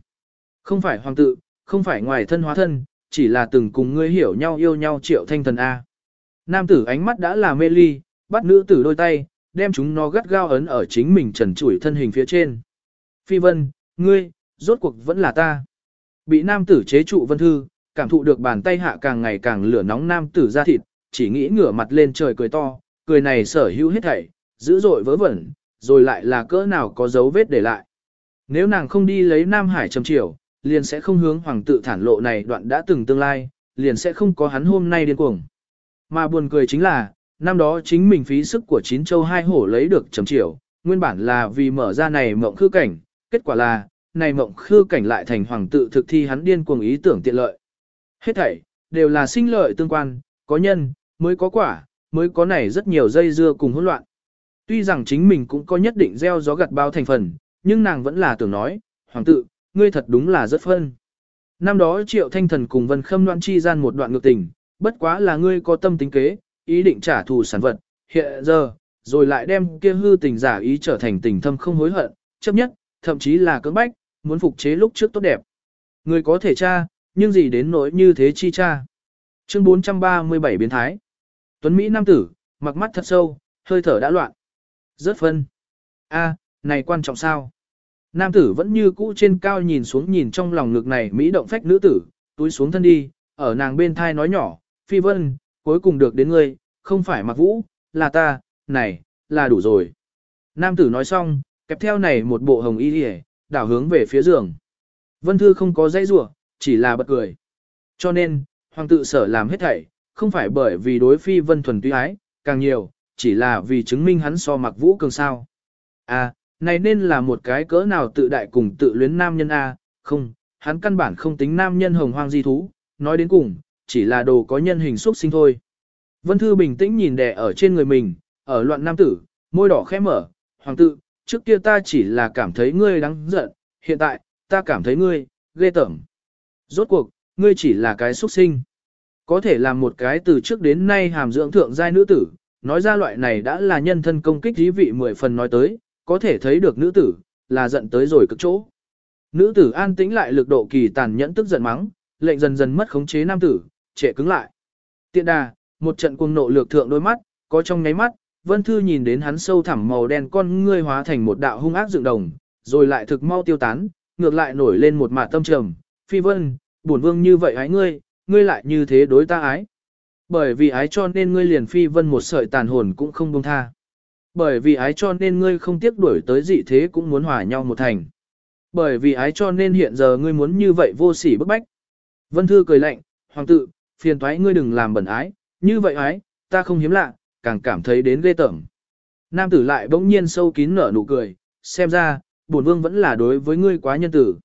Không phải hoàng tự, không phải ngoài thân hóa thân, chỉ là từng cùng ngươi hiểu nhau yêu nhau triệu thanh thần A. Nam tử ánh mắt đã là mê ly, bắt nữ tử đôi tay, đem chúng nó gắt gao ấn ở chính mình trần trụi thân hình phía trên. Phi vân, ngươi, rốt cuộc vẫn là ta. Bị nam tử chế trụ vân thư, cảm thụ được bàn tay hạ càng ngày càng lửa nóng nam tử ra thịt, chỉ nghĩ ngửa mặt lên trời cười to, cười này sở hữu hết thảy, dữ dội vớ vẩn, rồi lại là cỡ nào có dấu vết để lại. Nếu nàng không đi lấy Nam Hải trầm chiều, liền sẽ không hướng hoàng tự thản lộ này đoạn đã từng tương lai, liền sẽ không có hắn hôm nay điên cuồng. Mà buồn cười chính là, năm đó chính mình phí sức của chín châu hai hổ lấy được trầm triều, nguyên bản là vì mở ra này mộng khư cảnh, kết quả là, này mộng khư cảnh lại thành hoàng tự thực thi hắn điên cuồng ý tưởng tiện lợi. Hết thảy, đều là sinh lợi tương quan, có nhân, mới có quả, mới có này rất nhiều dây dưa cùng hỗn loạn. Tuy rằng chính mình cũng có nhất định gieo gió gặt bao thành phần, nhưng nàng vẫn là tưởng nói, hoàng tự, ngươi thật đúng là rất phân. Năm đó triệu thanh thần cùng vân khâm loạn chi gian một đoạn ngược tình, bất quá là ngươi có tâm tính kế, ý định trả thù sản vật, hiện giờ, rồi lại đem kia hư tình giả ý trở thành tình thâm không hối hận, chấp nhất, thậm chí là cưỡng bách, muốn phục chế lúc trước tốt đẹp. người có thể tra, nhưng gì đến nỗi như thế chi cha. Chương 437 biến thái. Tuấn Mỹ nam tử, mặc mắt thật sâu, hơi thở đã loạn. Rất phân. A, này quan trọng sao? Nam tử vẫn như cũ trên cao nhìn xuống nhìn trong lòng ngực này Mỹ động phách nữ tử, túi xuống thân đi, ở nàng bên thai nói nhỏ, phi vân, cuối cùng được đến ngươi, không phải mặc vũ, là ta, này, là đủ rồi. Nam tử nói xong, kẹp theo này một bộ hồng y hề, đảo hướng về phía giường. Vân Thư không có dây rủa chỉ là bật cười. Cho nên, hoàng tự sở làm hết thảy, không phải bởi vì đối phi vân thuần tuy ái, càng nhiều, chỉ là vì chứng minh hắn so mặc vũ cường sao. À, này nên là một cái cỡ nào tự đại cùng tự luyến nam nhân A, không, hắn căn bản không tính nam nhân hồng hoang di thú, nói đến cùng, chỉ là đồ có nhân hình xuất sinh thôi. Vân Thư bình tĩnh nhìn đè ở trên người mình, ở loạn nam tử, môi đỏ khẽ mở, hoàng tự, trước kia ta chỉ là cảm thấy ngươi đáng giận, hiện tại, ta cảm thấy ngươi, ghê tởm. Rốt cuộc, ngươi chỉ là cái xuất sinh. Có thể làm một cái từ trước đến nay hàm dưỡng thượng giai nữ tử, nói ra loại này đã là nhân thân công kích dí vị mười phần nói tới, có thể thấy được nữ tử, là giận tới rồi cực chỗ. Nữ tử an tĩnh lại lực độ kỳ tàn nhẫn tức giận mắng, lệnh dần dần mất khống chế nam tử, trệ cứng lại. Tiện đà, một trận cuồng nộ lược thượng đôi mắt, có trong nháy mắt, Vân Thư nhìn đến hắn sâu thẳm màu đen con ngươi hóa thành một đạo hung ác dựng đồng, rồi lại thực mau tiêu tán, ngược lại nổi lên một mạt tâm trầm. Phi Vân, bổn vương như vậy ái ngươi, ngươi lại như thế đối ta ái. Bởi vì ái cho nên ngươi liền phi vân một sợi tàn hồn cũng không buông tha. Bởi vì ái cho nên ngươi không tiếc đuổi tới dị thế cũng muốn hòa nhau một thành. Bởi vì ái cho nên hiện giờ ngươi muốn như vậy vô sỉ bức bách. Vân Thư cười lạnh, hoàng tự, phiền thoái ngươi đừng làm bẩn ái, như vậy ái, ta không hiếm lạ, càng cảm thấy đến ghê tởm. Nam tử lại bỗng nhiên sâu kín nở nụ cười, xem ra, bổn vương vẫn là đối với ngươi quá nhân tử.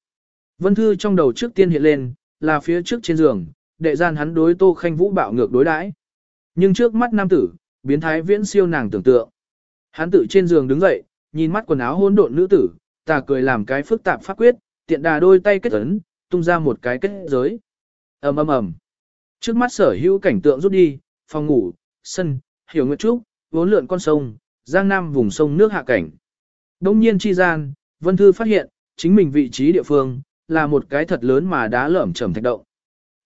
Vân Thư trong đầu trước tiên hiện lên, là phía trước trên giường, đệ gian hắn đối Tô Khanh Vũ bạo ngược đối đãi. Nhưng trước mắt nam tử, biến thái viễn siêu nàng tưởng tượng. Hắn tự trên giường đứng dậy, nhìn mắt quần áo hỗn độn nữ tử, tà cười làm cái phức tạp pháp quyết, tiện đà đôi tay kết ấn, tung ra một cái kết giới. ầm ầm ầm. Trước mắt sở hữu cảnh tượng rút đi, phòng ngủ, sân, hiểu nguyệt trúc, vốn lượn con sông, giang nam vùng sông nước hạ cảnh. Đông nhiên chi gian, Vân Thư phát hiện, chính mình vị trí địa phương, là một cái thật lớn mà đá lởm chởm thạch động.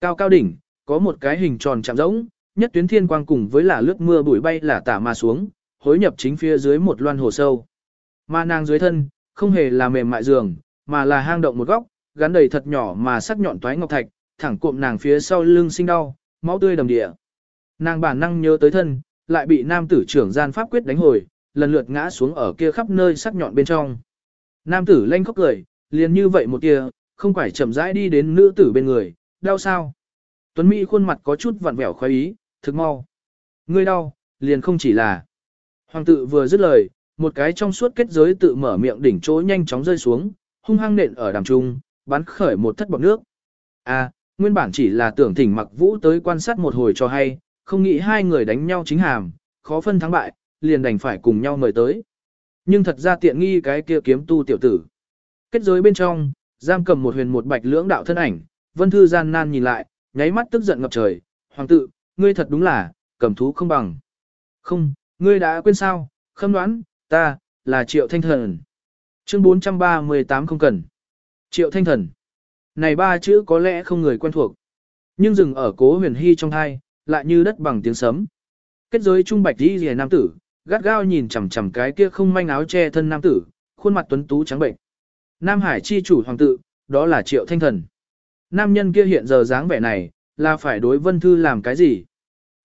Cao cao đỉnh, có một cái hình tròn chạm rỗng, nhất tuyến thiên quang cùng với là lướt mưa bụi bay là tả mà xuống, hối nhập chính phía dưới một loan hồ sâu. Mà nàng dưới thân, không hề là mềm mại giường, mà là hang động một góc, gắn đầy thật nhỏ mà sắc nhọn toái ngọc thạch, thẳng cụm nàng phía sau lưng sinh đau, máu tươi đầm địa. Nàng bản năng nhớ tới thân, lại bị nam tử trưởng gian pháp quyết đánh hồi, lần lượt ngã xuống ở kia khắp nơi sắc nhọn bên trong. Nam tử lanh khóc cười, liền như vậy một kia, không phải chậm rãi đi đến nữ tử bên người, đau sao? Tuấn Mỹ khuôn mặt có chút vặn vẹo khoái ý, thực mau. Ngươi đau, liền không chỉ là. Hoàng tử vừa dứt lời, một cái trong suốt kết giới tự mở miệng đỉnh chỗ nhanh chóng rơi xuống, hung hăng nện ở đàm trung, bắn khởi một thất bọt nước. À, nguyên bản chỉ là tưởng thỉnh mặc vũ tới quan sát một hồi cho hay, không nghĩ hai người đánh nhau chính hàm, khó phân thắng bại, liền đành phải cùng nhau mời tới. Nhưng thật ra tiện nghi cái kia kiếm tu tiểu tử. Kết giới bên trong, giam cầm một huyền một bạch lưỡng đạo thân ảnh, vân thư gian nan nhìn lại, nháy mắt tức giận ngập trời, hoàng tự, ngươi thật đúng là, cầm thú không bằng. Không, ngươi đã quên sao, khâm đoán, ta, là triệu thanh thần. Chương 438 không cần. Triệu thanh thần. Này ba chữ có lẽ không người quen thuộc. Nhưng dừng ở cố huyền hy trong thai, lại như đất bằng tiếng sấm. Kết giới trung bạch đi rìa nam tử, gắt gao nhìn chằm chằm cái kia không manh áo che thân nam tử, khuôn mặt tuấn tú trắng bệnh. Nam Hải chi chủ hoàng tự, đó là triệu thanh thần. Nam nhân kia hiện giờ dáng vẻ này, là phải đối Vân Thư làm cái gì?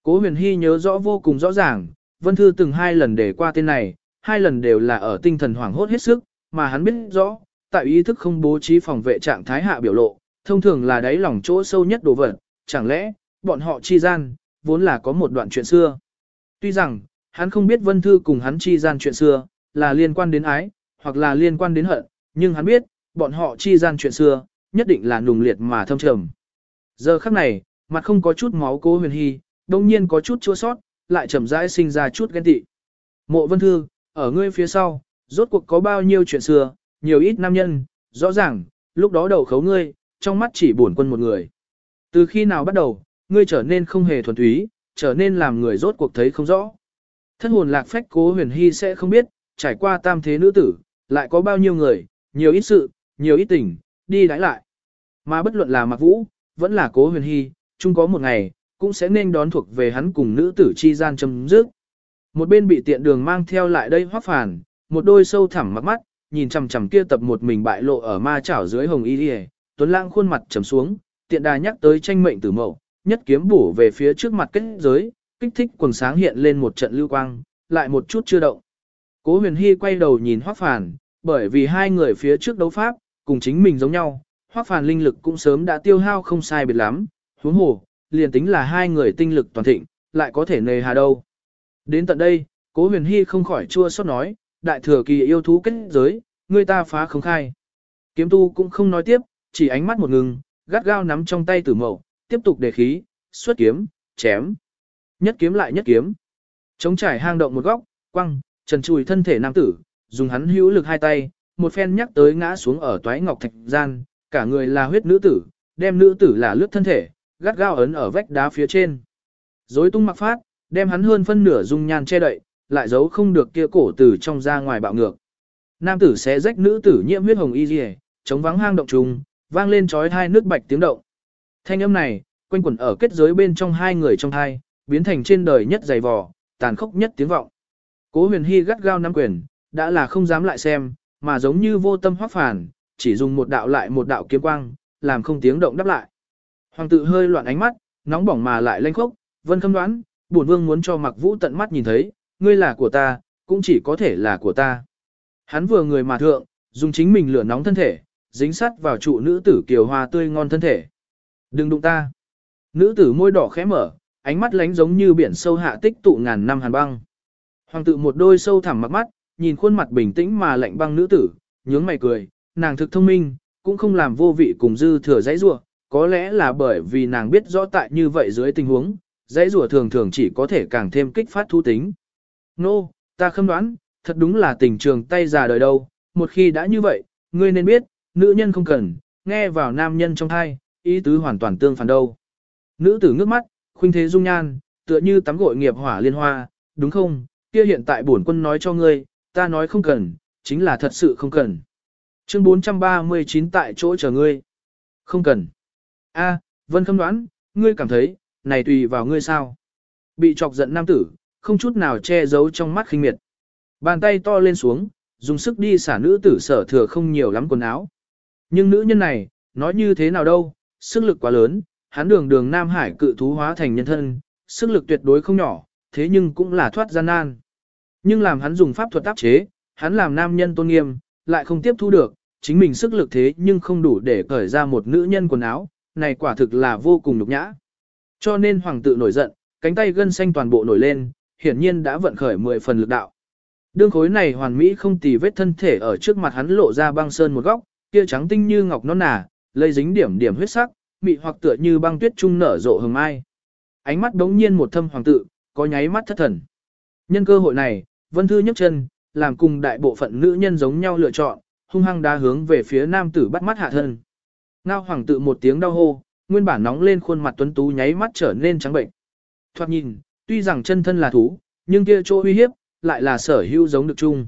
Cố huyền hy nhớ rõ vô cùng rõ ràng, Vân Thư từng hai lần để qua tên này, hai lần đều là ở tinh thần hoảng hốt hết sức, mà hắn biết rõ, tại ý thức không bố trí phòng vệ trạng thái hạ biểu lộ, thông thường là đáy lòng chỗ sâu nhất đồ vật, chẳng lẽ, bọn họ chi gian, vốn là có một đoạn chuyện xưa. Tuy rằng, hắn không biết Vân Thư cùng hắn chi gian chuyện xưa, là liên quan đến ái, hoặc là liên quan đến hận, nhưng hắn biết, bọn họ chi gian chuyện xưa, nhất định là nùng liệt mà thâm trầm. Giờ khắc này, mặt không có chút máu cố huyền hy, đông nhiên có chút chua sót, lại chậm rãi sinh ra chút ghen tị. Mộ Vân Thư, ở ngươi phía sau, rốt cuộc có bao nhiêu chuyện xưa, nhiều ít nam nhân, rõ ràng, lúc đó đầu khấu ngươi, trong mắt chỉ buồn quân một người. Từ khi nào bắt đầu, ngươi trở nên không hề thuần túy, trở nên làm người rốt cuộc thấy không rõ. Thân hồn lạc phách cố huyền hy sẽ không biết, trải qua tam thế nữ tử, lại có bao nhiêu người, nhiều ít sự, nhiều ít tình, đi đãi lại. Mà bất luận là mặc vũ, vẫn là cố huyền hy, chung có một ngày, cũng sẽ nên đón thuộc về hắn cùng nữ tử chi gian chấm dứt. Một bên bị tiện đường mang theo lại đây hoác phản, một đôi sâu thẳm mắt mắt, nhìn chằm chằm kia tập một mình bại lộ ở ma chảo dưới hồng y y, tuấn lãng khuôn mặt trầm xuống, tiện đà nhắc tới tranh mệnh tử mậu, nhất kiếm bổ về phía trước mặt kết giới, kích thích quần sáng hiện lên một trận lưu quang, lại một chút chưa động. Cố huyền hy quay đầu nhìn hoắc phàn bởi vì hai người phía trước đấu pháp, cùng chính mình giống nhau, hoắc phàn linh lực cũng sớm đã tiêu hao không sai biệt lắm, huống hồ, liền tính là hai người tinh lực toàn thịnh, lại có thể nề hà đâu. Đến tận đây, cố huyền hy không khỏi chua xót nói, đại thừa kỳ yêu thú kết giới, người ta phá không khai. Kiếm tu cũng không nói tiếp, chỉ ánh mắt một ngừng, gắt gao nắm trong tay tử mậu, tiếp tục đề khí, xuất kiếm, chém. Nhất kiếm lại nhất kiếm. Chống trải hang động một góc, quăng, trần chùi thân thể nam tử, dùng hắn hữu lực hai tay, một phen nhắc tới ngã xuống ở toái ngọc thạch gian, cả người là huyết nữ tử, đem nữ tử là lướt thân thể, gắt gao ấn ở vách đá phía trên. Dối tung mặc phát, đem hắn hơn phân nửa dung nhan che đậy, lại giấu không được kia cổ tử trong ra ngoài bạo ngược. Nam tử xé rách nữ tử nhiễm huyết hồng y liề, chống vắng hang động trùng, vang lên chói hai nước bạch tiếng động. Thanh âm này, quanh quẩn ở kết giới bên trong hai người trong hai, biến thành trên đời nhất dày vò, tàn khốc nhất tiếng vọng. Cố huyền hy gắt gao nắm quyền, đã là không dám lại xem, mà giống như vô tâm hoác phản, chỉ dùng một đạo lại một đạo kiếm quang, làm không tiếng động đáp lại. Hoàng tự hơi loạn ánh mắt, nóng bỏng mà lại lanh khốc, vân khâm đoán, bổn vương muốn cho mặc vũ tận mắt nhìn thấy, ngươi là của ta, cũng chỉ có thể là của ta. Hắn vừa người mà thượng, dùng chính mình lửa nóng thân thể, dính sắt vào trụ nữ tử kiều hoa tươi ngon thân thể. Đừng đụng ta. Nữ tử môi đỏ khẽ mở, ánh mắt lánh giống như biển sâu hạ tích tụ ngàn năm hàn băng. Hoàng tự một đôi sâu thẳm mắt mắt, nhìn khuôn mặt bình tĩnh mà lạnh băng nữ tử, nhướng mày cười, nàng thực thông minh, cũng không làm vô vị cùng dư thừa dãy rủa, có lẽ là bởi vì nàng biết rõ tại như vậy dưới tình huống, dãy rủa thường thường chỉ có thể càng thêm kích phát thu tính. Nô, no, ta không đoán, thật đúng là tình trường tay già đời đâu, một khi đã như vậy, ngươi nên biết, nữ nhân không cần, nghe vào nam nhân trong thai, ý tứ hoàn toàn tương phản đâu. Nữ tử ngước mắt, khuynh thế dung nhan, tựa như tắm gội nghiệp hỏa liên hoa, đúng không, kia hiện tại bổn quân nói cho ngươi, ta nói không cần, chính là thật sự không cần. Chương 439 tại chỗ chờ ngươi. Không cần. A, Vân Khâm đoán, ngươi cảm thấy, này tùy vào ngươi sao. Bị chọc giận nam tử, không chút nào che giấu trong mắt khinh miệt. Bàn tay to lên xuống, dùng sức đi xả nữ tử sở thừa không nhiều lắm quần áo. Nhưng nữ nhân này, nói như thế nào đâu, sức lực quá lớn, hắn đường đường Nam Hải cự thú hóa thành nhân thân, sức lực tuyệt đối không nhỏ, thế nhưng cũng là thoát gian nan. Nhưng làm hắn dùng pháp thuật áp chế, hắn làm nam nhân tôn nghiêm, lại không tiếp thu được, chính mình sức lực thế nhưng không đủ để cởi ra một nữ nhân quần áo, này quả thực là vô cùng nhục nhã. Cho nên hoàng tự nổi giận, cánh tay gân xanh toàn bộ nổi lên, hiển nhiên đã vận khởi 10 phần lực đạo. Đương khối này hoàn mỹ không tì vết thân thể ở trước mặt hắn lộ ra băng sơn một góc, kia trắng tinh như ngọc non nà, lây dính điểm điểm huyết sắc, mị hoặc tựa như băng tuyết trung nở rộ hừng mai. Ánh mắt đống nhiên một thâm hoàng tự, có nháy mắt thất thần. Nhân cơ hội này, Vân Thư nhấc chân, làm cùng đại bộ phận nữ nhân giống nhau lựa chọn, hung hăng đá hướng về phía nam tử bắt mắt hạ thân. Ngao hoàng tự một tiếng đau hô, nguyên bản nóng lên khuôn mặt tuấn tú nháy mắt trở nên trắng bệnh. Thoạt nhìn, tuy rằng chân thân là thú, nhưng kia chỗ uy hiếp, lại là sở hữu giống được chung.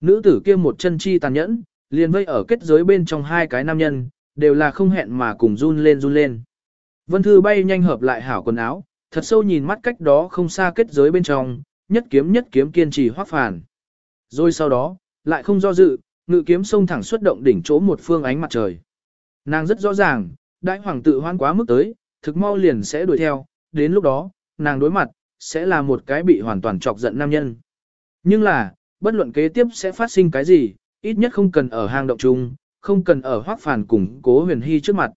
Nữ tử kia một chân chi tàn nhẫn, liền vây ở kết giới bên trong hai cái nam nhân, đều là không hẹn mà cùng run lên run lên. Vân Thư bay nhanh hợp lại hảo quần áo, thật sâu nhìn mắt cách đó không xa kết giới bên trong, nhất kiếm nhất kiếm kiên trì hoác phản. Rồi sau đó, lại không do dự, ngự kiếm sông thẳng xuất động đỉnh chỗ một phương ánh mặt trời. Nàng rất rõ ràng, đại hoàng tự hoan quá mức tới, thực mau liền sẽ đuổi theo, đến lúc đó, nàng đối mặt, sẽ là một cái bị hoàn toàn chọc giận nam nhân. Nhưng là, bất luận kế tiếp sẽ phát sinh cái gì, ít nhất không cần ở hang động chung, không cần ở hoác phản cùng cố huyền hy trước mặt.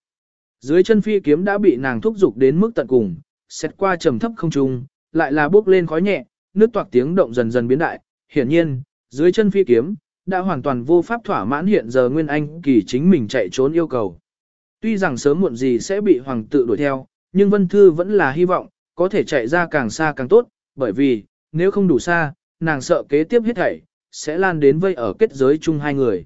Dưới chân phi kiếm đã bị nàng thúc giục đến mức tận cùng, xét qua trầm thấp không trung, lại là bước lên khói nhẹ, nước toạc tiếng động dần dần biến đại, hiển nhiên, dưới chân phi kiếm, đã hoàn toàn vô pháp thỏa mãn hiện giờ Nguyên Anh kỳ chính mình chạy trốn yêu cầu. Tuy rằng sớm muộn gì sẽ bị hoàng tự đuổi theo, nhưng Vân Thư vẫn là hy vọng, có thể chạy ra càng xa càng tốt, bởi vì, nếu không đủ xa, nàng sợ kế tiếp hết thảy, sẽ lan đến vây ở kết giới chung hai người.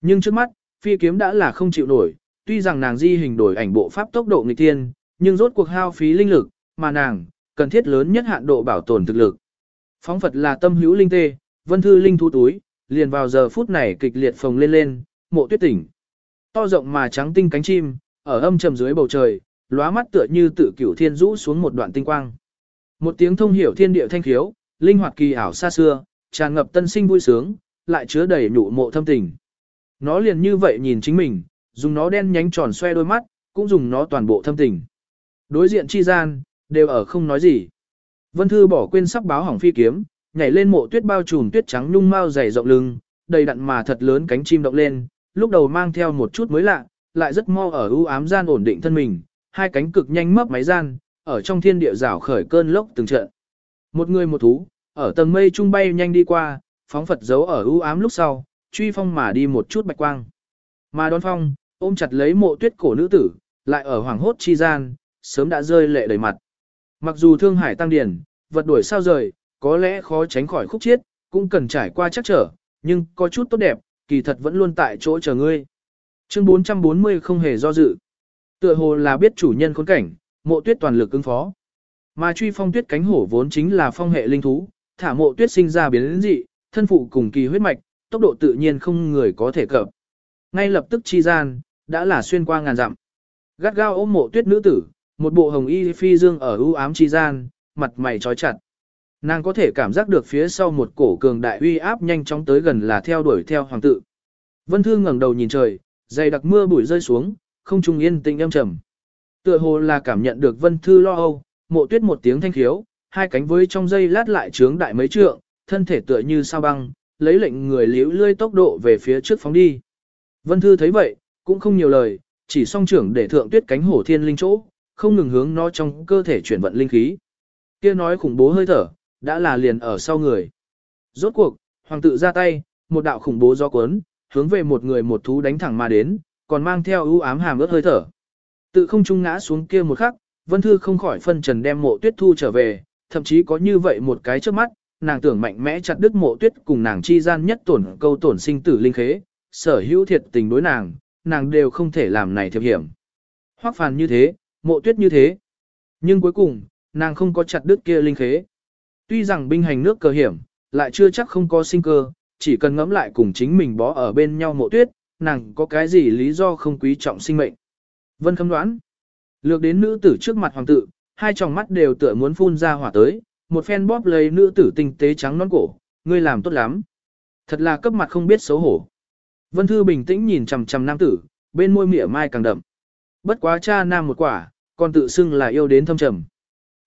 Nhưng trước mắt, phi kiếm đã là không chịu nổi, tuy rằng nàng di hình đổi ảnh bộ pháp tốc độ nghịch tiên, nhưng rốt cuộc hao phí linh lực, mà nàng, cần thiết lớn nhất hạn độ bảo tồn thực lực. Phóng Phật là tâm hữu linh tê, vân thư linh thu túi, liền vào giờ phút này kịch liệt phồng lên lên, mộ tuyết tỉnh. To rộng mà trắng tinh cánh chim, ở âm trầm dưới bầu trời, lóa mắt tựa như tự cửu thiên rũ xuống một đoạn tinh quang. Một tiếng thông hiểu thiên địa thanh khiếu, linh hoạt kỳ ảo xa xưa, tràn ngập tân sinh vui sướng, lại chứa đầy nhụ mộ thâm tình. Nó liền như vậy nhìn chính mình, dùng nó đen nhánh tròn xoe đôi mắt, cũng dùng nó toàn bộ thâm tình. Đối diện chi gian, đều ở không nói gì. Vân Thư bỏ quên sắp báo hỏng phi kiếm, nhảy lên mộ tuyết bao trùm tuyết trắng nhung mau dày rộng lưng, đầy đặn mà thật lớn cánh chim động lên, lúc đầu mang theo một chút mới lạ, lại rất mo ở ưu ám gian ổn định thân mình, hai cánh cực nhanh mấp máy gian, ở trong thiên địa rảo khởi cơn lốc từng trận. Một người một thú, ở tầng mây trung bay nhanh đi qua, phóng Phật giấu ở ưu ám lúc sau, truy phong mà đi một chút bạch quang. Mà đón phong, ôm chặt lấy mộ tuyết cổ nữ tử, lại ở hoàng hốt chi gian, sớm đã rơi lệ đầy mặt. Mặc dù thương hải tăng điển, vật đuổi sao rời, có lẽ khó tránh khỏi khúc chiết, cũng cần trải qua chắc trở, nhưng có chút tốt đẹp, kỳ thật vẫn luôn tại chỗ chờ ngươi. Chương 440 không hề do dự. Tựa hồ là biết chủ nhân khốn cảnh, mộ tuyết toàn lực ứng phó. Mà truy phong tuyết cánh hổ vốn chính là phong hệ linh thú, thả mộ tuyết sinh ra biến dị, thân phụ cùng kỳ huyết mạch, tốc độ tự nhiên không người có thể cập. Ngay lập tức chi gian, đã là xuyên qua ngàn dặm. Gắt gao ôm mộ tuyết nữ tử, một bộ hồng y phi dương ở ưu ám chi gian, mặt mày trói chặt. Nàng có thể cảm giác được phía sau một cổ cường đại uy áp nhanh chóng tới gần là theo đuổi theo hoàng tự. Vân Thư ngẩng đầu nhìn trời, dày đặc mưa bụi rơi xuống, không trung yên tĩnh âm trầm. Tựa hồ là cảm nhận được vân thư lo âu, mộ tuyết một tiếng thanh khiếu, hai cánh với trong dây lát lại trướng đại mấy trượng, thân thể tựa như sao băng, lấy lệnh người liễu lươi tốc độ về phía trước phóng đi. Vân thư thấy vậy, cũng không nhiều lời, chỉ song trưởng để thượng tuyết cánh hổ thiên linh chỗ, không ngừng hướng nó trong cơ thể chuyển vận linh khí. Kia nói khủng bố hơi thở, đã là liền ở sau người. Rốt cuộc, hoàng tự ra tay, một đạo khủng bố gió cuốn, hướng về một người một thú đánh thẳng mà đến, còn mang theo ưu ám hàm ướt hơi thở. Tự không trung ngã xuống kia một khắc, Vân Thư không khỏi phân trần đem mộ tuyết thu trở về, thậm chí có như vậy một cái trước mắt, nàng tưởng mạnh mẽ chặt đứt mộ tuyết cùng nàng chi gian nhất tổn câu tổn sinh tử linh khế, sở hữu thiệt tình đối nàng, nàng đều không thể làm này thiệp hiểm. Hoắc phàn như thế, mộ tuyết như thế. Nhưng cuối cùng, nàng không có chặt đứt kia linh khế. Tuy rằng binh hành nước cơ hiểm, lại chưa chắc không có sinh cơ, chỉ cần ngẫm lại cùng chính mình bó ở bên nhau mộ tuyết, nàng có cái gì lý do không quý trọng sinh mệnh. Vân khâm đoán. Lược đến nữ tử trước mặt hoàng tử, hai tròng mắt đều tựa muốn phun ra hỏa tới, một phen bóp lấy nữ tử tinh tế trắng non cổ, ngươi làm tốt lắm. Thật là cấp mặt không biết xấu hổ. Vân Thư bình tĩnh nhìn chằm chằm nam tử, bên môi mỉa mai càng đậm. Bất quá cha nam một quả, còn tự xưng là yêu đến thâm trầm.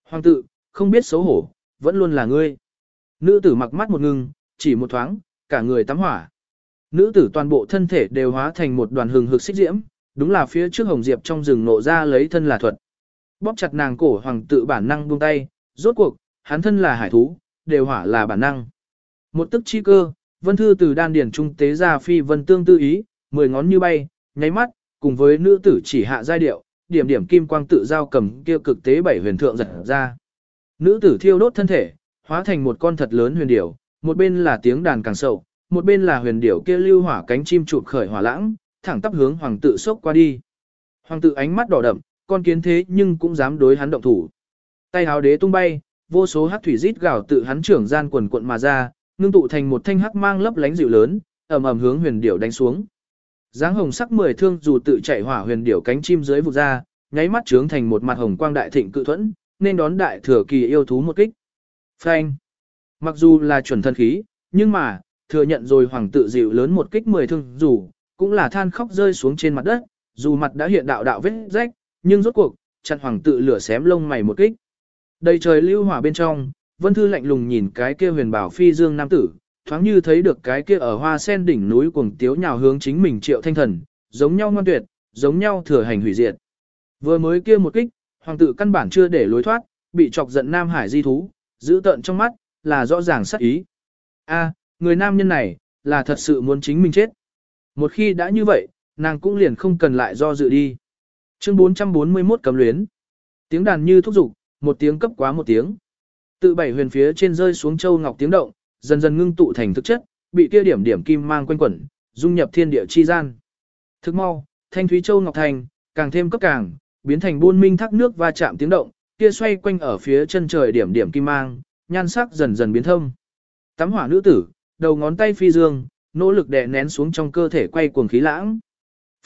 Hoàng tử, không biết xấu hổ, vẫn luôn là ngươi. Nữ tử mặc mắt một ngưng, chỉ một thoáng, cả người tắm hỏa. Nữ tử toàn bộ thân thể đều hóa thành một đoàn hừng hực xích diễm, đúng là phía trước hồng diệp trong rừng nộ ra lấy thân là thuật. Bóp chặt nàng cổ hoàng tự bản năng buông tay, rốt cuộc, hắn thân là hải thú, đều hỏa là bản năng. Một tức chi cơ, vân thư từ đan điển trung tế ra phi vân tương tư ý, mười ngón như bay, nháy mắt, cùng với nữ tử chỉ hạ giai điệu, điểm điểm kim quang tự giao cầm kia cực tế bảy huyền thượng giật ra. Nữ tử thiêu đốt thân thể, hóa thành một con thật lớn huyền điểu, một bên là tiếng đàn càng sâu, một bên là huyền điểu kia lưu hỏa cánh chim chụp khởi hỏa lãng, thẳng tắp hướng hoàng tự sốc qua đi. Hoàng tự ánh mắt đỏ đậm, con kiến thế nhưng cũng dám đối hắn động thủ. Tay háo đế tung bay, vô số hắc thủy rít gào tự hắn trưởng gian quần quận mà ra, ngưng tụ thành một thanh hắc mang lấp lánh dịu lớn, ầm ầm hướng huyền điểu đánh xuống. Dáng hồng sắc mười thương dù tự chạy hỏa huyền điểu cánh chim dưới vụt ra, nháy mắt trướng thành một mặt hồng quang đại thịnh cự thuẫn, nên đón đại thừa kỳ yêu thú một kích. Phanh. Mặc dù là chuẩn thân khí, nhưng mà, thừa nhận rồi hoàng tự dịu lớn một kích mười thương dù, cũng là than khóc rơi xuống trên mặt đất, dù mặt đã hiện đạo đạo vết rách, nhưng rốt cuộc, chặn hoàng tự lửa xém lông mày một kích. Đầy trời lưu hỏa bên trong, Vân Thư lạnh lùng nhìn cái kia huyền bảo phi dương nam tử, thoáng như thấy được cái kia ở hoa sen đỉnh núi cuồng tiếu nhào hướng chính mình triệu thanh thần, giống nhau ngoan tuyệt, giống nhau thừa hành hủy diệt. Vừa mới kia một kích, hoàng tử căn bản chưa để lối thoát, bị chọc giận Nam Hải di thú, giữ tận trong mắt, là rõ ràng sắc ý. A, người nam nhân này, là thật sự muốn chính mình chết. Một khi đã như vậy, nàng cũng liền không cần lại do dự đi. Chương 441 cấm luyến. Tiếng đàn như thúc giục, một tiếng cấp quá một tiếng. Tự bảy huyền phía trên rơi xuống châu ngọc tiếng động, dần dần ngưng tụ thành thực chất, bị kia điểm điểm kim mang quanh quẩn, dung nhập thiên địa chi gian. Thức mau, thanh thúy châu ngọc thành, càng thêm cấp càng, biến thành buôn minh thác nước va chạm tiếng động, kia xoay quanh ở phía chân trời điểm điểm kim mang, nhan sắc dần dần biến thâm. Tắm hỏa nữ tử, đầu ngón tay phi dương, nỗ lực đè nén xuống trong cơ thể quay cuồng khí lãng.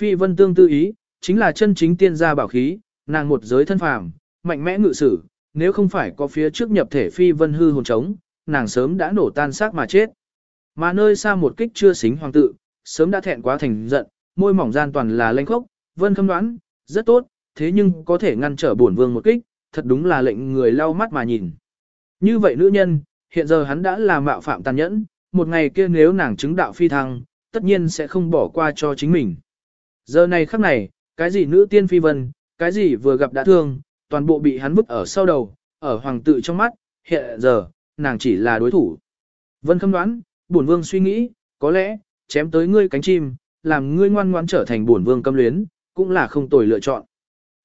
Phi vân tương tư ý, chính là chân chính tiên gia bảo khí, nàng một giới thân phàm, mạnh mẽ ngự sử, nếu không phải có phía trước nhập thể phi vân hư hồn trống, nàng sớm đã nổ tan xác mà chết. Mà nơi xa một kích chưa xính hoàng tự, sớm đã thẹn quá thành giận, môi mỏng gian toàn là lanh khốc, vân khâm đoán, rất tốt, thế nhưng có thể ngăn trở bổn vương một kích, thật đúng là lệnh người lau mắt mà nhìn. Như vậy nữ nhân, hiện giờ hắn đã là mạo phạm tàn nhẫn, một ngày kia nếu nàng chứng đạo phi thăng, tất nhiên sẽ không bỏ qua cho chính mình. Giờ này khắc này, cái gì nữ tiên phi vân, cái gì vừa gặp đã thương, toàn bộ bị hắn vứt ở sau đầu, ở hoàng tự trong mắt, hiện giờ, nàng chỉ là đối thủ. Vân khâm đoán, bổn vương suy nghĩ, có lẽ, chém tới ngươi cánh chim, làm ngươi ngoan ngoãn trở thành bổn vương cấm luyến, cũng là không tồi lựa chọn.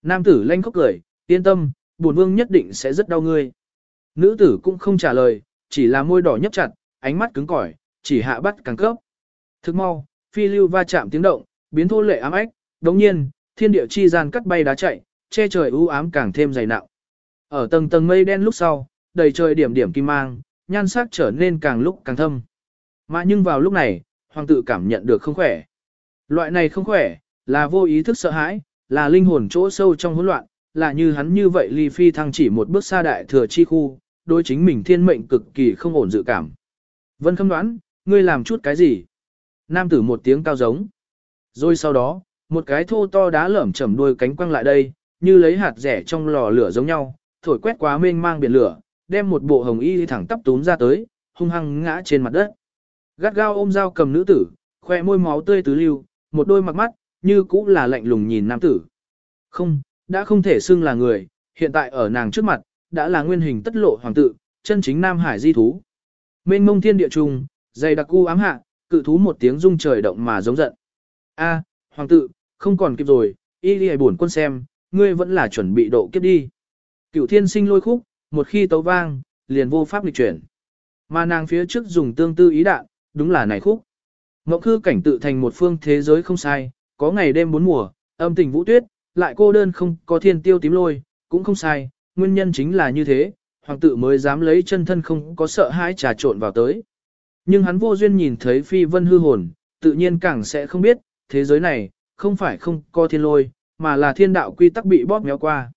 Nam tử lanh khóc cười, yên tâm, bổn vương nhất định sẽ rất đau ngươi. Nữ tử cũng không trả lời, chỉ là môi đỏ nhấp chặt, ánh mắt cứng cỏi, chỉ hạ bắt càng cấp. Thức mau, phi lưu va chạm tiếng động, biến thô lệ ám ách, đồng nhiên, thiên địa chi gian cắt bay đá chạy, che trời u ám càng thêm dày nặng. Ở tầng tầng mây đen lúc sau, đầy trời điểm điểm kim mang, nhan sắc trở nên càng lúc càng thâm. Mà nhưng vào lúc này, hoàng tử cảm nhận được không khỏe. Loại này không khỏe, là vô ý thức sợ hãi, là linh hồn chỗ sâu trong hỗn loạn, là như hắn như vậy ly phi thăng chỉ một bước xa đại thừa chi khu, đối chính mình thiên mệnh cực kỳ không ổn dự cảm. Vân khâm đoán, ngươi làm chút cái gì? Nam tử một tiếng cao giống. Rồi sau đó, một cái thô to đá lởm chầm đuôi cánh quăng lại đây, như lấy hạt rẻ trong lò lửa giống nhau, thổi quét quá mênh mang biển lửa, đem một bộ hồng y thẳng tắp túm ra tới, hung hăng ngã trên mặt đất. Gắt gao ôm dao cầm nữ tử, khoe môi máu tươi tứ lưu, một đôi mặc mắt, như cũ là lạnh lùng nhìn nam tử. Không, đã không thể xưng là người, hiện tại ở nàng trước mặt, đã là nguyên hình tất lộ hoàng tự, chân chính Nam Hải di thú. Mênh mông thiên địa trùng, dày đặc u ám hạ, cự thú một tiếng rung trời động mà giống giận. A, hoàng tự, không còn kịp rồi, y đi buồn quân xem, ngươi vẫn là chuẩn bị độ kiếp đi. Cựu thiên sinh lôi khúc, một khi tấu vang, liền vô pháp lịch chuyển. Mà nàng phía trước dùng tương tư ý đạn, đúng là này khúc. Ngọc khư cảnh tự thành một phương thế giới không sai, có ngày đêm bốn mùa, âm tình vũ tuyết, lại cô đơn không có thiên tiêu tím lôi, cũng không sai, nguyên nhân chính là như thế, hoàng tự mới dám lấy chân thân không có sợ hãi trà trộn vào tới. Nhưng hắn vô duyên nhìn thấy phi vân hư hồn, tự nhiên càng sẽ không biết, thế giới này, không phải không có thiên lôi, mà là thiên đạo quy tắc bị bóp méo qua.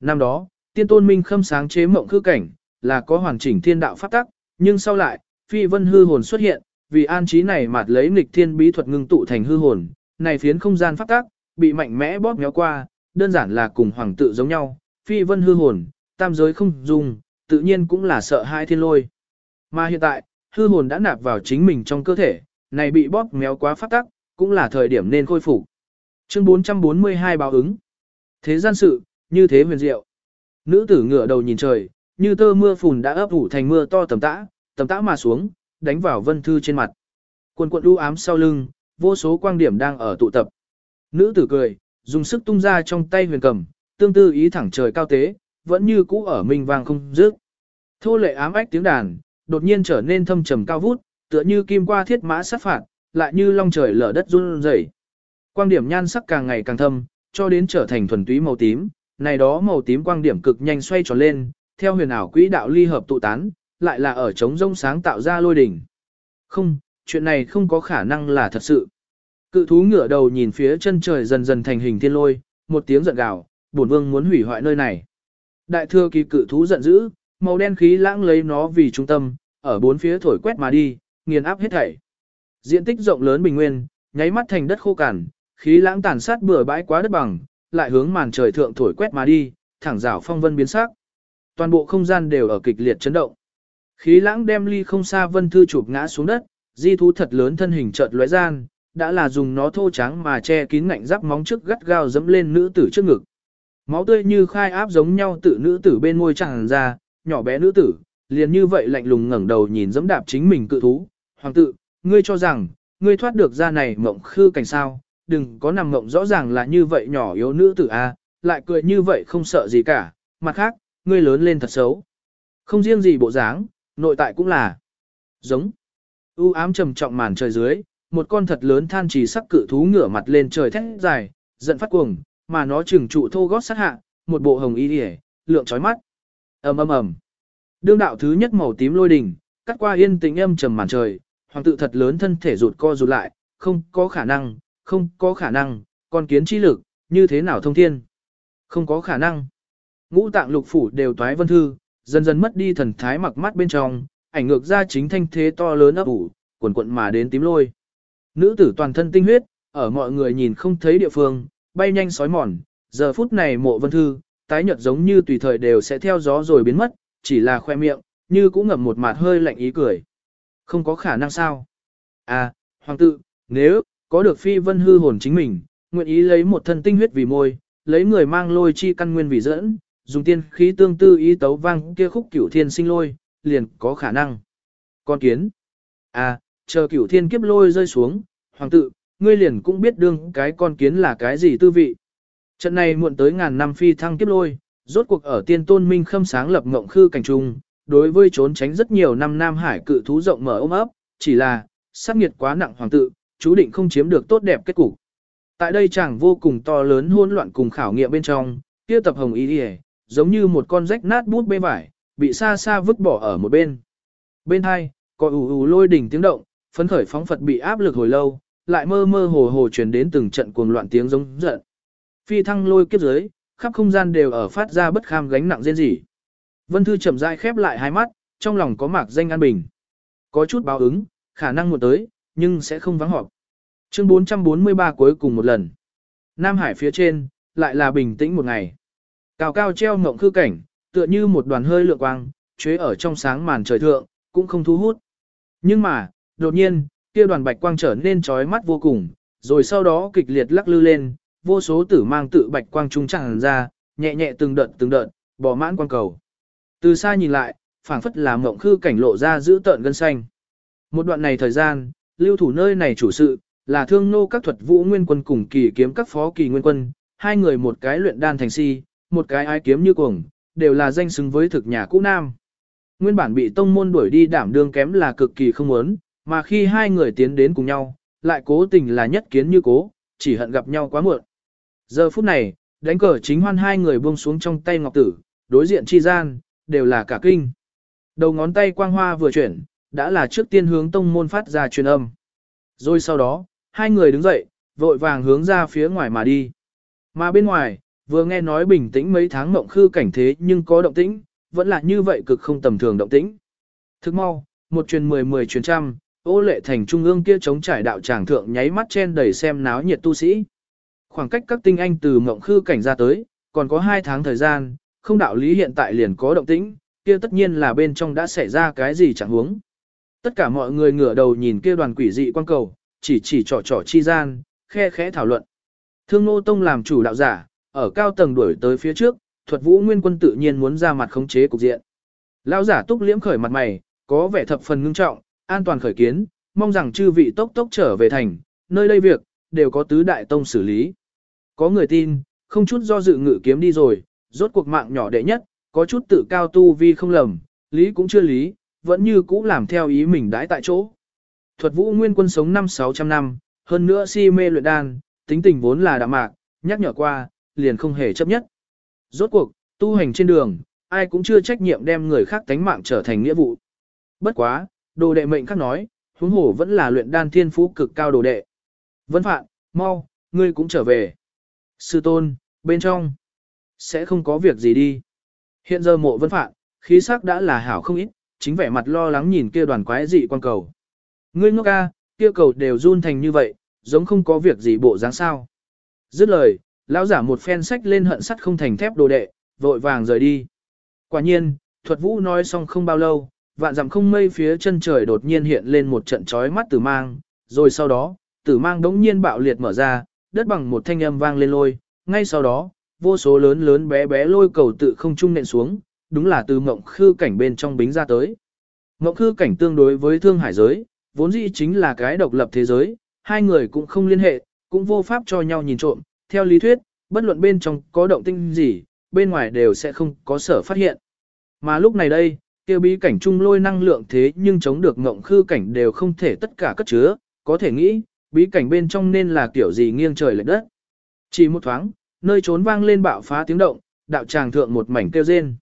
Năm đó, tiên tôn minh khâm sáng chế mộng khư cảnh, là có hoàn chỉnh thiên đạo pháp tắc, nhưng sau lại, phi vân hư hồn xuất hiện, vì an trí này mạt lấy nghịch thiên bí thuật ngưng tụ thành hư hồn, này phiến không gian pháp tắc, bị mạnh mẽ bóp méo qua, đơn giản là cùng hoàng tự giống nhau, phi vân hư hồn, tam giới không dùng, tự nhiên cũng là sợ hai thiên lôi. Mà hiện tại, hư hồn đã nạp vào chính mình trong cơ thể, này bị bóp méo quá phát tắc, cũng là thời điểm nên khôi phục. Chương 442 báo ứng. Thế gian sự, như thế huyền diệu. Nữ tử ngửa đầu nhìn trời, như tơ mưa phùn đã ấp ủ thành mưa to tầm tã, tầm tã mà xuống, đánh vào vân thư trên mặt. Quần quận u ám sau lưng, vô số quang điểm đang ở tụ tập. Nữ tử cười, dùng sức tung ra trong tay huyền cầm, tương tư ý thẳng trời cao tế, vẫn như cũ ở minh vang không dứt. Thô lệ ám ách tiếng đàn, đột nhiên trở nên thâm trầm cao vút, tựa như kim qua thiết mã sát phạt, lại như long trời lở đất run rẩy. Quang điểm nhan sắc càng ngày càng thâm, cho đến trở thành thuần túy màu tím, này đó màu tím quang điểm cực nhanh xoay tròn lên, theo huyền ảo quỹ đạo ly hợp tụ tán, lại là ở trống rông sáng tạo ra lôi đỉnh. Không, chuyện này không có khả năng là thật sự. Cự thú ngửa đầu nhìn phía chân trời dần dần thành hình thiên lôi, một tiếng giận gào, bổn vương muốn hủy hoại nơi này. Đại thừa kỳ cự thú giận dữ, màu đen khí lãng lấy nó vì trung tâm, ở bốn phía thổi quét mà đi, nghiền áp hết thảy. Diện tích rộng lớn bình nguyên, nháy mắt thành đất khô cằn, khí lãng tàn sát bừa bãi quá đất bằng, lại hướng màn trời thượng thổi quét mà đi, thẳng rảo phong vân biến sắc. Toàn bộ không gian đều ở kịch liệt chấn động. Khí lãng đem ly không xa vân thư chụp ngã xuống đất, di thú thật lớn thân hình chợt lóe gian, đã là dùng nó thô trắng mà che kín ngạnh giáp móng trước gắt gao dẫm lên nữ tử trước ngực. Máu tươi như khai áp giống nhau tự nữ tử bên môi tràn ra, nhỏ bé nữ tử, liền như vậy lạnh lùng ngẩng đầu nhìn dẫm đạp chính mình cự thú. Hoàng tự, ngươi cho rằng, ngươi thoát được ra này mộng khư cảnh sao, đừng có nằm mộng rõ ràng là như vậy nhỏ yếu nữ tử a, lại cười như vậy không sợ gì cả, mặt khác, ngươi lớn lên thật xấu. Không riêng gì bộ dáng, nội tại cũng là giống. U ám trầm trọng màn trời dưới, một con thật lớn than trì sắc cự thú ngửa mặt lên trời thét dài, giận phát cuồng, mà nó trừng trụ thô gót sát hạ, một bộ hồng y điệp, lượng chói mắt. ầm ầm ầm. Đương đạo thứ nhất màu tím lôi đỉnh, cắt qua yên tĩnh âm trầm màn trời, hoàng tự thật lớn thân thể rụt co rụt lại, không có khả năng, không có khả năng, con kiến chi lực, như thế nào thông thiên? Không có khả năng. Ngũ tạng lục phủ đều toái vân thư, dần dần mất đi thần thái mặc mắt bên trong, ảnh ngược ra chính thanh thế to lớn ấp ủ, quần quận mà đến tím lôi. Nữ tử toàn thân tinh huyết, ở mọi người nhìn không thấy địa phương, bay nhanh sói mòn, giờ phút này mộ vân thư, tái nhợt giống như tùy thời đều sẽ theo gió rồi biến mất, chỉ là khoe miệng, như cũng ngậm một mặt hơi lạnh ý cười. Không có khả năng sao? À, hoàng tự, nếu, có được phi vân hư hồn chính mình, nguyện ý lấy một thân tinh huyết vì môi, lấy người mang lôi chi căn nguyên vì dẫn, dùng tiên khí tương tư ý tấu vang kia khúc cửu thiên sinh lôi, liền có khả năng. Con kiến. À, chờ cửu thiên kiếp lôi rơi xuống, hoàng tự, ngươi liền cũng biết đương cái con kiến là cái gì tư vị. Trận này muộn tới ngàn năm phi thăng kiếp lôi, rốt cuộc ở tiên tôn minh khâm sáng lập ngộng khư cảnh trung, đối với trốn tránh rất nhiều năm Nam Hải cự thú rộng mở ôm ấp, chỉ là, sát nghiệt quá nặng hoàng tự, chú định không chiếm được tốt đẹp kết cục. Tại đây chẳng vô cùng to lớn hỗn loạn cùng khảo nghiệm bên trong, kia tập hồng ý đi giống như một con rách nát bút bê vải, bị xa xa vứt bỏ ở một bên. Bên hai, có ù ù lôi đỉnh tiếng động, phấn khởi phóng Phật bị áp lực hồi lâu, lại mơ mơ hồ hồ truyền đến từng trận cuồng loạn tiếng giống giận. Phi thăng lôi kiếp dưới, khắp không gian đều ở phát ra bất kham gánh nặng rên rỉ. Vân Thư chậm rãi khép lại hai mắt, trong lòng có mạc danh an bình. Có chút báo ứng, khả năng một tới, nhưng sẽ không vắng họp. Chương 443 cuối cùng một lần. Nam Hải phía trên, lại là bình tĩnh một ngày. Cao cao treo mộng khư cảnh, tựa như một đoàn hơi lượng quang, chế ở trong sáng màn trời thượng, cũng không thu hút. Nhưng mà, đột nhiên, kia đoàn bạch quang trở nên chói mắt vô cùng, rồi sau đó kịch liệt lắc lư lên, vô số tử mang tự bạch quang trung tràn ra, nhẹ nhẹ từng đợt từng đợt, bỏ mãn quang cầu. Từ xa nhìn lại, phảng phất là mộng khư cảnh lộ ra giữ tợn gân xanh. Một đoạn này thời gian, lưu thủ nơi này chủ sự, là thương nô các thuật vũ nguyên quân cùng kỳ kiếm các phó kỳ nguyên quân, hai người một cái luyện đan thành si, một cái ái kiếm như cuồng, đều là danh xứng với thực nhà cũ nam. Nguyên bản bị tông môn đuổi đi đảm đương kém là cực kỳ không muốn, mà khi hai người tiến đến cùng nhau, lại cố tình là nhất kiến như cố, chỉ hận gặp nhau quá muộn. Giờ phút này, đánh cờ chính hoan hai người buông xuống trong tay ngọc tử, đối diện chi gian, đều là cả kinh. Đầu ngón tay quang hoa vừa chuyển, đã là trước tiên hướng tông môn phát ra truyền âm. Rồi sau đó, hai người đứng dậy, vội vàng hướng ra phía ngoài mà đi. Mà bên ngoài, vừa nghe nói bình tĩnh mấy tháng mộng khư cảnh thế nhưng có động tĩnh, vẫn là như vậy cực không tầm thường động tĩnh. Thức mau, một truyền mười mười truyền trăm, ô lệ thành trung ương kia chống trải đạo tràng thượng nháy mắt chen đầy xem náo nhiệt tu sĩ. Khoảng cách các tinh anh từ mộng khư cảnh ra tới, còn có hai tháng thời gian, không đạo lý hiện tại liền có động tĩnh, kia tất nhiên là bên trong đã xảy ra cái gì chẳng huống. Tất cả mọi người ngửa đầu nhìn kia đoàn quỷ dị quan cầu, chỉ chỉ trò trò chi gian, khe khẽ thảo luận. Thương Nô Tông làm chủ đạo giả, ở cao tầng đuổi tới phía trước, thuật vũ nguyên quân tự nhiên muốn ra mặt khống chế cục diện. Lão giả túc liễm khởi mặt mày, có vẻ thập phần ngưng trọng, an toàn khởi kiến, mong rằng chư vị tốc tốc trở về thành, nơi đây việc, đều có tứ đại tông xử lý. Có người tin, không chút do dự ngự kiếm đi rồi, rốt cuộc mạng nhỏ đệ nhất, có chút tự cao tu vi không lầm, lý cũng chưa lý, vẫn như cũ làm theo ý mình đãi tại chỗ. Thuật vũ nguyên quân sống năm 600 năm, hơn nữa si mê luyện đan, tính tình vốn là đạm mạc, nhắc nhở qua, liền không hề chấp nhất. Rốt cuộc, tu hành trên đường, ai cũng chưa trách nhiệm đem người khác tánh mạng trở thành nghĩa vụ. Bất quá, đồ đệ mệnh khắc nói, huống hổ vẫn là luyện đan thiên phú cực cao đồ đệ. Vân Phạn, mau, ngươi cũng trở về. Sư tôn, bên trong, sẽ không có việc gì đi. Hiện giờ mộ Vân Phạn, khí sắc đã là hảo không ít, chính vẻ mặt lo lắng nhìn kia đoàn quái dị quan cầu. Ngươi ngốc ca, kia cầu đều run thành như vậy, giống không có việc gì bộ dáng sao. Dứt lời, lão giả một phen sách lên hận sắt không thành thép đồ đệ, vội vàng rời đi. Quả nhiên, thuật vũ nói xong không bao lâu, vạn dặm không mây phía chân trời đột nhiên hiện lên một trận chói mắt tử mang, rồi sau đó, tử mang đống nhiên bạo liệt mở ra, đất bằng một thanh âm vang lên lôi, ngay sau đó, vô số lớn lớn bé bé lôi cầu tự không trung nện xuống, đúng là từ mộng khư cảnh bên trong bính ra tới. Mộng khư cảnh tương đối với thương hải giới, vốn dĩ chính là cái độc lập thế giới, hai người cũng không liên hệ, cũng vô pháp cho nhau nhìn trộm, theo lý thuyết, bất luận bên trong có động tinh gì, bên ngoài đều sẽ không có sở phát hiện. Mà lúc này đây, kia bí cảnh trung lôi năng lượng thế nhưng chống được ngộng khư cảnh đều không thể tất cả cất chứa, có thể nghĩ, bí cảnh bên trong nên là kiểu gì nghiêng trời lệch đất. Chỉ một thoáng, nơi trốn vang lên bạo phá tiếng động, đạo tràng thượng một mảnh kêu rên.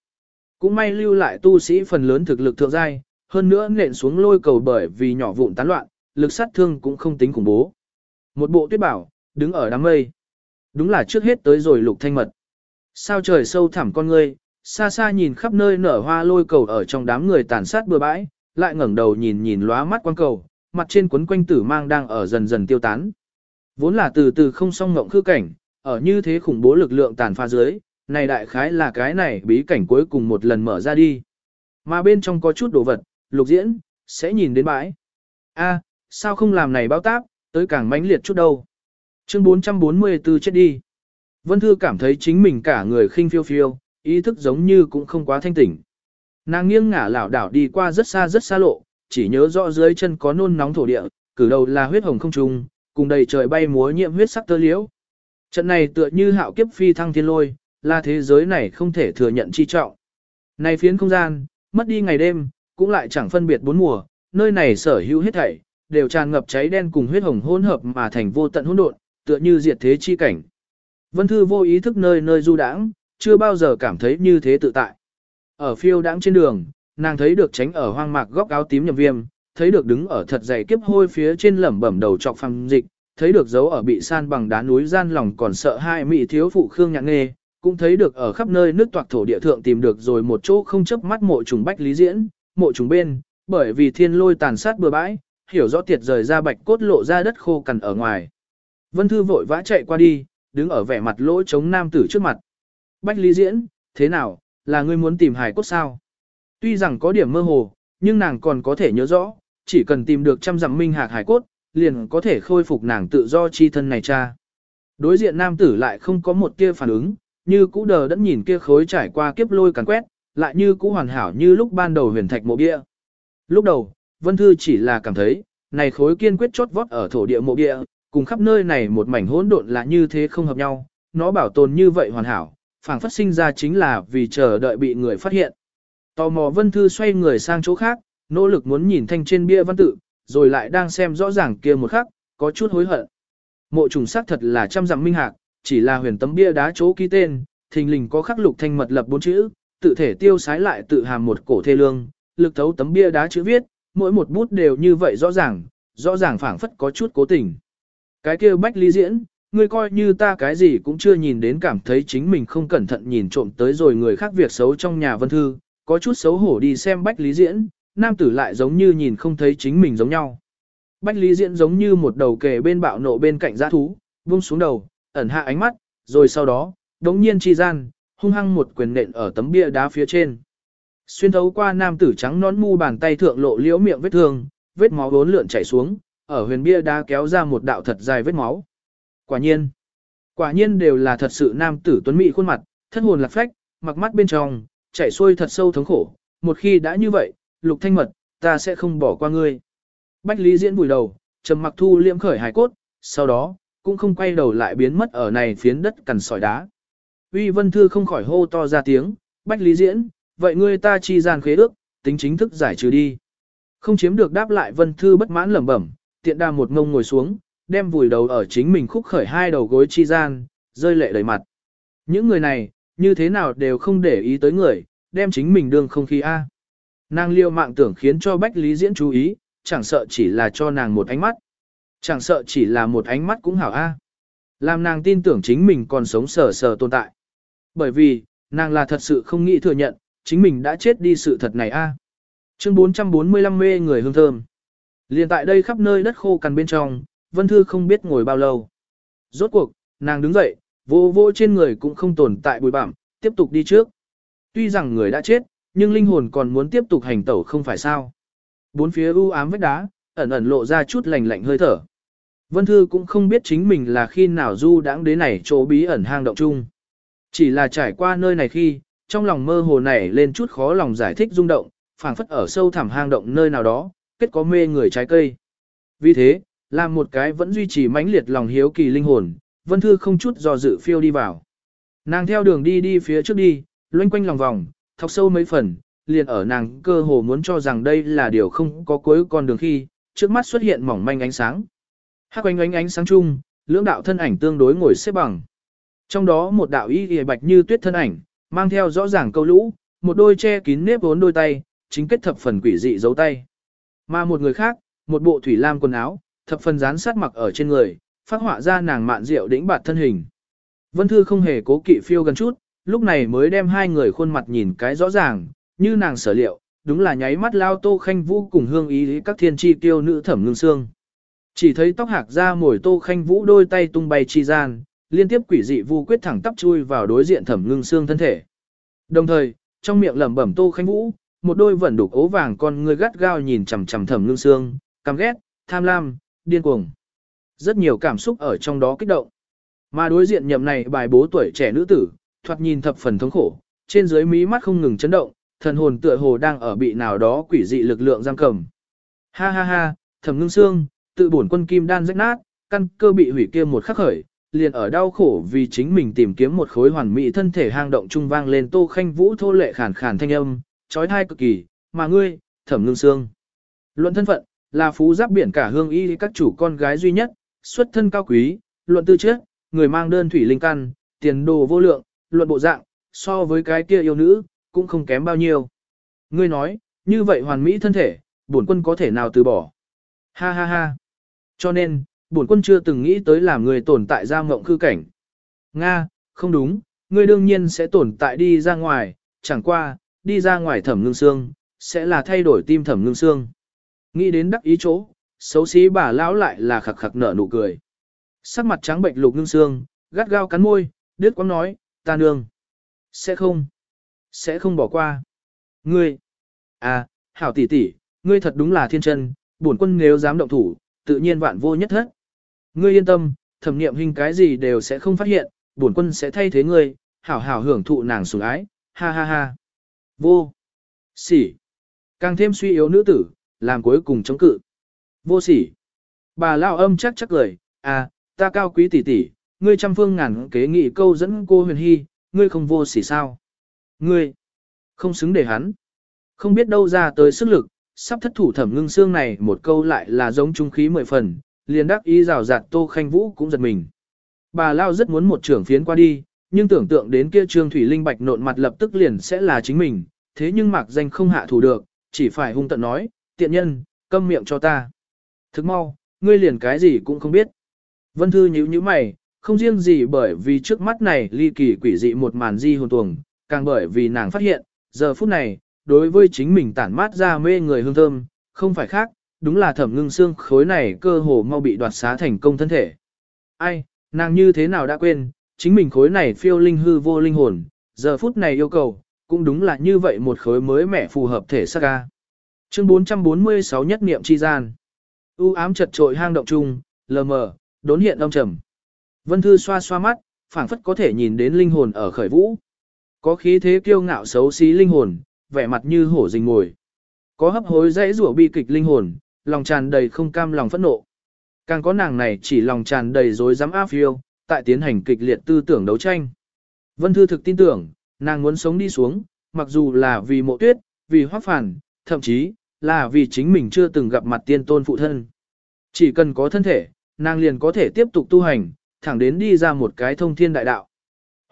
Cũng may lưu lại tu sĩ phần lớn thực lực thượng giai, hơn nữa nện xuống lôi cầu bởi vì nhỏ vụn tán loạn, lực sát thương cũng không tính khủng bố. Một bộ tuyết bảo, đứng ở đám mây. Đúng là trước hết tới rồi lục thanh mật. Sao trời sâu thẳm con ngươi, xa xa nhìn khắp nơi nở hoa lôi cầu ở trong đám người tàn sát bừa bãi, lại ngẩng đầu nhìn nhìn lóa mắt quang cầu, mặt trên quấn quanh tử mang đang ở dần dần tiêu tán. Vốn là từ từ không song ngộng khư cảnh, ở như thế khủng bố lực lượng tàn pha dưới, này đại khái là cái này bí cảnh cuối cùng một lần mở ra đi. Mà bên trong có chút đồ vật, lục diễn, sẽ nhìn đến bãi. a sao không làm này báo táp, tới càng mãnh liệt chút đâu. Chương 444 chết đi. Vân Thư cảm thấy chính mình cả người khinh phiêu phiêu, ý thức giống như cũng không quá thanh tỉnh. Nàng nghiêng ngả lảo đảo đi qua rất xa rất xa lộ, chỉ nhớ rõ dưới chân có nôn nóng thổ địa, cử đầu là huyết hồng không trùng, cùng đầy trời bay múa nhiễm huyết sắc tơ liễu. Trận này tựa như hạo kiếp phi thăng thiên lôi, là thế giới này không thể thừa nhận chi trọng. Này phiến không gian, mất đi ngày đêm, cũng lại chẳng phân biệt bốn mùa, nơi này sở hữu hết thảy, đều tràn ngập cháy đen cùng huyết hồng hỗn hợp mà thành vô tận hỗn độn, tựa như diệt thế chi cảnh. Vân Thư vô ý thức nơi nơi du đãng, chưa bao giờ cảm thấy như thế tự tại. Ở phiêu đãng trên đường, nàng thấy được tránh ở hoang mạc góc áo tím nhầm viêm, thấy được đứng ở thật dày kiếp hôi phía trên lẩm bẩm đầu trọc phăng dịch, thấy được dấu ở bị san bằng đá núi gian lòng còn sợ hai mỹ thiếu phụ khương nhạc nghề, cũng thấy được ở khắp nơi nước toạc thổ địa thượng tìm được rồi một chỗ không chấp mắt mộ trùng bách lý diễn, mộ trùng bên, bởi vì thiên lôi tàn sát bừa bãi, hiểu rõ tiệt rời ra bạch cốt lộ ra đất khô cằn ở ngoài. Vân Thư vội vã chạy qua đi, đứng ở vẻ mặt lỗ chống nam tử trước mặt. Bách Lý Diễn, thế nào, là ngươi muốn tìm hài cốt sao? Tuy rằng có điểm mơ hồ, nhưng nàng còn có thể nhớ rõ, chỉ cần tìm được trăm dặm minh hạc hài cốt, liền có thể khôi phục nàng tự do chi thân này cha. Đối diện nam tử lại không có một kia phản ứng, như cũ đờ đẫn nhìn kia khối trải qua kiếp lôi càn quét, lại như cũ hoàn hảo như lúc ban đầu huyền thạch mộ bia. Lúc đầu, Vân Thư chỉ là cảm thấy, này khối kiên quyết chốt vót ở thổ địa mộ bia, cùng khắp nơi này một mảnh hỗn độn là như thế không hợp nhau, nó bảo tồn như vậy hoàn hảo, phảng phất sinh ra chính là vì chờ đợi bị người phát hiện. Tò mò Vân Thư xoay người sang chỗ khác, nỗ lực muốn nhìn thanh trên bia văn tự, rồi lại đang xem rõ ràng kia một khắc, có chút hối hận. Mộ trùng sắc thật là trăm dặm minh hạc, chỉ là huyền tấm bia đá chỗ ký tên, thình lình có khắc lục thanh mật lập bốn chữ, tự thể tiêu sái lại tự hàm một cổ thê lương, lực thấu tấm bia đá chữ viết, mỗi một bút đều như vậy rõ ràng, rõ ràng phảng phất có chút cố tình. Cái kia bách ly diễn, ngươi coi như ta cái gì cũng chưa nhìn đến cảm thấy chính mình không cẩn thận nhìn trộm tới rồi người khác việc xấu trong nhà vân thư, có chút xấu hổ đi xem bách lý diễn, nam tử lại giống như nhìn không thấy chính mình giống nhau. Bách lý diễn giống như một đầu kề bên bạo nộ bên cạnh giã thú, buông xuống đầu, ẩn hạ ánh mắt, rồi sau đó, đống nhiên chi gian, hung hăng một quyền nện ở tấm bia đá phía trên. Xuyên thấu qua nam tử trắng nón mu bàn tay thượng lộ liễu miệng vết thương, vết máu bốn lượn chảy xuống, ở huyền bia đá kéo ra một đạo thật dài vết máu. Quả nhiên, quả nhiên đều là thật sự nam tử tuấn mỹ khuôn mặt, thân hồn lạc phách, mặc mắt bên trong, chảy xuôi thật sâu thống khổ, một khi đã như vậy, lục thanh mật, ta sẽ không bỏ qua ngươi. Bách Lý diễn vùi đầu, trầm mặc thu liễm khởi hài cốt, sau đó, cũng không quay đầu lại biến mất ở này phiến đất cằn sỏi đá. Uy Vân Thư không khỏi hô to ra tiếng, Bách Lý diễn, vậy ngươi ta chi gian khế ước, tính chính thức giải trừ đi. Không chiếm được đáp lại Vân Thư bất mãn lẩm bẩm, tiện đà một ngông ngồi xuống, đem vùi đầu ở chính mình khúc khởi hai đầu gối chi gian, rơi lệ đầy mặt. Những người này, như thế nào đều không để ý tới người, đem chính mình đương không khí A. Nàng liêu mạng tưởng khiến cho Bách Lý Diễn chú ý, chẳng sợ chỉ là cho nàng một ánh mắt. Chẳng sợ chỉ là một ánh mắt cũng hảo A. Làm nàng tin tưởng chính mình còn sống sờ sờ tồn tại. Bởi vì, nàng là thật sự không nghĩ thừa nhận, chính mình đã chết đi sự thật này A. Chương 445 mê người hương thơm. Liên tại đây khắp nơi đất khô cằn bên trong, Vân Thư không biết ngồi bao lâu. Rốt cuộc, nàng đứng dậy, vô vô trên người cũng không tồn tại bụi bặm, tiếp tục đi trước. Tuy rằng người đã chết, nhưng linh hồn còn muốn tiếp tục hành tẩu không phải sao. Bốn phía u ám vách đá, ẩn ẩn lộ ra chút lạnh lạnh hơi thở. Vân Thư cũng không biết chính mình là khi nào du đãng đến này chỗ bí ẩn hang động chung. Chỉ là trải qua nơi này khi, trong lòng mơ hồ nảy lên chút khó lòng giải thích rung động, phảng phất ở sâu thẳm hang động nơi nào đó, kết có mê người trái cây. Vì thế, làm một cái vẫn duy trì mãnh liệt lòng hiếu kỳ linh hồn, Vân Thư không chút do dự phiêu đi vào. Nàng theo đường đi đi phía trước đi, loanh quanh lòng vòng, thọc sâu mấy phần, liền ở nàng cơ hồ muốn cho rằng đây là điều không có cuối con đường khi, trước mắt xuất hiện mỏng manh ánh sáng. Hắc ánh ánh ánh sáng chung, lưỡng đạo thân ảnh tương đối ngồi xếp bằng. Trong đó một đạo y y bạch như tuyết thân ảnh, mang theo rõ ràng câu lũ, một đôi che kín nếp vốn đôi tay, chính kết thập phần quỷ dị giấu tay. Mà một người khác, một bộ thủy lam quần áo, thập phần dán sát mặc ở trên người, phát họa ra nàng mạn rượu đĩnh bạt thân hình. Vân Thư không hề cố kỵ phiêu gần chút, lúc này mới đem hai người khuôn mặt nhìn cái rõ ràng, như nàng sở liệu, đúng là nháy mắt lao tô khanh vũ cùng hương ý các thiên tri tiêu nữ thẩm ngưng xương. Chỉ thấy tóc hạc ra mồi tô khanh vũ đôi tay tung bay chi gian, liên tiếp quỷ dị vu quyết thẳng tắp chui vào đối diện thẩm ngưng xương thân thể. Đồng thời, trong miệng lẩm bẩm tô khanh vũ, một đôi vẫn đục ố vàng con người gắt gao nhìn chằm chằm thẩm ngưng xương, căm ghét, tham lam, điên cuồng. Rất nhiều cảm xúc ở trong đó kích động. Mà đối diện nhậm này bài bố tuổi trẻ nữ tử, thoạt nhìn thập phần thống khổ, trên dưới mí mắt không ngừng chấn động, thần hồn tựa hồ đang ở bị nào đó quỷ dị lực lượng giam cầm. Ha ha ha, thẩm ngưng xương, tự bổn quân kim đan rách nát, căn cơ bị hủy kia một khắc khởi, liền ở đau khổ vì chính mình tìm kiếm một khối hoàn mỹ thân thể hang động trung vang lên tô khanh vũ thô lệ khàn khàn thanh âm, trói thai cực kỳ, mà ngươi, thẩm ngưng xương. Luận thân phận, là phú giáp biển cả hương y các chủ con gái duy nhất, xuất thân cao quý, luận tư chất, người mang đơn thủy linh căn, tiền đồ vô lượng, luận bộ dạng, so với cái kia yêu nữ, cũng không kém bao nhiêu. Ngươi nói, như vậy hoàn mỹ thân thể, bổn quân có thể nào từ bỏ. Ha ha ha. Cho nên, bổn quân chưa từng nghĩ tới làm người tồn tại ra ngộng cư cảnh. Nga, không đúng, ngươi đương nhiên sẽ tồn tại đi ra ngoài, chẳng qua, đi ra ngoài thẩm ngưng xương, sẽ là thay đổi tim thẩm ngưng xương. Nghĩ đến đắc ý chỗ, xấu xí bà lão lại là khặc khặc nở nụ cười. Sắc mặt trắng bệnh lục ngưng xương, gắt gao cắn môi, đứt quãng nói, ta nương. Sẽ không. Sẽ không bỏ qua. Ngươi. À, hảo tỷ tỷ, ngươi thật đúng là thiên chân, bổn quân nếu dám động thủ, tự nhiên vạn vô nhất thất. Ngươi yên tâm, thẩm nghiệm hình cái gì đều sẽ không phát hiện, bổn quân sẽ thay thế ngươi, hảo hảo hưởng thụ nàng sủng ái, ha ha ha. Vô. Sỉ. Càng thêm suy yếu nữ tử, làm cuối cùng chống cự. Vô sỉ. Bà lao âm chắc chắc lời, à, ta cao quý tỷ tỷ, ngươi trăm phương ngàn kế nghị câu dẫn cô huyền hy, ngươi không vô sỉ sao. Ngươi, không xứng để hắn. Không biết đâu ra tới sức lực, sắp thất thủ thẩm ngưng xương này một câu lại là giống trung khí mười phần, liền đắc ý rào rạt tô khanh vũ cũng giật mình. Bà Lao rất muốn một trưởng phiến qua đi, nhưng tưởng tượng đến kia trương thủy linh bạch nộn mặt lập tức liền sẽ là chính mình, thế nhưng mạc danh không hạ thủ được, chỉ phải hung tận nói, tiện nhân, câm miệng cho ta. Thức mau, ngươi liền cái gì cũng không biết. Vân Thư nhíu nhíu mày, không riêng gì bởi vì trước mắt này ly kỳ quỷ dị một màn di hồn tuồng, càng bởi vì nàng phát hiện, giờ phút này, đối với chính mình tản mát ra mê người hương thơm, không phải khác, đúng là thẩm ngưng xương khối này cơ hồ mau bị đoạt xá thành công thân thể. Ai, nàng như thế nào đã quên, chính mình khối này phiêu linh hư vô linh hồn, giờ phút này yêu cầu, cũng đúng là như vậy một khối mới mẻ phù hợp thể sắc ca. Chương 446 nhất niệm chi gian. U ám chật trội hang động trung lờ mờ, đốn hiện âm trầm. Vân Thư xoa xoa mắt, phảng phất có thể nhìn đến linh hồn ở khởi vũ. Có khí thế kiêu ngạo xấu xí linh hồn, vẻ mặt như hổ rình ngồi. Có hấp hối dãy rủa bi kịch linh hồn, lòng tràn đầy không cam lòng phẫn nộ. Càng có nàng này chỉ lòng tràn đầy rối rắm áp phiêu, tại tiến hành kịch liệt tư tưởng đấu tranh. Vân Thư thực tin tưởng, nàng muốn sống đi xuống, mặc dù là vì mộ tuyết, vì hoác phản, thậm chí, là vì chính mình chưa từng gặp mặt tiên tôn phụ thân. Chỉ cần có thân thể, nàng liền có thể tiếp tục tu hành, thẳng đến đi ra một cái thông thiên đại đạo.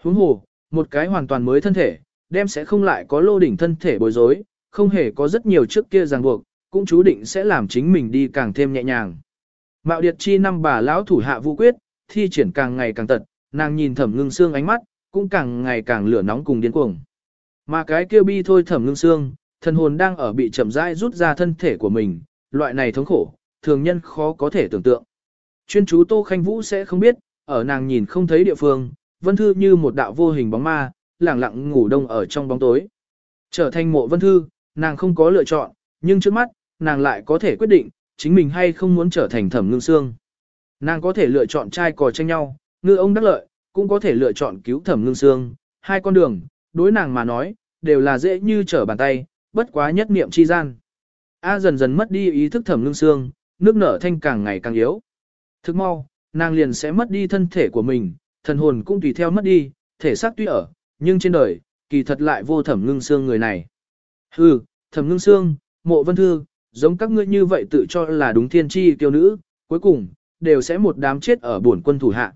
Huống hồ, một cái hoàn toàn mới thân thể, đem sẽ không lại có lô đỉnh thân thể bối rối, không hề có rất nhiều trước kia ràng buộc, cũng chú định sẽ làm chính mình đi càng thêm nhẹ nhàng. Mạo Điệt chi năm bà lão thủ hạ vũ quyết, thi triển càng ngày càng tật, nàng nhìn thẩm ngưng xương ánh mắt, cũng càng ngày càng lửa nóng cùng điên cuồng. Mà cái kia bi thôi thẩm ngưng xương, thần hồn đang ở bị chậm rãi rút ra thân thể của mình, loại này thống khổ, thường nhân khó có thể tưởng tượng. Chuyên chú Tô Khanh Vũ sẽ không biết, ở nàng nhìn không thấy địa phương, Vân Thư như một đạo vô hình bóng ma, lẳng lặng ngủ đông ở trong bóng tối. Trở thành mộ Vân Thư, nàng không có lựa chọn, nhưng trước mắt, nàng lại có thể quyết định, chính mình hay không muốn trở thành thẩm ngưng xương. Nàng có thể lựa chọn trai cò tranh nhau, ngư ông đắc lợi, cũng có thể lựa chọn cứu thẩm ngưng xương, hai con đường, đối nàng mà nói, đều là dễ như trở bàn tay, bất quá nhất niệm chi gian. A dần dần mất đi ý thức thẩm lương xương, nước nở thanh càng ngày càng yếu. Thức mau, nàng liền sẽ mất đi thân thể của mình, thần hồn cũng tùy theo mất đi, thể xác tuy ở, nhưng trên đời, kỳ thật lại vô thẩm ngưng xương người này. Hừ, thẩm ngưng xương, mộ vân thư, giống các ngươi như vậy tự cho là đúng thiên chi tiêu nữ, cuối cùng, đều sẽ một đám chết ở bổn quân thủ hạ.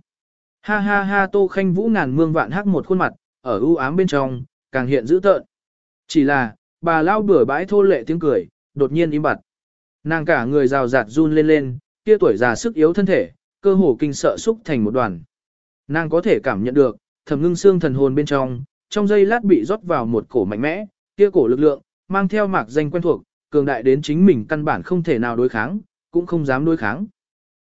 Ha ha ha tô khanh vũ ngàn mương vạn hắc một khuôn mặt, ở ưu ám bên trong, càng hiện dữ tợn. Chỉ là, bà lao bửa bãi thô lệ tiếng cười, đột nhiên im bặt. Nàng cả người rào rạt run lên lên, kia tuổi già sức yếu thân thể, cơ hồ kinh sợ xúc thành một đoàn. Nàng có thể cảm nhận được, thầm ngưng xương thần hồn bên trong, trong giây lát bị rót vào một cổ mạnh mẽ, kia cổ lực lượng, mang theo mạc danh quen thuộc, cường đại đến chính mình căn bản không thể nào đối kháng, cũng không dám đối kháng.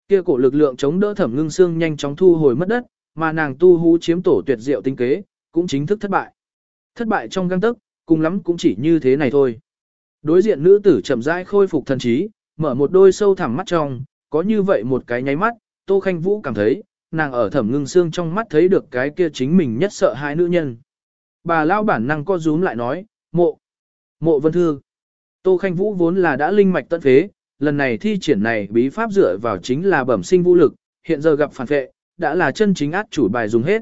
Kia cổ lực lượng chống đỡ thẩm ngưng xương nhanh chóng thu hồi mất đất, mà nàng tu hú chiếm tổ tuyệt diệu tinh kế, cũng chính thức thất bại. Thất bại trong găng tức, cùng lắm cũng chỉ như thế này thôi. Đối diện nữ tử chậm rãi khôi phục thần trí, mở một đôi sâu thẳm mắt trong, có như vậy một cái nháy mắt, Tô Khanh Vũ cảm thấy, nàng ở thẩm ngưng xương trong mắt thấy được cái kia chính mình nhất sợ hai nữ nhân. Bà lao bản năng co rúm lại nói, mộ, mộ vân thư. Tô Khanh Vũ vốn là đã linh mạch tận phế, lần này thi triển này bí pháp dựa vào chính là bẩm sinh vũ lực, hiện giờ gặp phản vệ, đã là chân chính át chủ bài dùng hết.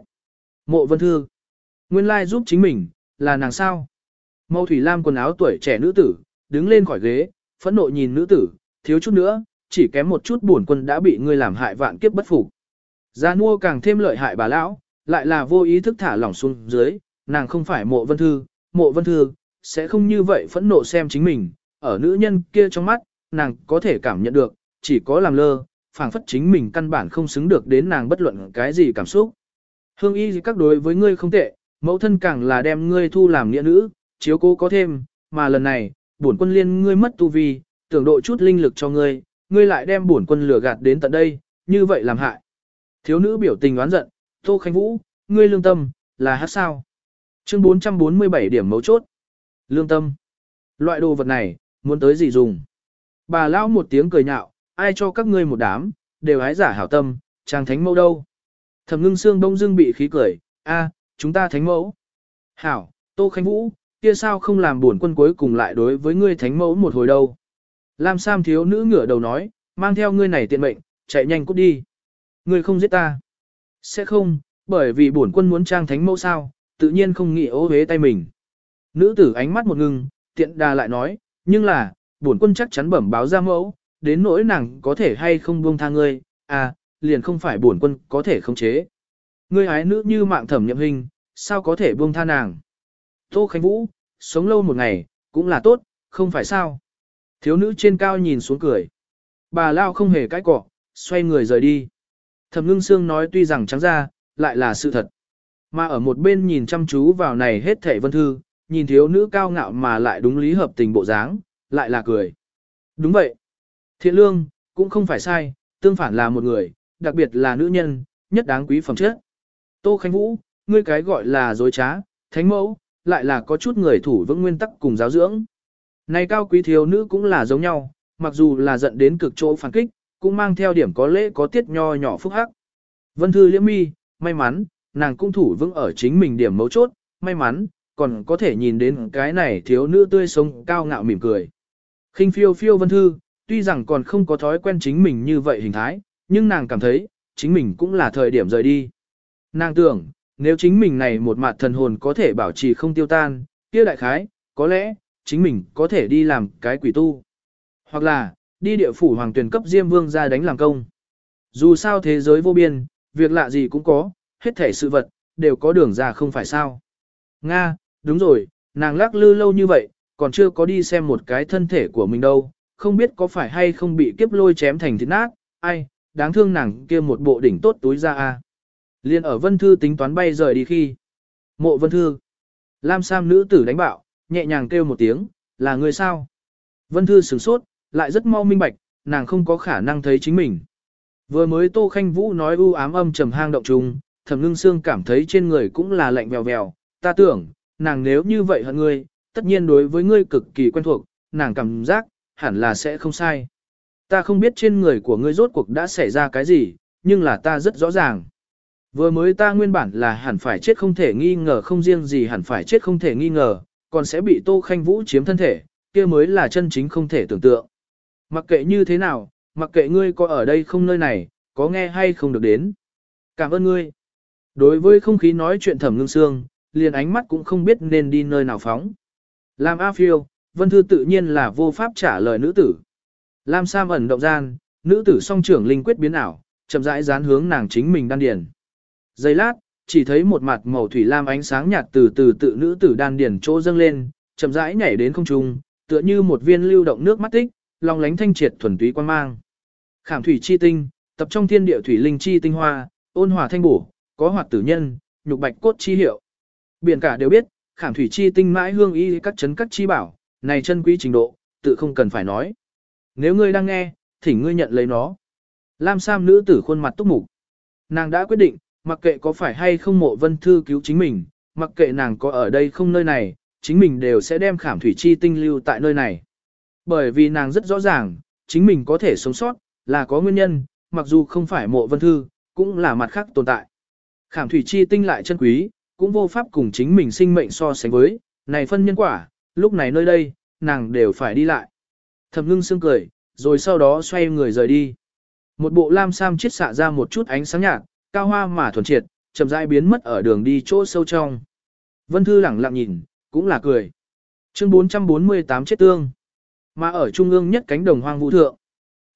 Mộ vân thư, nguyên lai giúp chính mình, là nàng sao? Mâu Thủy Lam quần áo tuổi trẻ nữ tử, đứng lên khỏi ghế, phẫn nộ nhìn nữ tử, thiếu chút nữa, chỉ kém một chút buồn quân đã bị ngươi làm hại vạn kiếp bất phục. Gia mua càng thêm lợi hại bà lão, lại là vô ý thức thả lỏng xuống dưới, nàng không phải mộ vân thư, mộ vân thư, sẽ không như vậy phẫn nộ xem chính mình, ở nữ nhân kia trong mắt, nàng có thể cảm nhận được, chỉ có làm lơ, phảng phất chính mình căn bản không xứng được đến nàng bất luận cái gì cảm xúc. Hương y gì các đối với ngươi không tệ, mẫu thân càng là đem ngươi thu làm nghĩa nữ, chiếu cố có thêm, mà lần này, bổn quân liên ngươi mất tu vi, tưởng độ chút linh lực cho ngươi, ngươi lại đem bổn quân lừa gạt đến tận đây, như vậy làm hại. Thiếu nữ biểu tình oán giận, Tô Khánh Vũ, ngươi lương tâm, là hát sao? Chương 447 điểm mấu chốt. Lương tâm. Loại đồ vật này, muốn tới gì dùng. Bà lão một tiếng cười nhạo, ai cho các ngươi một đám, đều hái giả hảo tâm, trang thánh mẫu đâu. Thẩm ngưng xương đông dương bị khí cười, a, chúng ta thánh mẫu. Hảo, Tô Khánh Vũ, kia sao không làm buồn quân cuối cùng lại đối với ngươi thánh mẫu một hồi đâu. Lam Sam thiếu nữ ngửa đầu nói, mang theo ngươi này tiện mệnh, chạy nhanh cút đi. Ngươi không giết ta. Sẽ không, bởi vì bổn quân muốn trang thánh mẫu sao, tự nhiên không nghĩ ố hế tay mình. Nữ tử ánh mắt một ngưng, tiện đà lại nói, nhưng là, bổn quân chắc chắn bẩm báo ra mẫu, đến nỗi nàng có thể hay không buông tha ngươi, à, liền không phải bổn quân có thể khống chế. Ngươi hái nữ như mạng thẩm nhậm hình, sao có thể buông tha nàng. Tô Khánh Vũ, sống lâu một ngày, cũng là tốt, không phải sao. Thiếu nữ trên cao nhìn xuống cười. Bà Lao không hề cãi cọ, xoay người rời đi. Thẩm ngưng xương nói tuy rằng trắng ra, lại là sự thật. Mà ở một bên nhìn chăm chú vào này hết thảy vân thư, nhìn thiếu nữ cao ngạo mà lại đúng lý hợp tình bộ dáng, lại là cười. Đúng vậy. Thiện lương, cũng không phải sai, tương phản là một người, đặc biệt là nữ nhân, nhất đáng quý phẩm chất. Tô Khánh Vũ, ngươi cái gọi là dối trá, thánh mẫu, lại là có chút người thủ vững nguyên tắc cùng giáo dưỡng. Này cao quý thiếu nữ cũng là giống nhau, mặc dù là giận đến cực chỗ phản kích, cũng mang theo điểm có lễ có tiết nho nhỏ phúc hắc. Vân Thư Liễm Mi, may mắn, nàng cũng thủ vững ở chính mình điểm mấu chốt, may mắn, còn có thể nhìn đến cái này thiếu nữ tươi sống cao ngạo mỉm cười. khinh phiêu phiêu Vân Thư, tuy rằng còn không có thói quen chính mình như vậy hình thái, nhưng nàng cảm thấy, chính mình cũng là thời điểm rời đi. Nàng tưởng, nếu chính mình này một mặt thần hồn có thể bảo trì không tiêu tan, kia đại khái, có lẽ, chính mình có thể đi làm cái quỷ tu. Hoặc là, đi địa phủ hoàng tuyển cấp Diêm Vương ra đánh làm công. Dù sao thế giới vô biên, việc lạ gì cũng có, hết thể sự vật, đều có đường ra không phải sao. Nga, đúng rồi, nàng lắc lư lâu như vậy, còn chưa có đi xem một cái thân thể của mình đâu, không biết có phải hay không bị kiếp lôi chém thành thịt nát, ai, đáng thương nàng kia một bộ đỉnh tốt túi ra a. Liên ở Vân Thư tính toán bay rời đi khi. Mộ Vân Thư. Lam Sam nữ tử đánh bạo, nhẹ nhàng kêu một tiếng, là người sao? Vân Thư sửng sốt, lại rất mau minh bạch, nàng không có khả năng thấy chính mình. Vừa mới Tô Khanh Vũ nói u ám âm trầm hang động trùng, Thẩm Ngưng Xương cảm thấy trên người cũng là lạnh vèo vèo, ta tưởng, nàng nếu như vậy hận ngươi, tất nhiên đối với ngươi cực kỳ quen thuộc, nàng cảm giác, hẳn là sẽ không sai. Ta không biết trên người của ngươi rốt cuộc đã xảy ra cái gì, nhưng là ta rất rõ ràng. Vừa mới ta nguyên bản là hẳn phải chết không thể nghi ngờ không riêng gì hẳn phải chết không thể nghi ngờ, còn sẽ bị Tô Khanh Vũ chiếm thân thể, kia mới là chân chính không thể tưởng tượng. Mặc kệ như thế nào, mặc kệ ngươi có ở đây không nơi này, có nghe hay không được đến. Cảm ơn ngươi. Đối với không khí nói chuyện thẩm ngưng xương, liền ánh mắt cũng không biết nên đi nơi nào phóng. Làm A phiêu, Vân Thư tự nhiên là vô pháp trả lời nữ tử. Lam Sam ẩn động gian, nữ tử song trưởng linh quyết biến ảo, chậm rãi dán hướng nàng chính mình đan điền. Giây lát, chỉ thấy một mặt màu thủy lam ánh sáng nhạt từ từ tự nữ tử đan điển chỗ dâng lên, chậm rãi nhảy đến không trung, tựa như một viên lưu động nước mắt tích, long lánh thanh triệt thuần túy quan mang. Khảm thủy chi tinh, tập trong thiên địa thủy linh chi tinh hoa, ôn hòa thanh bổ, có hoạt tử nhân, nhục bạch cốt chi hiệu. Biển cả đều biết, khảm thủy chi tinh mãi hương y các chấn các chi bảo, này chân quý trình độ, tự không cần phải nói. Nếu ngươi đang nghe, thỉnh ngươi nhận lấy nó. Lam Sam nữ tử khuôn mặt túc mục. Nàng đã quyết định, mặc kệ có phải hay không mộ vân thư cứu chính mình, mặc kệ nàng có ở đây không nơi này, chính mình đều sẽ đem khảm thủy chi tinh lưu tại nơi này. Bởi vì nàng rất rõ ràng, chính mình có thể sống sót, là có nguyên nhân, mặc dù không phải mộ vân thư, cũng là mặt khác tồn tại. Khảm thủy chi tinh lại chân quý, cũng vô pháp cùng chính mình sinh mệnh so sánh với, này phân nhân quả, lúc này nơi đây, nàng đều phải đi lại. Thẩm ngưng sương cười, rồi sau đó xoay người rời đi. Một bộ lam sam chiết xạ ra một chút ánh sáng nhạt, cao hoa mà thuần triệt, chậm rãi biến mất ở đường đi chỗ sâu trong. Vân Thư lẳng lặng nhìn, cũng là cười. Chương 448 chết tương. Mà ở trung ương nhất cánh đồng hoang vũ thượng.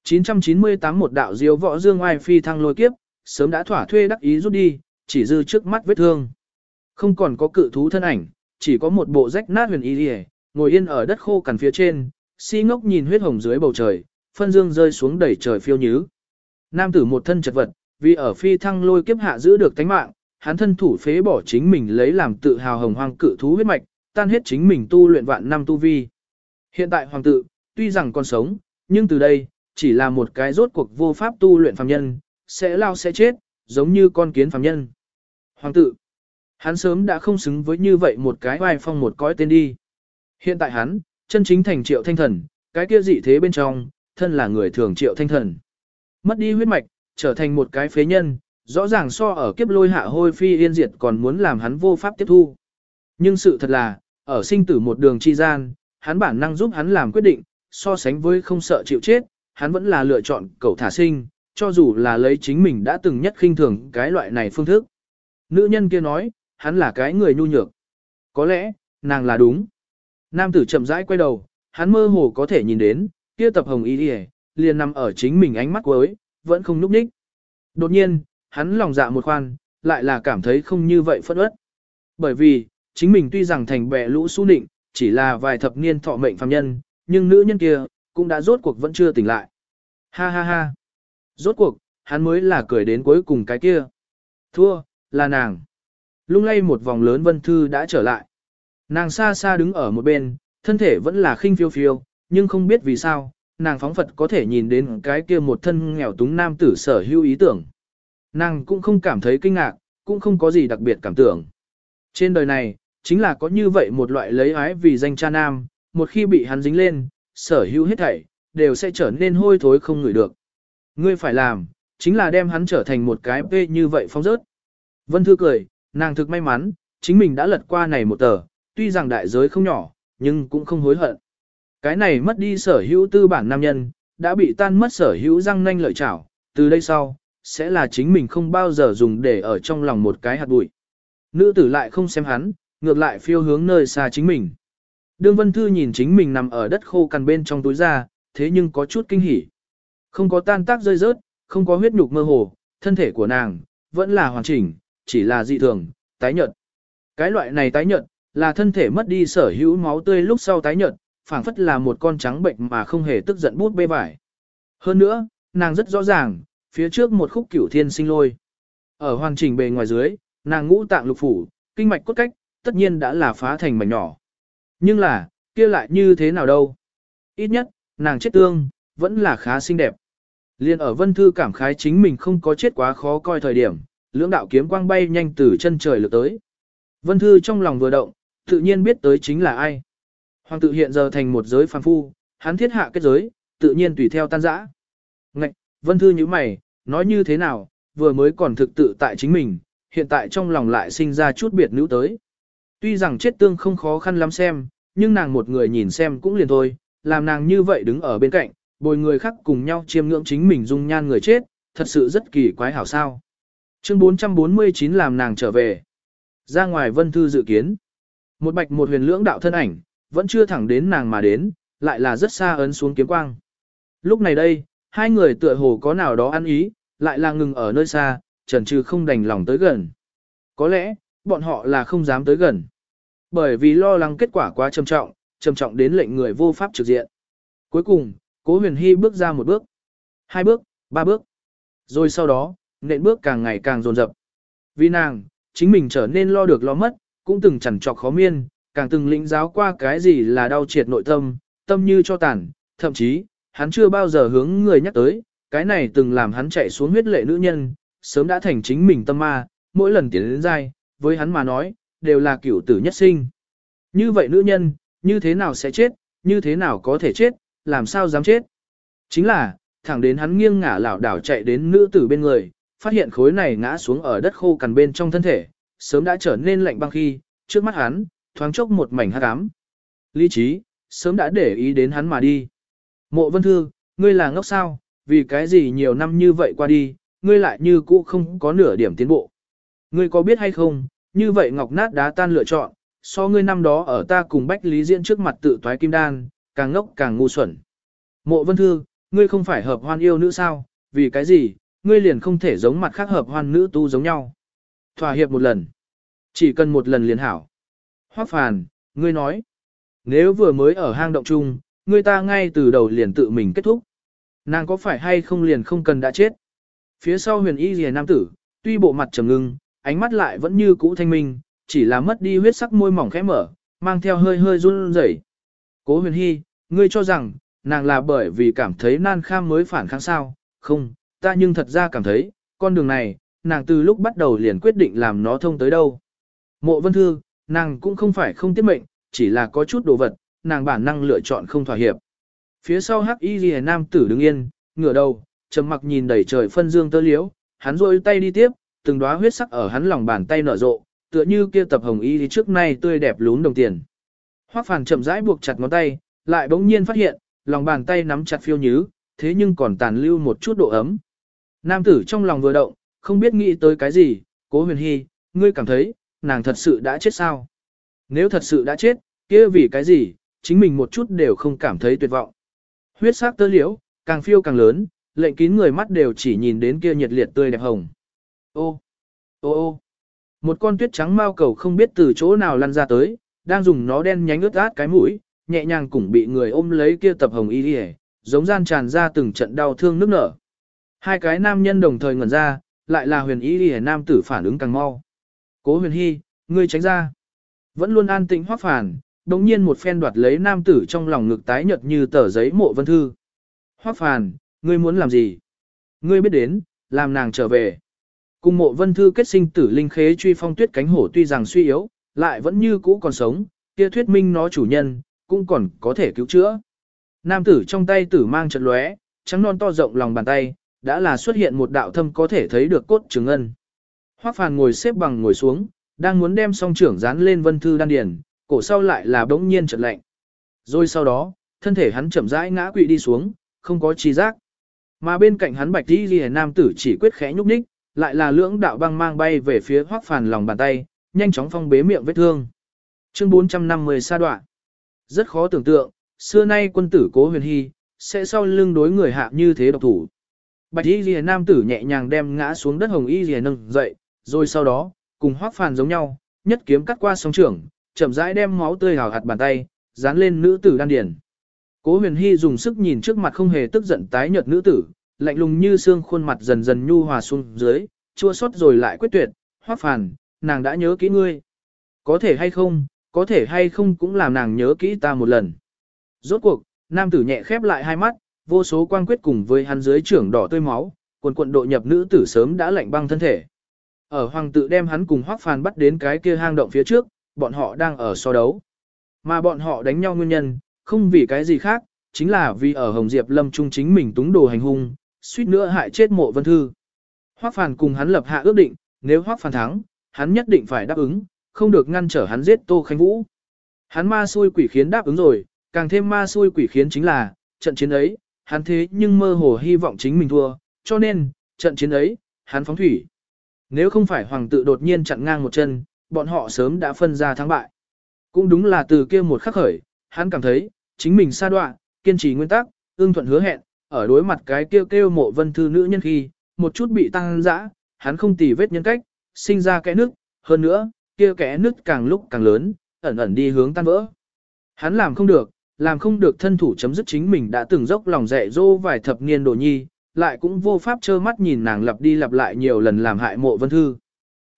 998 một đạo diếu võ dương oai phi thăng lôi kiếp, sớm đã thỏa thuê đắc ý rút đi, chỉ dư trước mắt vết thương. Không còn có cự thú thân ảnh, chỉ có một bộ rách nát huyền y liề, ngồi yên ở đất khô cằn phía trên, si ngốc nhìn huyết hồng dưới bầu trời, phân dương rơi xuống đẩy trời phiêu nhứ. Nam tử một thân chật vật, vì ở phi thăng lôi kiếp hạ giữ được tánh mạng, hắn thân thủ phế bỏ chính mình lấy làm tự hào hồng hoang cự thú huyết mạch, tan hết chính mình tu luyện vạn năm tu vi. Hiện tại hoàng tự, tuy rằng còn sống, nhưng từ đây, chỉ là một cái rốt cuộc vô pháp tu luyện phàm nhân, sẽ lao sẽ chết, giống như con kiến phàm nhân. Hoàng tự, Hắn sớm đã không xứng với như vậy một cái oai phong một cõi tên đi. Hiện tại hắn, chân chính thành triệu thanh thần, cái kia dị thế bên trong, thân là người thường triệu thanh thần. Mất đi huyết mạch, trở thành một cái phế nhân, rõ ràng so ở kiếp lôi hạ hôi phi yên diệt còn muốn làm hắn vô pháp tiếp thu. Nhưng sự thật là, ở sinh tử một đường chi gian, hắn bản năng giúp hắn làm quyết định, so sánh với không sợ chịu chết, hắn vẫn là lựa chọn cầu thả sinh, cho dù là lấy chính mình đã từng nhất khinh thường cái loại này phương thức. Nữ nhân kia nói, hắn là cái người nhu nhược. Có lẽ, nàng là đúng. Nam tử chậm rãi quay đầu, hắn mơ hồ có thể nhìn đến, kia tập hồng y liền nằm ở chính mình ánh mắt cuối, vẫn không núp ních. Đột nhiên, hắn lòng dạ một khoan, lại là cảm thấy không như vậy phẫn uất. Bởi vì, chính mình tuy rằng thành bè lũ su nịnh, chỉ là vài thập niên thọ mệnh phàm nhân, nhưng nữ nhân kia, cũng đã rốt cuộc vẫn chưa tỉnh lại. Ha ha ha. Rốt cuộc, hắn mới là cười đến cuối cùng cái kia. Thua, là nàng. Lung lay một vòng lớn vân thư đã trở lại. Nàng xa xa đứng ở một bên, thân thể vẫn là khinh phiêu phiêu, nhưng không biết vì sao, nàng phóng Phật có thể nhìn đến cái kia một thân nghèo túng nam tử sở hữu ý tưởng. Nàng cũng không cảm thấy kinh ngạc, cũng không có gì đặc biệt cảm tưởng. Trên đời này, chính là có như vậy một loại lấy ái vì danh cha nam, một khi bị hắn dính lên, sở hữu hết thảy, đều sẽ trở nên hôi thối không ngửi được. Ngươi phải làm, chính là đem hắn trở thành một cái bê như vậy phong rớt. Vân Thư cười, nàng thực may mắn, chính mình đã lật qua này một tờ, tuy rằng đại giới không nhỏ, nhưng cũng không hối hận. Cái này mất đi sở hữu tư bản nam nhân, đã bị tan mất sở hữu răng nanh lợi chảo, từ đây sau, sẽ là chính mình không bao giờ dùng để ở trong lòng một cái hạt bụi. Nữ tử lại không xem hắn, ngược lại phiêu hướng nơi xa chính mình. Đương Vân Thư nhìn chính mình nằm ở đất khô cằn bên trong túi ra, thế nhưng có chút kinh hỉ. Không có tan tác rơi rớt, không có huyết nhục mơ hồ, thân thể của nàng, vẫn là hoàn chỉnh, chỉ là dị thường, tái nhợt. Cái loại này tái nhợt, là thân thể mất đi sở hữu máu tươi lúc sau tái nhợt, phảng phất là một con trắng bệnh mà không hề tức giận bút bê vải. Hơn nữa, nàng rất rõ ràng, phía trước một khúc cửu thiên sinh lôi. Ở hoàn chỉnh bề ngoài dưới, nàng ngũ tạng lục phủ, kinh mạch cốt cách, tất nhiên đã là phá thành mảnh nhỏ. Nhưng là, kia lại như thế nào đâu? Ít nhất, nàng chết tương, vẫn là khá xinh đẹp. Liên ở vân thư cảm khái chính mình không có chết quá khó coi thời điểm, lưỡng đạo kiếm quang bay nhanh từ chân trời lượt tới. Vân thư trong lòng vừa động, tự nhiên biết tới chính là ai. Hoàng tự hiện giờ thành một giới phàm phu, hắn thiết hạ kết giới, tự nhiên tùy theo tan rã. Ngạch, vân thư như mày, nói như thế nào, vừa mới còn thực tự tại chính mình, hiện tại trong lòng lại sinh ra chút biệt nữ tới. Tuy rằng chết tương không khó khăn lắm xem, nhưng nàng một người nhìn xem cũng liền thôi, làm nàng như vậy đứng ở bên cạnh, bồi người khác cùng nhau chiêm ngưỡng chính mình dung nhan người chết, thật sự rất kỳ quái hảo sao. Chương 449 làm nàng trở về. Ra ngoài vân thư dự kiến. Một bạch một huyền lưỡng đạo thân ảnh, vẫn chưa thẳng đến nàng mà đến, lại là rất xa ấn xuống kiếm quang. Lúc này đây, hai người tựa hồ có nào đó ăn ý, lại là ngừng ở nơi xa, trần trừ không đành lòng tới gần. Có lẽ, bọn họ là không dám tới gần. Bởi vì lo lắng kết quả quá trầm trọng, trầm trọng đến lệnh người vô pháp trực diện. Cuối cùng, cố huyền hy bước ra một bước, hai bước, ba bước. Rồi sau đó, nện bước càng ngày càng dồn dập. Vì nàng, chính mình trở nên lo được lo mất, cũng từng chẳng trọc khó miên, càng từng lĩnh giáo qua cái gì là đau triệt nội tâm, tâm như cho tàn, thậm chí, hắn chưa bao giờ hướng người nhắc tới, cái này từng làm hắn chạy xuống huyết lệ nữ nhân, sớm đã thành chính mình tâm ma, mỗi lần tiến đến dai, với hắn mà nói, đều là cửu tử nhất sinh. Như vậy nữ nhân, như thế nào sẽ chết, như thế nào có thể chết, làm sao dám chết. Chính là, thẳng đến hắn nghiêng ngả lảo đảo chạy đến nữ tử bên người, phát hiện khối này ngã xuống ở đất khô cằn bên trong thân thể, sớm đã trở nên lạnh băng khi, trước mắt hắn, thoáng chốc một mảnh hát ám. Lý trí, sớm đã để ý đến hắn mà đi. Mộ vân thư, ngươi là ngốc sao, vì cái gì nhiều năm như vậy qua đi, ngươi lại như cũ không có nửa điểm tiến bộ. Ngươi có biết hay không, như vậy ngọc nát đá tan lựa chọn, so ngươi năm đó ở ta cùng Bách Lý Diễn trước mặt tự toái kim đan, càng ngốc càng ngu xuẩn. Mộ vân thư, ngươi không phải hợp hoan yêu nữ sao, vì cái gì, ngươi liền không thể giống mặt khác hợp hoan nữ tu giống nhau. Thỏa hiệp một lần. Chỉ cần một lần liền hảo. Hoắc phàn, ngươi nói. Nếu vừa mới ở hang động chung, ngươi ta ngay từ đầu liền tự mình kết thúc. Nàng có phải hay không liền không cần đã chết. Phía sau huyền y rìa nam tử, tuy bộ mặt trầm ngưng, ánh mắt lại vẫn như cũ thanh minh, chỉ là mất đi huyết sắc môi mỏng khẽ mở, mang theo hơi hơi run rẩy. Cố huyền hy, ngươi cho rằng, nàng là bởi vì cảm thấy nan kham mới phản kháng sao, không, ta nhưng thật ra cảm thấy, con đường này, nàng từ lúc bắt đầu liền quyết định làm nó thông tới đâu. Mộ vân thư, nàng cũng không phải không tiết mệnh, chỉ là có chút đồ vật, nàng bản năng lựa chọn không thỏa hiệp. Phía sau hắc y ghi nam tử đứng yên, ngửa đầu, trầm mặc nhìn đầy trời phân dương tơ liếu, hắn rôi tay đi tiếp, từng đóa huyết sắc ở hắn lòng bàn tay nở rộ, tựa như kia tập hồng y trước nay tươi đẹp lún đồng tiền. Hoắc Phàn chậm rãi buộc chặt ngón tay, lại bỗng nhiên phát hiện, lòng bàn tay nắm chặt phiêu nhứ, thế nhưng còn tàn lưu một chút độ ấm. Nam tử trong lòng vừa động, không biết nghĩ tới cái gì, cố huyền hy, ngươi cảm thấy, nàng thật sự đã chết sao? Nếu thật sự đã chết, kia vì cái gì, chính mình một chút đều không cảm thấy tuyệt vọng. Huyết sắc tơ liễu, càng phiêu càng lớn, lệnh kín người mắt đều chỉ nhìn đến kia nhiệt liệt tươi đẹp hồng. Ô, ô ô, một con tuyết trắng mao cầu không biết từ chỗ nào lăn ra tới, đang dùng nó đen nhánh ướt át cái mũi, nhẹ nhàng cũng bị người ôm lấy kia tập hồng y đi giống gian tràn ra từng trận đau thương nước nở. Hai cái nam nhân đồng thời ngẩn ra, lại là huyền y đi nam tử phản ứng càng mau. Cố huyền hy, ngươi tránh ra. Vẫn luôn an tĩnh hoác phản, đồng nhiên một phen đoạt lấy nam tử trong lòng ngực tái nhợt như tờ giấy mộ vân thư. Hoác phản, ngươi muốn làm gì? Ngươi biết đến, làm nàng trở về. Cùng mộ vân thư kết sinh tử linh khế truy phong tuyết cánh hổ tuy rằng suy yếu, lại vẫn như cũ còn sống, kia thuyết minh nó chủ nhân, cũng còn có thể cứu chữa. Nam tử trong tay tử mang trận lóe, trắng non to rộng lòng bàn tay, đã là xuất hiện một đạo thâm có thể thấy được cốt trường ân. Hoắc Phàn ngồi xếp bằng ngồi xuống, đang muốn đem song trưởng dán lên vân thư đan điền, cổ sau lại là bỗng nhiên chợt lạnh. Rồi sau đó, thân thể hắn chậm rãi ngã quỵ đi xuống, không có chi giác. Mà bên cạnh hắn bạch Tỷ Liễu nam tử chỉ quyết khẽ nhúc nhích, lại là lưỡng đạo băng mang bay về phía Hoắc Phàn lòng bàn tay, nhanh chóng phong bế miệng vết thương. Chương 450 sa đoạn. Rất khó tưởng tượng, xưa nay quân tử cố huyền hy, sẽ sau lưng đối người hạ như thế độc thủ. Bạch y Liễu nam tử nhẹ nhàng đem ngã xuống đất hồng y Liễu nâng dậy, rồi sau đó, cùng hoác phàn giống nhau, nhất kiếm cắt qua sóng trưởng, chậm rãi đem máu tươi hào hạt bàn tay, dán lên nữ tử đan điền Cố huyền hy dùng sức nhìn trước mặt không hề tức giận tái nhợt nữ tử, lạnh lùng như xương khuôn mặt dần dần nhu hòa xuống dưới, chua xót rồi lại quyết tuyệt, hoác phàn, nàng đã nhớ kỹ ngươi. Có thể hay không, có thể hay không cũng làm nàng nhớ kỹ ta một lần. Rốt cuộc, nam tử nhẹ khép lại hai mắt, vô số quang quyết cùng với hắn dưới trưởng đỏ tươi máu, quần quận độ nhập nữ tử sớm đã lạnh băng thân thể. Ở hoàng tự đem hắn cùng hoác phàn bắt đến cái kia hang động phía trước, bọn họ đang ở so đấu. Mà bọn họ đánh nhau nguyên nhân, không vì cái gì khác, chính là vì ở Hồng Diệp Lâm Trung chính mình túng đồ hành hung, suýt nữa hại chết mộ vân thư. Hoác phàn cùng hắn lập hạ ước định, nếu hoác phàn thắng, hắn nhất định phải đáp ứng, không được ngăn trở hắn giết Tô Khánh Vũ. Hắn ma xui quỷ khiến đáp ứng rồi, càng thêm ma xui quỷ khiến chính là, trận chiến ấy, hắn thế nhưng mơ hồ hy vọng chính mình thua, cho nên, trận chiến ấy, hắn phóng thủy. Nếu không phải hoàng tự đột nhiên chặn ngang một chân, bọn họ sớm đã phân ra thắng bại. Cũng đúng là từ kia một khắc khởi, hắn cảm thấy, chính mình xa đoạn, kiên trì nguyên tắc, ương thuận hứa hẹn, ở đối mặt cái kêu kêu mộ vân thư nữ nhân khi, một chút bị tăng dã, hắn không tì vết nhân cách, sinh ra kẽ nước, hơn nữa, kia kẽ nước càng lúc càng lớn, ẩn ẩn đi hướng tan vỡ. Hắn làm không được, làm không được thân thủ chấm dứt chính mình đã từng dốc lòng dạy dỗ vài thập niên đồ nhi, lại cũng vô pháp trơ mắt nhìn nàng lặp đi lặp lại nhiều lần làm hại mộ vân thư.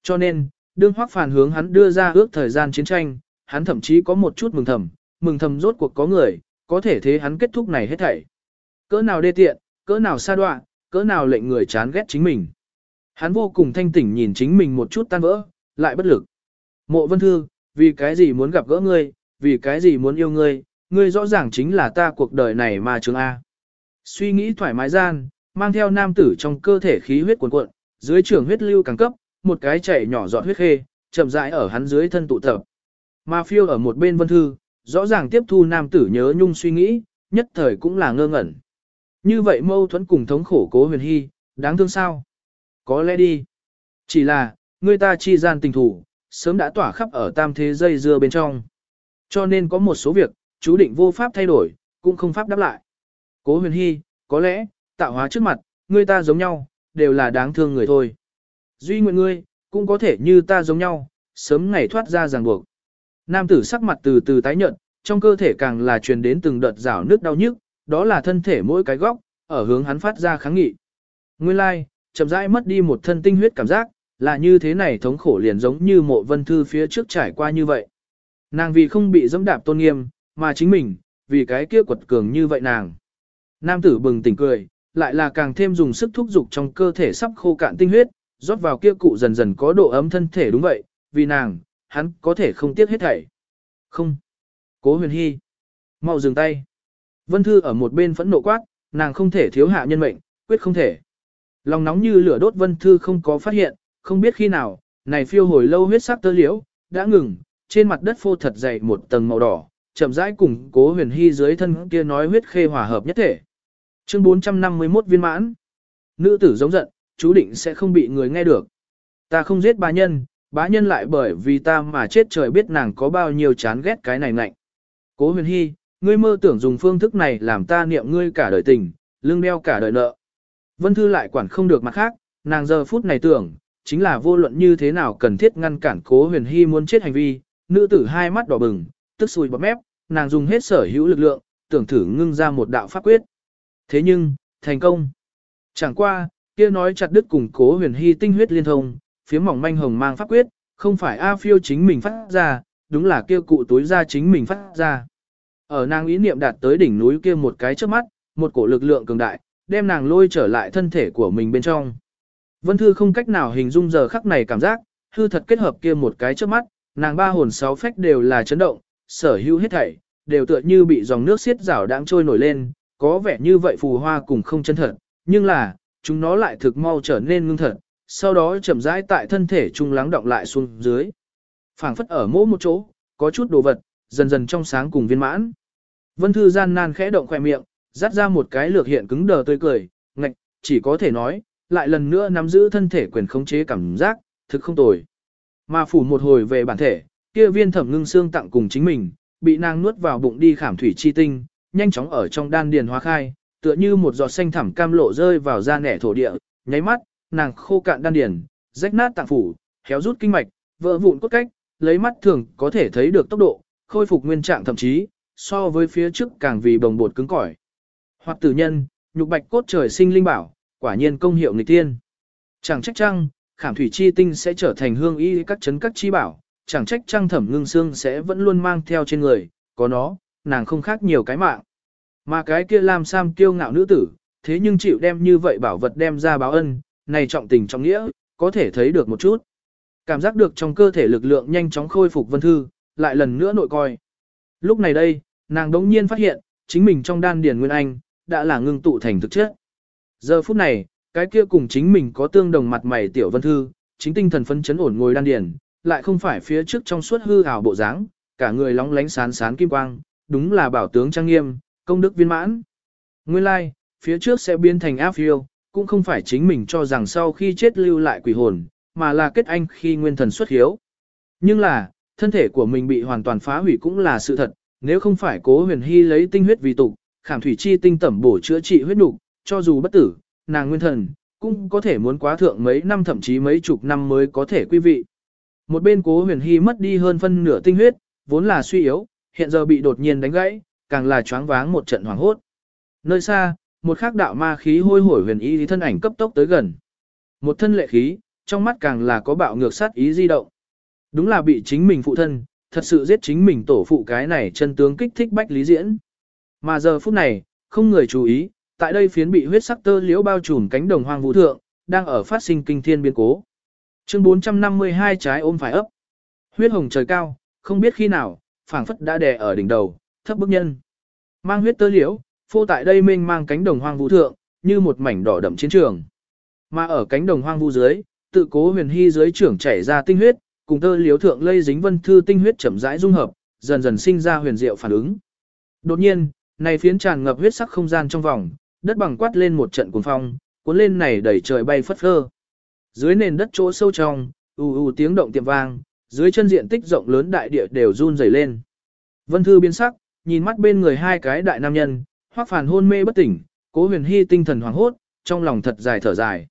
Cho nên, đương hoác phản hướng hắn đưa ra ước thời gian chiến tranh, hắn thậm chí có một chút mừng thầm, mừng thầm rốt cuộc có người, có thể thế hắn kết thúc này hết thảy. Cỡ nào đê tiện, cỡ nào xa đoạn, cỡ nào lệnh người chán ghét chính mình. Hắn vô cùng thanh tỉnh nhìn chính mình một chút tan vỡ, lại bất lực. Mộ vân thư, vì cái gì muốn gặp gỡ ngươi, vì cái gì muốn yêu ngươi, ngươi rõ ràng chính là ta cuộc đời này mà chứng A. Suy nghĩ thoải mái gian, mang theo nam tử trong cơ thể khí huyết cuồn cuộn, dưới trường huyết lưu càng cấp, một cái chảy nhỏ giọt huyết khê, chậm rãi ở hắn dưới thân tụ tập. Mà phiêu ở một bên vân thư, rõ ràng tiếp thu nam tử nhớ nhung suy nghĩ, nhất thời cũng là ngơ ngẩn. Như vậy mâu thuẫn cùng thống khổ cố huyền hy, đáng thương sao? Có lẽ đi. Chỉ là, người ta chi gian tình thủ, sớm đã tỏa khắp ở tam thế dây dưa bên trong. Cho nên có một số việc, chú định vô pháp thay đổi, cũng không pháp đáp lại. Cố huyền hy, có lẽ, tạo hóa trước mặt, người ta giống nhau, đều là đáng thương người thôi. Duy nguyện ngươi, cũng có thể như ta giống nhau, sớm ngày thoát ra ràng buộc. Nam tử sắc mặt từ từ tái nhợt, trong cơ thể càng là truyền đến từng đợt rào nước đau nhức, đó là thân thể mỗi cái góc, ở hướng hắn phát ra kháng nghị. Nguyên lai, like, chậm rãi mất đi một thân tinh huyết cảm giác, là như thế này thống khổ liền giống như mộ vân thư phía trước trải qua như vậy. Nàng vì không bị dẫm đạp tôn nghiêm, mà chính mình, vì cái kia quật cường như vậy nàng. Nam tử bừng tỉnh cười, lại là càng thêm dùng sức thúc dục trong cơ thể sắp khô cạn tinh huyết, rót vào kia cụ dần dần có độ ấm thân thể đúng vậy, vì nàng, hắn có thể không tiếc hết thảy. Không. Cố huyền hy. mau dừng tay. Vân Thư ở một bên phẫn nộ quát, nàng không thể thiếu hạ nhân mệnh, quyết không thể. Lòng nóng như lửa đốt Vân Thư không có phát hiện, không biết khi nào, này phiêu hồi lâu huyết sắc tơ liễu, đã ngừng, trên mặt đất phô thật dày một tầng màu đỏ, chậm rãi cùng cố huyền hy dưới thân kia nói huyết khê hòa hợp nhất thể. Chương 451 viên mãn. Nữ tử giống giận, chú định sẽ không bị người nghe được. Ta không giết bá nhân, bá nhân lại bởi vì ta mà chết trời biết nàng có bao nhiêu chán ghét cái này ngạnh. Cố huyền hy, ngươi mơ tưởng dùng phương thức này làm ta niệm ngươi cả đời tình, lương đeo cả đời nợ. Vân Thư lại quản không được mặt khác, nàng giờ phút này tưởng, chính là vô luận như thế nào cần thiết ngăn cản cố huyền hy muốn chết hành vi, nữ tử hai mắt đỏ bừng, tức sùi bọt mép, nàng dùng hết sở hữu lực lượng, tưởng thử ngưng ra một đạo pháp quyết. Thế nhưng, thành công. Chẳng qua, kia nói chặt đứt củng cố huyền hy tinh huyết liên thông, phía mỏng manh hồng mang pháp quyết, không phải A phiêu chính mình phát ra, đúng là kia cụ túi ra chính mình phát ra. Ở nàng ý niệm đạt tới đỉnh núi kia một cái trước mắt, một cổ lực lượng cường đại, đem nàng lôi trở lại thân thể của mình bên trong. Vân Thư không cách nào hình dung giờ khắc này cảm giác, hư thật kết hợp kia một cái trước mắt, nàng ba hồn sáu phách đều là chấn động, sở hữu hết thảy, đều tựa như bị dòng nước xiết rảo đang trôi nổi lên, có vẻ như vậy phù hoa cùng không chân thật, nhưng là, chúng nó lại thực mau trở nên ngưng thật, sau đó chậm rãi tại thân thể trung lắng động lại xuống dưới. phảng phất ở mỗi một chỗ, có chút đồ vật, dần dần trong sáng cùng viên mãn. Vân Thư gian nan khẽ động khỏe miệng, dắt ra một cái lược hiện cứng đờ tươi cười, ngạch, chỉ có thể nói, lại lần nữa nắm giữ thân thể quyền khống chế cảm giác, thực không tồi. Mà phủ một hồi về bản thể, kia viên thẩm ngưng xương tặng cùng chính mình, bị nàng nuốt vào bụng đi khảm thủy chi tinh, nhanh chóng ở trong đan điền hóa khai, tựa như một giọt xanh thẳm cam lộ rơi vào da nẻ thổ địa, nháy mắt, nàng khô cạn đan điền, rách nát tạng phủ, héo rút kinh mạch, vỡ vụn cốt cách, lấy mắt thường có thể thấy được tốc độ, khôi phục nguyên trạng thậm chí, so với phía trước càng vì bồng bột cứng cỏi. Hoặc tử nhân, nhục bạch cốt trời sinh linh bảo, quả nhiên công hiệu nghịch tiên. Chẳng trách chăng, khảm thủy chi tinh sẽ trở thành hương y các chấn các chi bảo, chẳng trách trăng thẩm ngưng xương sẽ vẫn luôn mang theo trên người, có nó, nàng không khác nhiều cái mạng. Mà cái kia làm sam kiêu ngạo nữ tử, thế nhưng chịu đem như vậy bảo vật đem ra báo ân, này trọng tình trọng nghĩa, có thể thấy được một chút. Cảm giác được trong cơ thể lực lượng nhanh chóng khôi phục vân thư, lại lần nữa nội coi. Lúc này đây, nàng đống nhiên phát hiện, chính mình trong đan điền nguyên anh, đã là ngưng tụ thành thực chất. Giờ phút này, cái kia cùng chính mình có tương đồng mặt mày tiểu vân thư, chính tinh thần phấn chấn ổn ngồi đan điền, lại không phải phía trước trong suốt hư ảo bộ dáng, cả người lóng lánh sán sán kim quang, đúng là bảo tướng trang nghiêm, công đức viên mãn. Nguyên lai, like, phía trước sẽ biến thành áp phiêu, cũng không phải chính mình cho rằng sau khi chết lưu lại quỷ hồn, mà là kết anh khi nguyên thần xuất hiếu. Nhưng là, thân thể của mình bị hoàn toàn phá hủy cũng là sự thật, nếu không phải cố huyền hy lấy tinh huyết vì tục, khảm thủy chi tinh tẩm bổ chữa trị huyết nục, cho dù bất tử, nàng nguyên thần, cũng có thể muốn quá thượng mấy năm thậm chí mấy chục năm mới có thể quý vị. Một bên cố huyền hy mất đi hơn phân nửa tinh huyết, vốn là suy yếu, hiện giờ bị đột nhiên đánh gãy, càng là choáng váng một trận hoảng hốt. Nơi xa, một khắc đạo ma khí hôi hổi huyền ý thân ảnh cấp tốc tới gần. Một thân lệ khí, trong mắt càng là có bạo ngược sát ý di động. Đúng là bị chính mình phụ thân, thật sự giết chính mình tổ phụ cái này chân tướng kích thích bách lý diễn. Mà giờ phút này, không người chú ý, tại đây phiến bị huyết sắc tơ liễu bao trùm cánh đồng hoang vũ thượng, đang ở phát sinh kinh thiên biến cố. Chương 452 trái ôm phải ấp. Huyết hồng trời cao, không biết khi nào, phảng phất đã đè ở đỉnh đầu, thấp bức nhân. Mang huyết tơ liễu, phô tại đây mênh mang cánh đồng hoang vũ thượng, như một mảnh đỏ đậm chiến trường. Mà ở cánh đồng hoang vũ dưới, tự cố huyền hy dưới trưởng chảy ra tinh huyết, cùng tơ liễu thượng lây dính vân thư tinh huyết chậm rãi dung hợp, dần dần sinh ra huyền diệu phản ứng. Đột nhiên, này phiến tràn ngập huyết sắc không gian trong vòng, đất bằng quát lên một trận cuồng phong, cuốn lên này đẩy trời bay phất phơ. Dưới nền đất chỗ sâu trong, ù ù tiếng động tiệm vang, dưới chân diện tích rộng lớn đại địa đều run rẩy lên. Vân Thư biến sắc, nhìn mắt bên người hai cái đại nam nhân, hoắc phản hôn mê bất tỉnh, cố huyền hy tinh thần hoảng hốt, trong lòng thật dài thở dài.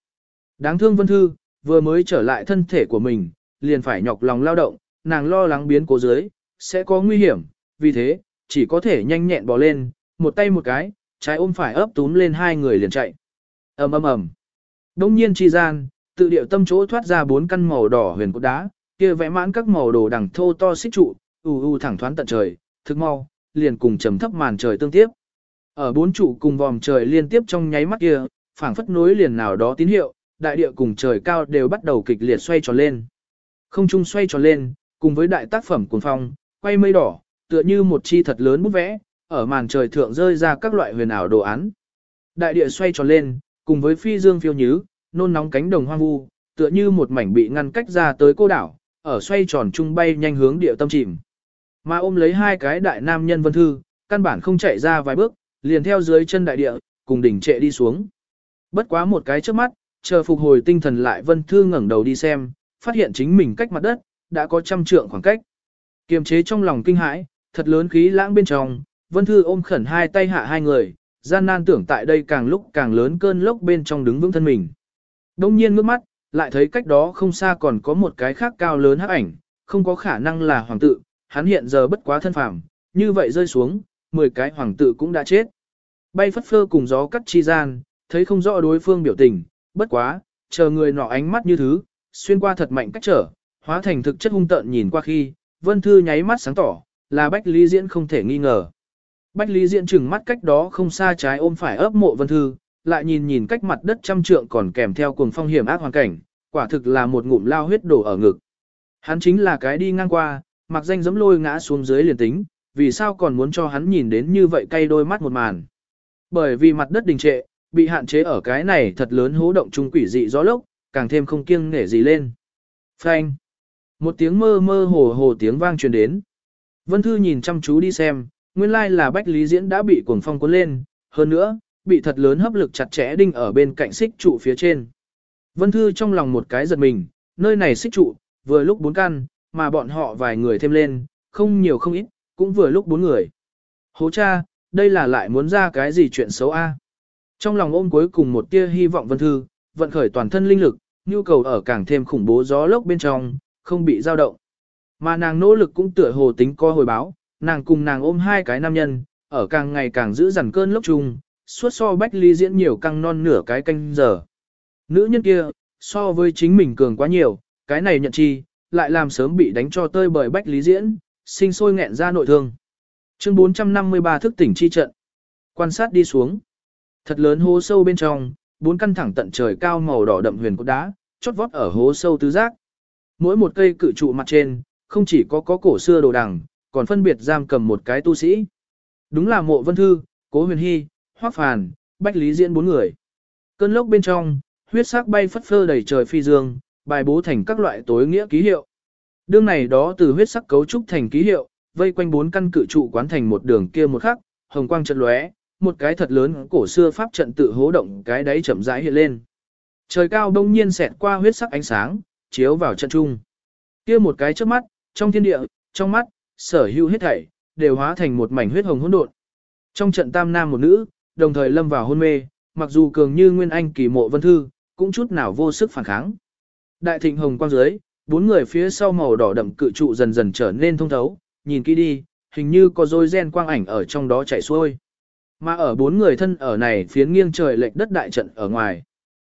Đáng thương Vân Thư, vừa mới trở lại thân thể của mình, liền phải nhọc lòng lao động, nàng lo lắng biến cố dưới, sẽ có nguy hiểm, vì thế, chỉ có thể nhanh nhẹn bò lên, một tay một cái, trái ôm phải ấp túm lên hai người liền chạy. ầm ầm ầm. Đông nhiên chi gian, tự điệu tâm chỗ thoát ra bốn căn màu đỏ huyền cốt đá, kia vẽ mãn các màu đồ đằng thô to xích trụ, u u thẳng thoáng tận trời, thức mau, liền cùng trầm thấp màn trời tương tiếp. Ở bốn trụ cùng vòm trời liên tiếp trong nháy mắt kia, phảng phất nối liền nào đó tín hiệu, đại địa cùng trời cao đều bắt đầu kịch liệt xoay tròn lên. Không trung xoay tròn lên, cùng với đại tác phẩm cuồng phong, quay mây đỏ, tựa như một chi thật lớn bút vẽ, ở màn trời thượng rơi ra các loại huyền ảo đồ án. Đại địa xoay tròn lên, cùng với phi dương phiêu nhứ, nôn nóng cánh đồng hoang vu, tựa như một mảnh bị ngăn cách ra tới cô đảo, ở xoay tròn trung bay nhanh hướng địa tâm chìm. Mà ôm lấy hai cái đại nam nhân vân thư, căn bản không chạy ra vài bước, liền theo dưới chân đại địa, cùng đỉnh trệ đi xuống. Bất quá một cái trước mắt, chờ phục hồi tinh thần lại vân thư ngẩng đầu đi xem, phát hiện chính mình cách mặt đất, đã có trăm trượng khoảng cách. Kiềm chế trong lòng kinh hãi, thật lớn khí lãng bên trong, vân thư ôm khẩn hai tay hạ hai người, gian nan tưởng tại đây càng lúc càng lớn cơn lốc bên trong đứng vững thân mình. Đông nhiên ngước mắt, lại thấy cách đó không xa còn có một cái khác cao lớn hắc ảnh, không có khả năng là hoàng tự, hắn hiện giờ bất quá thân phàm, như vậy rơi xuống, 10 cái hoàng tự cũng đã chết. Bay phất phơ cùng gió cắt chi gian, thấy không rõ đối phương biểu tình, bất quá, chờ người nọ ánh mắt như thứ, xuyên qua thật mạnh cách trở, hóa thành thực chất hung tợn nhìn qua khi, vân thư nháy mắt sáng tỏ, là Bách Lý Diễn không thể nghi ngờ. Bách Lý Diễn chừng mắt cách đó không xa trái ôm phải ấp mộ vân thư, lại nhìn nhìn cách mặt đất trăm trượng còn kèm theo cuồng phong hiểm ác hoàn cảnh, quả thực là một ngụm lao huyết đổ ở ngực. Hắn chính là cái đi ngang qua, mặc danh giẫm lôi ngã xuống dưới liền tính, vì sao còn muốn cho hắn nhìn đến như vậy cay đôi mắt một màn. Bởi vì mặt đất đình trệ, bị hạn chế ở cái này thật lớn hố động trung quỷ dị gió lốc, càng thêm không kiêng nể gì lên. Phanh. Một tiếng mơ mơ hồ hồ tiếng vang truyền đến. Vân Thư nhìn chăm chú đi xem, nguyên lai là Bách Lý Diễn đã bị cuồng phong cuốn lên, hơn nữa, bị thật lớn hấp lực chặt chẽ đinh ở bên cạnh xích trụ phía trên. Vân Thư trong lòng một cái giật mình, nơi này xích trụ, vừa lúc bốn căn, mà bọn họ vài người thêm lên, không nhiều không ít, cũng vừa lúc bốn người. Hố cha, đây là lại muốn ra cái gì chuyện xấu a? Trong lòng ôm cuối cùng một tia hy vọng Vân Thư, vận khởi toàn thân linh lực, nhu cầu ở càng thêm khủng bố gió lốc bên trong, không bị dao động. Mà nàng nỗ lực cũng tựa hồ tính co hồi báo, nàng cùng nàng ôm hai cái nam nhân, ở càng ngày càng giữ dằn cơn lốc chung, suốt so bách ly diễn nhiều căng non nửa cái canh giờ. Nữ nhân kia, so với chính mình cường quá nhiều, cái này nhận chi, lại làm sớm bị đánh cho tơi bởi bách lý diễn, sinh sôi nghẹn ra nội thương. Chương 453 thức tỉnh chi trận. Quan sát đi xuống. Thật lớn hố sâu bên trong, bốn căn thẳng tận trời cao màu đỏ đậm huyền cốt đá, chót vót ở hố sâu tứ giác. Mỗi một cây cự trụ mặt trên, không chỉ có có cổ xưa đồ đằng, còn phân biệt giam cầm một cái tu sĩ. Đúng là mộ vân thư, cố huyền hy, hoác phàn, bách lý diễn bốn người. Cơn lốc bên trong, huyết sắc bay phất phơ đầy trời phi dương, bài bố thành các loại tối nghĩa ký hiệu. Đương này đó từ huyết sắc cấu trúc thành ký hiệu, vây quanh bốn căn cự trụ quán thành một đường kia một khắc, hồng quang trận lóe, một cái thật lớn cổ xưa pháp trận tự hố động cái đáy chậm rãi hiện lên. Trời cao đông nhiên xẹt qua huyết sắc ánh sáng, chiếu vào trận trung. Kia một cái trước mắt, trong thiên địa, trong mắt, sở hữu hết thảy, đều hóa thành một mảnh huyết hồng hỗn độn. Trong trận tam nam một nữ, đồng thời lâm vào hôn mê, mặc dù cường như nguyên anh kỳ mộ vân thư, cũng chút nào vô sức phản kháng. Đại thịnh hồng quang dưới, bốn người phía sau màu đỏ đậm cự trụ dần dần trở nên thông thấu, nhìn kỹ đi, hình như có dôi gen quang ảnh ở trong đó chảy xuôi. Mà ở bốn người thân ở này phiến nghiêng trời lệch đất đại trận ở ngoài.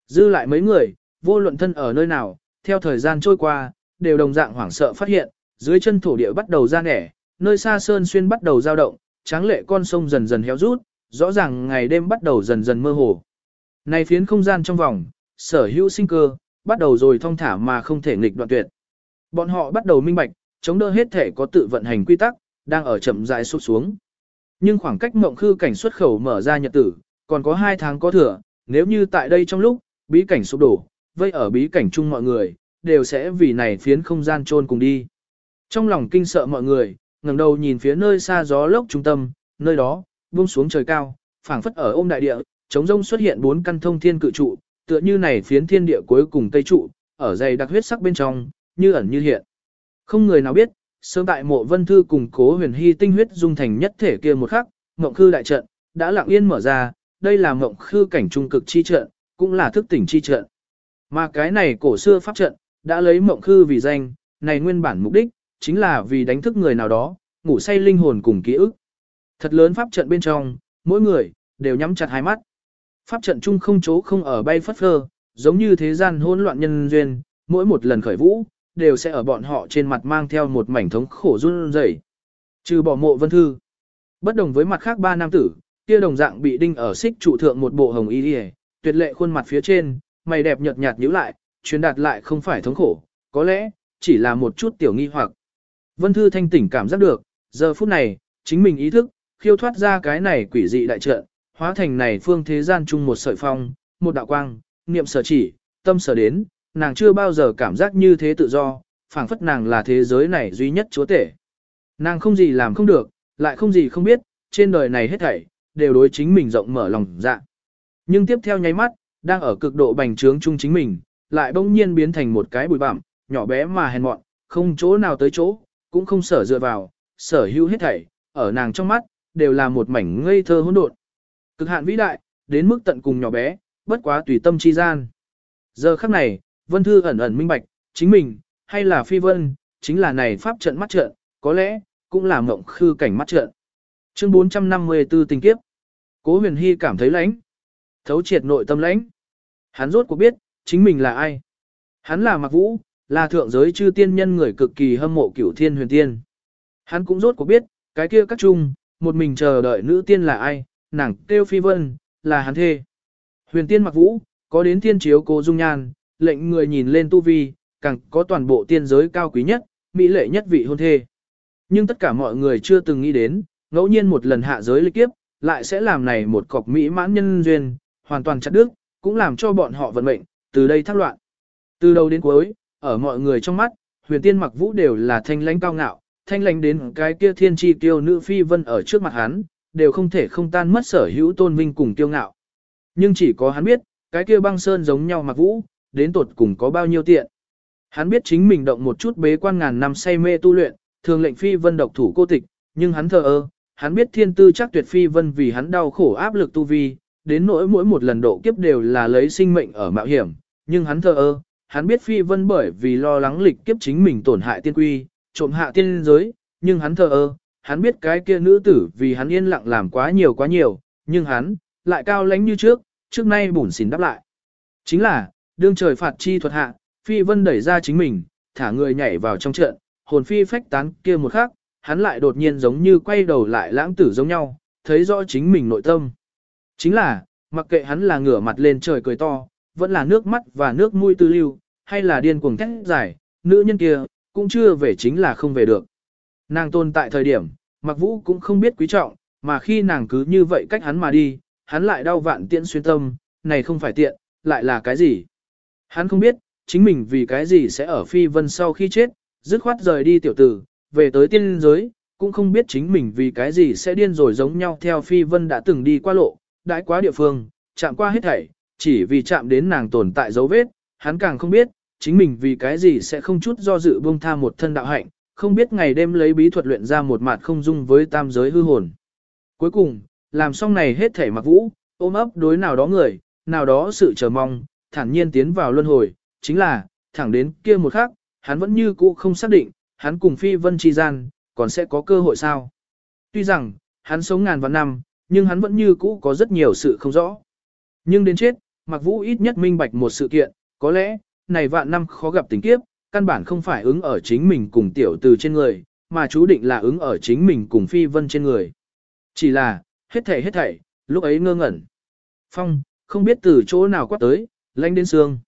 Dư lại mấy người, vô luận thân ở nơi nào, theo thời gian trôi qua, đều đồng dạng hoảng sợ phát hiện, dưới chân thổ địa bắt đầu ra nẻ, nơi xa sơn xuyên bắt đầu dao động, tráng lệ con sông dần dần héo rút, rõ ràng ngày đêm bắt đầu dần dần mơ hồ. Này phiến không gian trong vòng, sở hữu sinh cơ, bắt đầu rồi thong thả mà không thể nghịch đoạn tuyệt. Bọn họ bắt đầu minh bạch, chống đỡ hết thể có tự vận hành quy tắc, đang ở chậm rãi sụt xuống. Nhưng khoảng cách mộng khư cảnh xuất khẩu mở ra nhật tử, còn có 2 tháng có thừa, nếu như tại đây trong lúc, bí cảnh sụp đổ, vây ở bí cảnh chung mọi người, đều sẽ vì này phiến không gian trôn cùng đi. Trong lòng kinh sợ mọi người, ngẩng đầu nhìn phía nơi xa gió lốc trung tâm, nơi đó, buông xuống trời cao, phảng phất ở ôm đại địa, chống rông xuất hiện bốn căn thông thiên cự trụ, tựa như này phiến thiên địa cuối cùng tây trụ, ở dày đặc huyết sắc bên trong, như ẩn như hiện. Không người nào biết, sớm tại mộ vân thư cùng cố huyền hy tinh huyết dung thành nhất thể kia một khắc, ngộng khư đại trận, đã lặng yên mở ra, đây là ngộng khư cảnh trung cực chi trận, cũng là thức tỉnh chi trận. Mà cái này cổ xưa pháp trận, đã lấy ngộng khư vì danh, này nguyên bản mục đích, chính là vì đánh thức người nào đó, ngủ say linh hồn cùng ký ức. Thật lớn pháp trận bên trong, mỗi người, đều nhắm chặt hai mắt. Pháp trận chung không chỗ không ở bay phất phơ, giống như thế gian hỗn loạn nhân duyên, mỗi một lần khởi vũ, đều sẽ ở bọn họ trên mặt mang theo một mảnh thống khổ run rẩy. Trừ bỏ mộ vân thư. Bất đồng với mặt khác ba nam tử, kia đồng dạng bị đinh ở xích trụ thượng một bộ hồng y đi tuyệt lệ khuôn mặt phía trên, mày đẹp nhợt nhạt nhíu lại, truyền đạt lại không phải thống khổ, có lẽ, chỉ là một chút tiểu nghi hoặc. Vân Thư thanh tỉnh cảm giác được, giờ phút này, chính mình ý thức, khiêu thoát ra cái này quỷ dị đại trận, hóa thành này phương thế gian chung một sợi phong, một đạo quang, niệm sở chỉ, tâm sở đến, nàng chưa bao giờ cảm giác như thế tự do, phảng phất nàng là thế giới này duy nhất chúa tể. Nàng không gì làm không được, lại không gì không biết, trên đời này hết thảy, đều đối chính mình rộng mở lòng dạ. Nhưng tiếp theo nháy mắt, đang ở cực độ bành trướng chung chính mình, lại bỗng nhiên biến thành một cái bụi bặm, nhỏ bé mà hèn mọn, không chỗ nào tới chỗ, cũng không sở dựa vào, sở hữu hết thảy, ở nàng trong mắt, đều là một mảnh ngây thơ hỗn độn. Cực hạn vĩ đại, đến mức tận cùng nhỏ bé, bất quá tùy tâm chi gian. Giờ khắc này, Vân Thư ẩn ẩn minh bạch, chính mình, hay là Phi Vân, chính là này pháp trận mắt trận, có lẽ, cũng là mộng khư cảnh mắt trận. Chương 454 tình kiếp. Cố huyền hy cảm thấy lãnh. Thấu triệt nội tâm lãnh. Hắn rốt cuộc biết, chính mình là ai. Hắn là Mạc Vũ, là thượng giới chư tiên nhân người cực kỳ hâm mộ cửu thiên huyền tiên. Hắn cũng rốt cuộc biết, cái kia các chung, một mình chờ đợi nữ tiên là ai, nàng kêu phi vân, là hắn thê. Huyền tiên mặc Vũ, có đến tiên chiếu cố dung nhan, lệnh người nhìn lên tu vi, càng có toàn bộ tiên giới cao quý nhất, mỹ lệ nhất vị hôn thê. Nhưng tất cả mọi người chưa từng nghĩ đến, ngẫu nhiên một lần hạ giới lịch kiếp, lại sẽ làm này một cọc mỹ mãn nhân duyên, hoàn toàn chặt đứt, cũng làm cho bọn họ vận mệnh, từ đây thác loạn. Từ đầu đến cuối, ở mọi người trong mắt, huyền tiên mặc vũ đều là thanh lãnh cao ngạo, thanh lãnh đến cái kia thiên tri tiêu nữ phi vân ở trước mặt hắn, đều không thể không tan mất sở hữu tôn vinh cùng tiêu ngạo. Nhưng chỉ có hắn biết, cái kia băng sơn giống nhau mặc vũ, đến tột cùng có bao nhiêu tiện. Hắn biết chính mình động một chút bế quan ngàn năm say mê tu luyện, thường lệnh phi vân độc thủ cô tịch, nhưng hắn thờ ơ, hắn biết thiên tư chắc tuyệt phi vân vì hắn đau khổ áp lực tu vi, đến nỗi mỗi một lần độ kiếp đều là lấy sinh mệnh ở mạo hiểm, nhưng hắn thờ ơ, hắn biết phi vân bởi vì lo lắng lịch kiếp chính mình tổn hại tiên quy, trộm hạ tiên giới, nhưng hắn thờ ơ, hắn biết cái kia nữ tử vì hắn yên lặng làm quá nhiều quá nhiều, nhưng hắn, lại cao lánh như trước, trước nay bùn xỉn đáp lại. Chính là, đương trời phạt chi thuật hạ, phi vân đẩy ra chính mình, thả người nhảy vào trong trận, hồn phi phách tán kia một khắc, hắn lại đột nhiên giống như quay đầu lại lãng tử giống nhau, thấy rõ chính mình nội tâm. Chính là, mặc kệ hắn là ngửa mặt lên trời cười to, vẫn là nước mắt và nước mũi tư lưu, hay là điên cuồng thét giải, nữ nhân kia, cũng chưa về chính là không về được. Nàng tồn tại thời điểm, mặc vũ cũng không biết quý trọng, mà khi nàng cứ như vậy cách hắn mà đi, hắn lại đau vạn tiện xuyên tâm, này không phải tiện, lại là cái gì? Hắn không biết, chính mình vì cái gì sẽ ở phi vân sau khi chết, dứt khoát rời đi tiểu tử, về tới tiên giới, cũng không biết chính mình vì cái gì sẽ điên rồi giống nhau theo phi vân đã từng đi qua lộ, đãi quá địa phương, chạm qua hết thảy, chỉ vì chạm đến nàng tồn tại dấu vết, hắn càng không biết, chính mình vì cái gì sẽ không chút do dự buông tha một thân đạo hạnh, không biết ngày đêm lấy bí thuật luyện ra một mặt không dung với tam giới hư hồn. Cuối cùng, làm xong này hết thể mặc vũ, ôm ấp đối nào đó người, nào đó sự chờ mong, thản nhiên tiến vào luân hồi, chính là, thẳng đến kia một khắc, hắn vẫn như cũ không xác định, hắn cùng phi vân chi gian, còn sẽ có cơ hội sao. Tuy rằng, hắn sống ngàn vạn năm, nhưng hắn vẫn như cũ có rất nhiều sự không rõ. Nhưng đến chết, mặc Vũ ít nhất minh bạch một sự kiện, có lẽ, này vạn năm khó gặp tình kiếp, căn bản không phải ứng ở chính mình cùng tiểu từ trên người, mà chú định là ứng ở chính mình cùng phi vân trên người. Chỉ là, hết thảy hết thảy, lúc ấy ngơ ngẩn. Phong, không biết từ chỗ nào quát tới, lanh đến xương.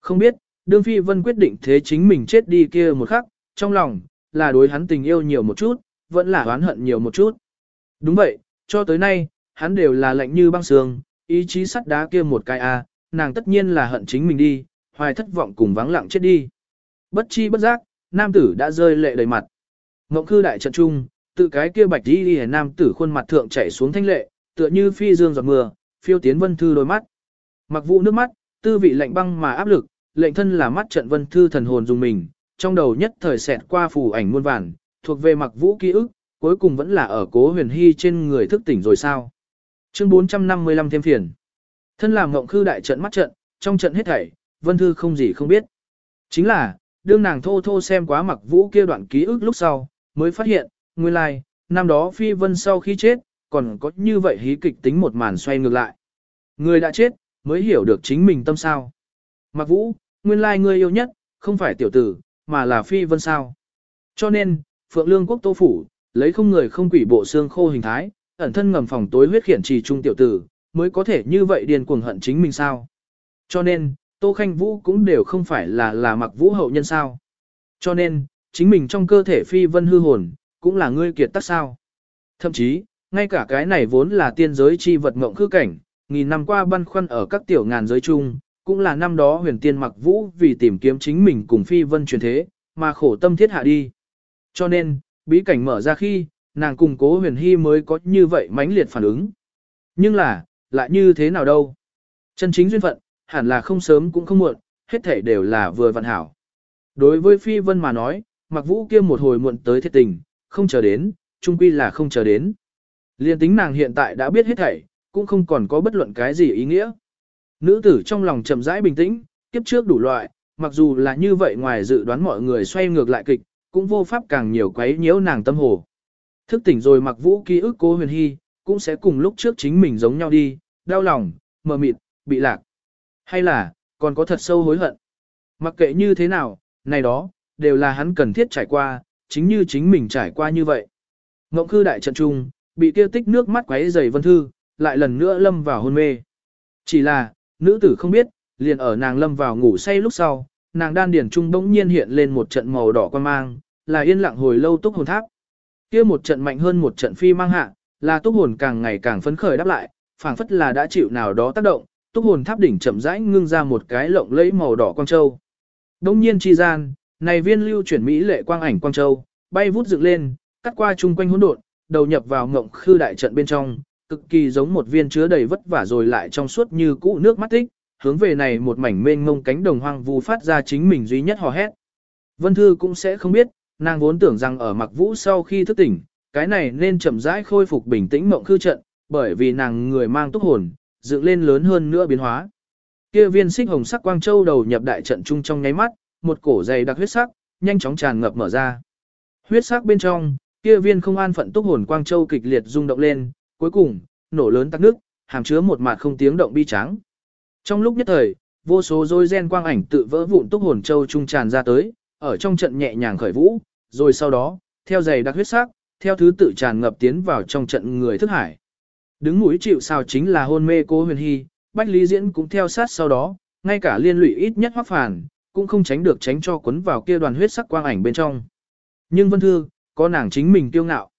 Không biết, đương phi vân quyết định thế chính mình chết đi kia một khắc, trong lòng, là đối hắn tình yêu nhiều một chút, vẫn là oán hận nhiều một chút. Đúng vậy, cho tới nay, hắn đều là lạnh như băng sương, ý chí sắt đá kia một cái a, nàng tất nhiên là hận chính mình đi, hoài thất vọng cùng vắng lặng chết đi. Bất chi bất giác, nam tử đã rơi lệ đầy mặt. Ngộng khư đại trận trung, tự cái kia bạch đi đi nam tử khuôn mặt thượng chảy xuống thanh lệ, tựa như phi dương giọt mưa, phiêu tiến vân thư đôi mắt. Mặc vụ nước mắt, tư vị lạnh băng mà áp lực, lệnh thân là mắt trận vân thư thần hồn dùng mình, trong đầu nhất thời xẹt qua phù ảnh muôn vàn, thuộc về mặc vũ ký ức, cuối cùng vẫn là ở cố huyền hy trên người thức tỉnh rồi sao. Chương 455 thêm phiền. Thân làm ngộng khư đại trận mắt trận, trong trận hết thảy, vân thư không gì không biết. Chính là, đương nàng thô thô xem quá mặc vũ kia đoạn ký ức lúc sau, mới phát hiện, nguyên lai, like, năm đó phi vân sau khi chết, còn có như vậy hí kịch tính một màn xoay ngược lại. Người đã chết, mới hiểu được chính mình tâm sao. Mặc vũ, nguyên lai like ngươi yêu nhất, không phải tiểu tử, mà là phi vân sao. Cho nên, Phượng Lương quốc tô phủ, lấy không người không quỷ bộ xương khô hình thái, ẩn thân ngầm phòng tối huyết khiển trì trung tiểu tử, mới có thể như vậy điên cuồng hận chính mình sao. Cho nên, Tô Khanh Vũ cũng đều không phải là là mặc vũ hậu nhân sao. Cho nên, chính mình trong cơ thể phi vân hư hồn, cũng là ngươi kiệt tác sao. Thậm chí, ngay cả cái này vốn là tiên giới chi vật mộng khư cảnh, nghìn năm qua băn khoăn ở các tiểu ngàn giới chung, cũng là năm đó huyền tiên mặc vũ vì tìm kiếm chính mình cùng phi vân truyền thế, mà khổ tâm thiết hạ đi. Cho nên, bí cảnh mở ra khi, nàng cùng cố huyền hy mới có như vậy mãnh liệt phản ứng. Nhưng là, lại như thế nào đâu? Chân chính duyên phận, hẳn là không sớm cũng không muộn, hết thể đều là vừa vặn hảo. Đối với phi vân mà nói, mặc vũ kia một hồi muộn tới thiết tình, không chờ đến, chung quy là không chờ đến. Liên tính nàng hiện tại đã biết hết thảy, cũng không còn có bất luận cái gì ý nghĩa. Nữ tử trong lòng chậm rãi bình tĩnh, kiếp trước đủ loại, mặc dù là như vậy ngoài dự đoán mọi người xoay ngược lại kịch, cũng vô pháp càng nhiều quấy nhiễu nàng tâm hồ. Thức tỉnh rồi mặc vũ ký ức cố huyền hy, cũng sẽ cùng lúc trước chính mình giống nhau đi, đau lòng, mờ mịt, bị lạc. Hay là, còn có thật sâu hối hận. Mặc kệ như thế nào, này đó, đều là hắn cần thiết trải qua, chính như chính mình trải qua như vậy. Ngộng khư đại trận trung, bị tiêu tích nước mắt quấy dày vân thư, lại lần nữa lâm vào hôn mê. Chỉ là, nữ tử không biết, liền ở nàng lâm vào ngủ say lúc sau, nàng đan điển trung bỗng nhiên hiện lên một trận màu đỏ quan mang, là yên lặng hồi lâu túc hồn tháp. Kia một trận mạnh hơn một trận phi mang hạ, là túc hồn càng ngày càng phấn khởi đáp lại, phảng phất là đã chịu nào đó tác động, túc hồn tháp đỉnh chậm rãi ngưng ra một cái lộng lẫy màu đỏ quang châu. Đông nhiên chi gian, này viên lưu chuyển mỹ lệ quang ảnh quang châu, bay vút dựng lên, cắt qua chung quanh hỗn độn, đầu nhập vào ngộng khư đại trận bên trong, cực kỳ giống một viên chứa đầy vất vả rồi lại trong suốt như cũ nước mắt tích, hướng về này một mảnh mênh mông cánh đồng hoang vu phát ra chính mình duy nhất hò hét. Vân Thư cũng sẽ không biết, nàng vốn tưởng rằng ở mặc vũ sau khi thức tỉnh, cái này nên chậm rãi khôi phục bình tĩnh mộng khư trận, bởi vì nàng người mang túc hồn, dựng lên lớn hơn nữa biến hóa. Kia viên xích hồng sắc quang châu đầu nhập đại trận trung trong nháy mắt, một cổ dày đặc huyết sắc, nhanh chóng tràn ngập mở ra. Huyết sắc bên trong, kia viên không an phận túc hồn quang châu kịch liệt rung động lên, cuối cùng, nổ lớn tắc nước, hàm chứa một mạt không tiếng động bi trắng. Trong lúc nhất thời, vô số rối gen quang ảnh tự vỡ vụn túc hồn châu trung tràn ra tới, ở trong trận nhẹ nhàng khởi vũ, rồi sau đó, theo dày đặc huyết sắc, theo thứ tự tràn ngập tiến vào trong trận người thức hải. Đứng mũi chịu sao chính là hôn mê cô huyền hy, bách lý diễn cũng theo sát sau đó, ngay cả liên lụy ít nhất hoác phản, cũng không tránh được tránh cho quấn vào kia đoàn huyết sắc quang ảnh bên trong. Nhưng vân thư, có nàng chính mình tiêu ngạo.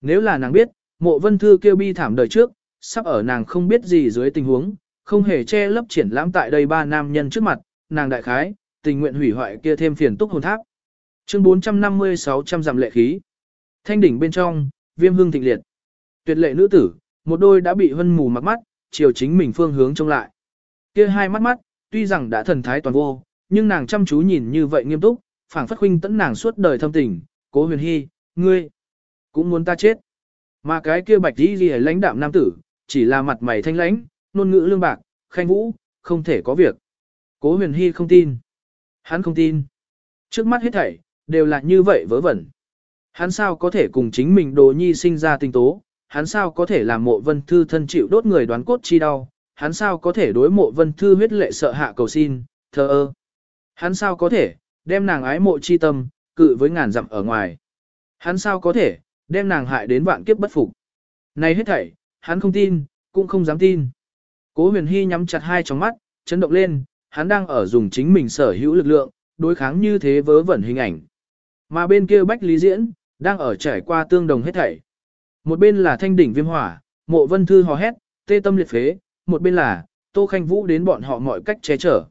Nếu là nàng biết, mộ vân thư kêu bi thảm đời trước, sắp ở nàng không biết gì dưới tình huống, không hề che lấp triển lãm tại đây ba nam nhân trước mặt, nàng đại khái, tình nguyện hủy hoại kia thêm phiền túc hồn tháp. Chương 450-600 giảm lệ khí. Thanh đỉnh bên trong, viêm hương thịnh liệt. Tuyệt lệ nữ tử, một đôi đã bị hân mù mặc mắt, chiều chính mình phương hướng trông lại. Kia hai mắt mắt, tuy rằng đã thần thái toàn vô, nhưng nàng chăm chú nhìn như vậy nghiêm túc, phảng phất huynh tẫn nàng suốt đời thâm tình, cố huyền hy, ngươi, cũng muốn ta chết. Mà cái kia bạch đi gì lãnh đạm nam tử, chỉ là mặt mày thanh lãnh, ngôn ngữ lương bạc, khanh vũ, không thể có việc. Cố huyền hy không tin. Hắn không tin. Trước mắt hết thảy, đều là như vậy vớ vẩn. Hắn sao có thể cùng chính mình đồ nhi sinh ra tình tố, hắn sao có thể làm mộ vân thư thân chịu đốt người đoán cốt chi đau, hắn sao có thể đối mộ vân thư huyết lệ sợ hạ cầu xin, thờ ơ. Hắn sao có thể, đem nàng ái mộ chi tâm, cự với ngàn dặm ở ngoài. Hắn sao có thể, đem nàng hại đến vạn kiếp bất phục. Này hết thảy, hắn không tin, cũng không dám tin. Cố huyền hy nhắm chặt hai tròng mắt, chấn động lên, hắn đang ở dùng chính mình sở hữu lực lượng, đối kháng như thế vớ vẩn hình ảnh. Mà bên kia Bách Lý Diễn, đang ở trải qua tương đồng hết thảy. Một bên là thanh đỉnh viêm hỏa, mộ vân thư hò hét, tê tâm liệt phế, một bên là, tô khanh vũ đến bọn họ mọi cách che chở.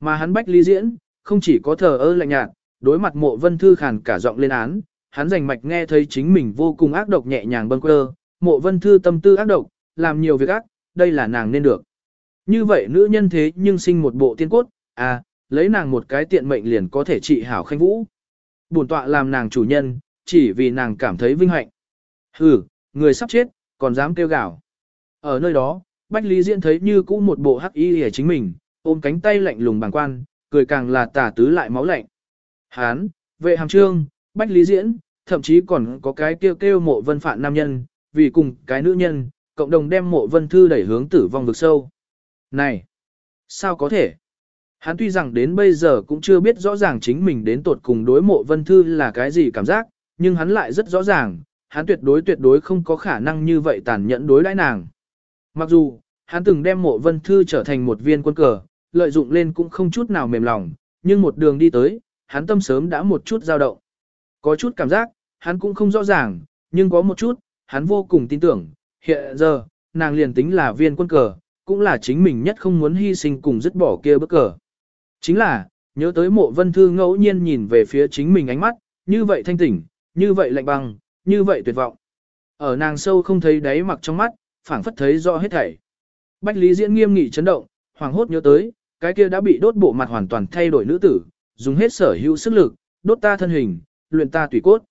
Mà hắn Bách Lý Diễn, không chỉ có thờ ơ lạnh nhạt, đối mặt mộ vân thư khàn cả giọng lên án, hắn rành mạch nghe thấy chính mình vô cùng ác độc nhẹ nhàng bâng quơ, mộ vân thư tâm tư ác độc, làm nhiều việc ác, đây là nàng nên được. Như vậy nữ nhân thế nhưng sinh một bộ tiên cốt, à, lấy nàng một cái tiện mệnh liền có thể trị hảo khanh vũ. Bổn tọa làm nàng chủ nhân, chỉ vì nàng cảm thấy vinh hạnh. Hừ, người sắp chết, còn dám kêu gào. Ở nơi đó, Bách Lý Diễn thấy như cũ một bộ hắc y hề chính mình, ôm cánh tay lạnh lùng bàng quan, cười càng là tả tứ lại máu lạnh. Hán, vệ hàm trương, Bách Lý Diễn, thậm chí còn có cái kêu kêu mộ vân phạn nam nhân, vì cùng cái nữ nhân, cộng đồng đem mộ vân thư đẩy hướng tử vong vực sâu. Này, sao có thể? Hắn tuy rằng đến bây giờ cũng chưa biết rõ ràng chính mình đến tột cùng đối mộ vân thư là cái gì cảm giác, nhưng hắn lại rất rõ ràng, hắn tuyệt đối tuyệt đối không có khả năng như vậy tàn nhẫn đối đãi nàng. Mặc dù, hắn từng đem mộ vân thư trở thành một viên quân cờ, lợi dụng lên cũng không chút nào mềm lòng, nhưng một đường đi tới, hắn tâm sớm đã một chút dao động. Có chút cảm giác, hắn cũng không rõ ràng, nhưng có một chút, hắn vô cùng tin tưởng, hiện giờ, nàng liền tính là viên quân cờ, cũng là chính mình nhất không muốn hy sinh cùng dứt bỏ kia bức cờ. Chính là, nhớ tới mộ vân thư ngẫu nhiên nhìn về phía chính mình ánh mắt, như vậy thanh tỉnh, như vậy lạnh băng, như vậy tuyệt vọng. Ở nàng sâu không thấy đáy mặc trong mắt, phảng phất thấy rõ hết thảy. Bách Lý Diễn nghiêm nghị chấn động, hoàng hốt nhớ tới, cái kia đã bị đốt bộ mặt hoàn toàn thay đổi nữ tử, dùng hết sở hữu sức lực, đốt ta thân hình, luyện ta tùy cốt.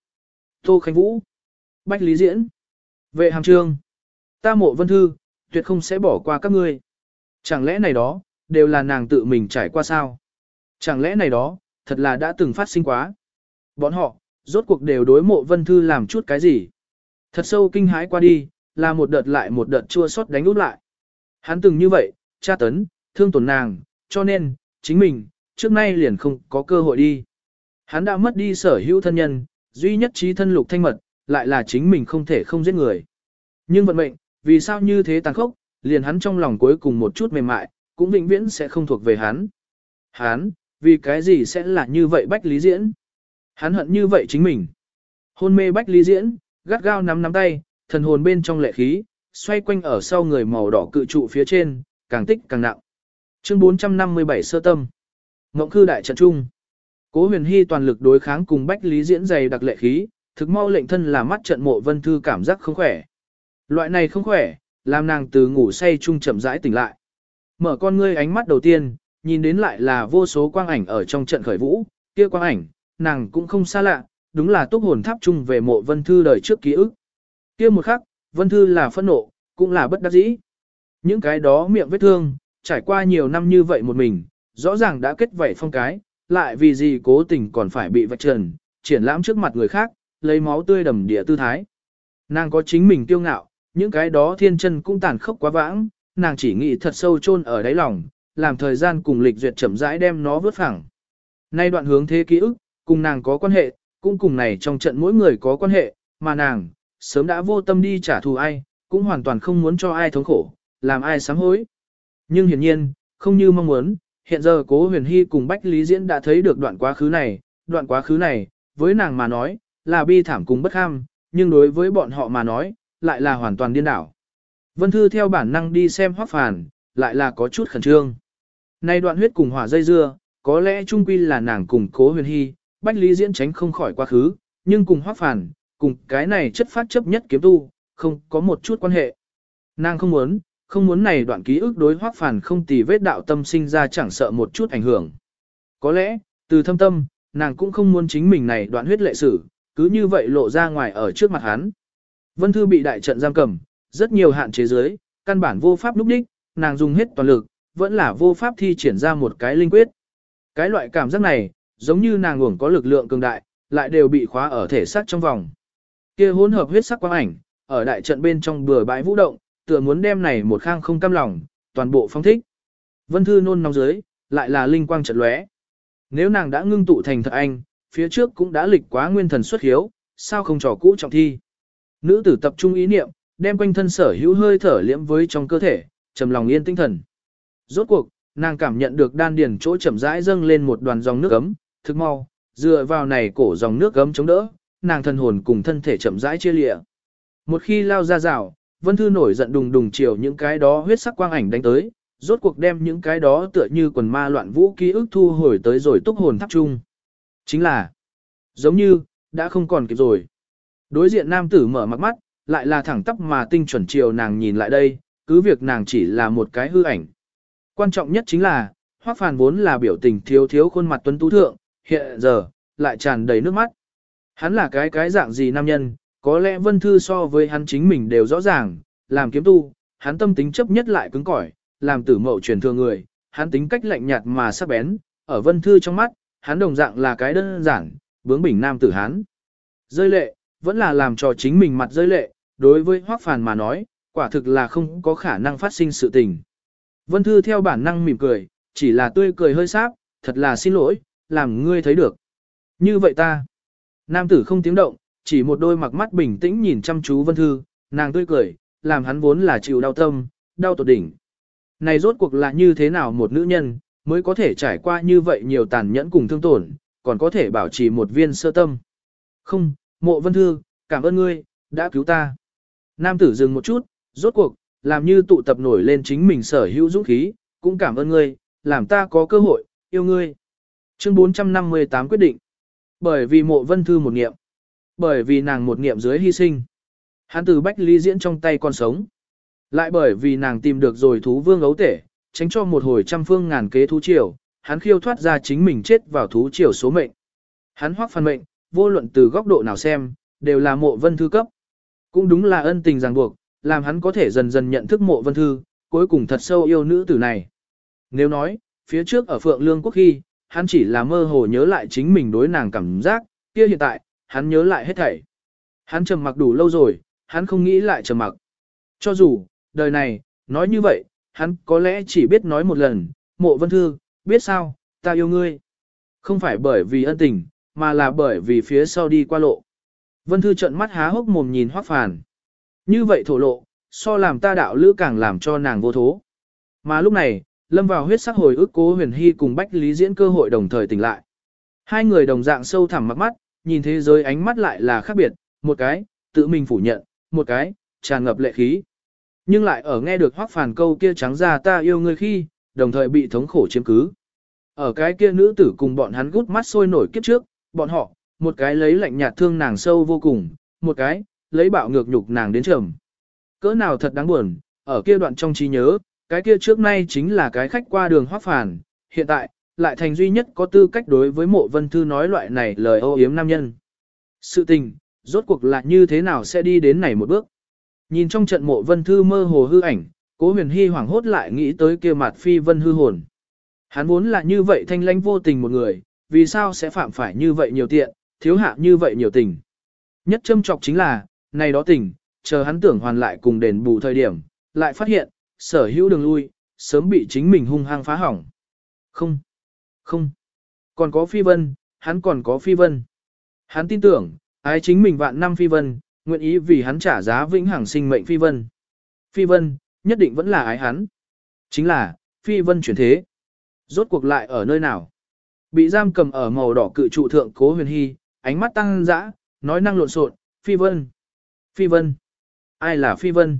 Tô Khánh Vũ, Bách Lý Diễn, Vệ Hàm Trương, ta mộ vân thư, tuyệt không sẽ bỏ qua các ngươi. Chẳng lẽ này đó, đều là nàng tự mình trải qua sao? Chẳng lẽ này đó, thật là đã từng phát sinh quá? Bọn họ, rốt cuộc đều đối mộ vân thư làm chút cái gì? Thật sâu kinh hãi qua đi, là một đợt lại một đợt chua xót đánh út lại. Hắn từng như vậy, tra tấn, thương tổn nàng, cho nên, chính mình, trước nay liền không có cơ hội đi. Hắn đã mất đi sở hữu thân nhân, duy nhất trí thân lục thanh mật, lại là chính mình không thể không giết người. Nhưng vận mệnh, vì sao như thế tàn khốc, liền hắn trong lòng cuối cùng một chút mềm mại, cũng vĩnh viễn sẽ không thuộc về hắn. Hắn, vì cái gì sẽ là như vậy bách lý diễn? Hắn hận như vậy chính mình. Hôn mê bách lý diễn, gắt gao nắm nắm tay, thần hồn bên trong lệ khí, xoay quanh ở sau người màu đỏ cự trụ phía trên, càng tích càng nặng. Chương 457 sơ tâm. Ngộng khư đại trận trung. Cố huyền hy toàn lực đối kháng cùng bách lý diễn dày đặc lệ khí, thực mau lệnh thân là mắt trận mộ vân thư cảm giác không khỏe. Loại này không khỏe, làm nàng từ ngủ say chung chậm rãi tỉnh lại. Mở con ngươi ánh mắt đầu tiên, nhìn đến lại là vô số quang ảnh ở trong trận khởi vũ, kia quang ảnh, nàng cũng không xa lạ, đúng là túc hồn tháp chung về mộ vân thư đời trước ký ức. Kia một khắc, vân thư là phẫn nộ, cũng là bất đắc dĩ. Những cái đó miệng vết thương, trải qua nhiều năm như vậy một mình, rõ ràng đã kết vảy phong cái, lại vì gì cố tình còn phải bị vạch trần, triển lãm trước mặt người khác, lấy máu tươi đầm địa tư thái. Nàng có chính mình tiêu ngạo, những cái đó thiên chân cũng tàn khốc quá vãng, nàng chỉ nghĩ thật sâu chôn ở đáy lòng, làm thời gian cùng lịch duyệt chậm rãi đem nó vớt phẳng. Nay đoạn hướng thế ký ức, cùng nàng có quan hệ, cũng cùng này trong trận mỗi người có quan hệ, mà nàng, sớm đã vô tâm đi trả thù ai, cũng hoàn toàn không muốn cho ai thống khổ, làm ai sám hối. Nhưng hiển nhiên, không như mong muốn, hiện giờ cố huyền hy cùng Bách Lý Diễn đã thấy được đoạn quá khứ này, đoạn quá khứ này, với nàng mà nói, là bi thảm cùng bất ham, nhưng đối với bọn họ mà nói, lại là hoàn toàn điên đảo. Vân Thư theo bản năng đi xem hoác phản lại là có chút khẩn trương. Nay đoạn huyết cùng hỏa dây dưa, có lẽ trung quy là nàng cùng cố huyền hy, Bách Lý Diễn tránh không khỏi quá khứ, nhưng cùng Hoắc Phản, cùng cái này chất phát chấp nhất kiếm tu, không có một chút quan hệ. Nàng không muốn, không muốn này đoạn ký ức đối Hoắc Phản không tì vết đạo tâm sinh ra chẳng sợ một chút ảnh hưởng. Có lẽ, từ thâm tâm, nàng cũng không muốn chính mình này đoạn huyết lệ sử, cứ như vậy lộ ra ngoài ở trước mặt hắn. Vân Thư bị đại trận giam cầm, rất nhiều hạn chế dưới, căn bản vô pháp lúc đích, nàng dùng hết toàn lực, vẫn là vô pháp thi triển ra một cái linh quyết. Cái loại cảm giác này, giống như nàng uổng có lực lượng cường đại, lại đều bị khóa ở thể xác trong vòng. Kia hỗn hợp huyết sắc quang ảnh, ở đại trận bên trong bừa bãi vũ động, tựa muốn đem này một khang không cam lòng, toàn bộ phong thích. Vân Thư nôn nóng dưới, lại là linh quang trận lóe. Nếu nàng đã ngưng tụ thành thật anh, phía trước cũng đã lịch quá nguyên thần xuất hiếu, sao không trò cũ trọng thi. Nữ tử tập trung ý niệm, đem quanh thân sở hữu hơi thở liễm với trong cơ thể, trầm lòng yên tinh thần. Rốt cuộc, nàng cảm nhận được đan điền chỗ chậm rãi dâng lên một đoàn dòng nước ấm, thực mau, dựa vào này cổ dòng nước gấm chống đỡ, nàng thân hồn cùng thân thể chậm rãi chia lịa. Một khi lao ra rào, Vân Thư nổi giận đùng đùng chiều những cái đó huyết sắc quang ảnh đánh tới, rốt cuộc đem những cái đó tựa như quần ma loạn vũ ký ức thu hồi tới rồi túc hồn tháp chung. Chính là, giống như, đã không còn kịp rồi. Đối diện nam tử mở mắt mắt, lại là thẳng tắp mà tinh chuẩn chiều nàng nhìn lại đây, cứ việc nàng chỉ là một cái hư ảnh. Quan trọng nhất chính là, hoác phàn vốn là biểu tình thiếu thiếu khuôn mặt tuấn tú thượng, hiện giờ, lại tràn đầy nước mắt. Hắn là cái cái dạng gì nam nhân, có lẽ vân thư so với hắn chính mình đều rõ ràng, làm kiếm tu, hắn tâm tính chấp nhất lại cứng cỏi, làm tử mậu truyền thừa người, hắn tính cách lạnh nhạt mà sắc bén, ở vân thư trong mắt, hắn đồng dạng là cái đơn giản, bướng bỉnh nam tử hắn. Rơi lệ, vẫn là làm cho chính mình mặt rơi lệ, đối với hoác phàn mà nói, quả thực là không có khả năng phát sinh sự tình. Vân Thư theo bản năng mỉm cười, chỉ là tươi cười hơi sáp, thật là xin lỗi, làm ngươi thấy được. Như vậy ta. Nam tử không tiếng động, chỉ một đôi mặc mắt bình tĩnh nhìn chăm chú Vân Thư, nàng tươi cười, làm hắn vốn là chịu đau tâm, đau tột đỉnh. Này rốt cuộc là như thế nào một nữ nhân, mới có thể trải qua như vậy nhiều tàn nhẫn cùng thương tổn, còn có thể bảo trì một viên sơ tâm. Không, mộ vân thư, cảm ơn ngươi, đã cứu ta. Nam tử dừng một chút, rốt cuộc, làm như tụ tập nổi lên chính mình sở hữu dũng khí, cũng cảm ơn ngươi, làm ta có cơ hội, yêu ngươi. Chương 458 quyết định. Bởi vì mộ vân thư một nghiệm. Bởi vì nàng một nghiệm dưới hy sinh. Hắn từ bách ly diễn trong tay con sống. Lại bởi vì nàng tìm được rồi thú vương ấu tể, tránh cho một hồi trăm phương ngàn kế thú triều, hắn khiêu thoát ra chính mình chết vào thú triều số mệnh. Hắn hoác phân mệnh, vô luận từ góc độ nào xem, đều là mộ vân thư cấp. Cũng đúng là ân tình ràng buộc, làm hắn có thể dần dần nhận thức mộ vân thư, cuối cùng thật sâu yêu nữ tử này. Nếu nói, phía trước ở Phượng Lương Quốc khi, hắn chỉ là mơ hồ nhớ lại chính mình đối nàng cảm giác, kia hiện tại, hắn nhớ lại hết thảy. Hắn trầm mặc đủ lâu rồi, hắn không nghĩ lại trầm mặc. Cho dù, đời này, nói như vậy, hắn có lẽ chỉ biết nói một lần, mộ vân thư, biết sao, ta yêu ngươi. Không phải bởi vì ân tình, mà là bởi vì phía sau đi qua lộ. Vân thư trợn mắt há hốc mồm nhìn hoác phàn. Như vậy thổ lộ, so làm ta đạo lữ càng làm cho nàng vô thố. Mà lúc này, lâm vào huyết sắc hồi ức cố huyền hy cùng Bách Lý diễn cơ hội đồng thời tỉnh lại. Hai người đồng dạng sâu thẳm mắt mắt, nhìn thế giới ánh mắt lại là khác biệt, một cái, tự mình phủ nhận, một cái, tràn ngập lệ khí. Nhưng lại ở nghe được hoắc phản câu kia trắng ra ta yêu ngươi khi, đồng thời bị thống khổ chiếm cứ. Ở cái kia nữ tử cùng bọn hắn gút mắt sôi nổi kiếp trước, bọn họ, một cái lấy lạnh nhạt thương nàng sâu vô cùng, một cái, lấy bạo ngược nhục nàng đến trầm. Cỡ nào thật đáng buồn, ở kia đoạn trong trí nhớ, cái kia trước nay chính là cái khách qua đường hoác phản, hiện tại, lại thành duy nhất có tư cách đối với mộ vân thư nói loại này lời ô yếm nam nhân. Sự tình, rốt cuộc là như thế nào sẽ đi đến này một bước. Nhìn trong trận mộ vân thư mơ hồ hư ảnh, cố huyền hy hoảng hốt lại nghĩ tới kia mặt phi vân hư hồn. Hắn vốn là như vậy thanh lãnh vô tình một người, vì sao sẽ phạm phải như vậy nhiều tiện, thiếu hạ như vậy nhiều tình. Nhất châm trọc chính là, này đó tình, chờ hắn tưởng hoàn lại cùng đền bù thời điểm, lại phát hiện, sở hữu đường lui, sớm bị chính mình hung hăng phá hỏng. Không, không, còn có phi vân, hắn còn có phi vân. Hắn tin tưởng, ái chính mình vạn năm phi vân, nguyện ý vì hắn trả giá vĩnh hằng sinh mệnh phi vân. Phi vân, nhất định vẫn là ái hắn. Chính là, phi vân chuyển thế. Rốt cuộc lại ở nơi nào? Bị giam cầm ở màu đỏ cự trụ thượng cố huyền hy, ánh mắt tăng dã, nói năng lộn xộn, phi vân. Phi vân. Ai là phi vân?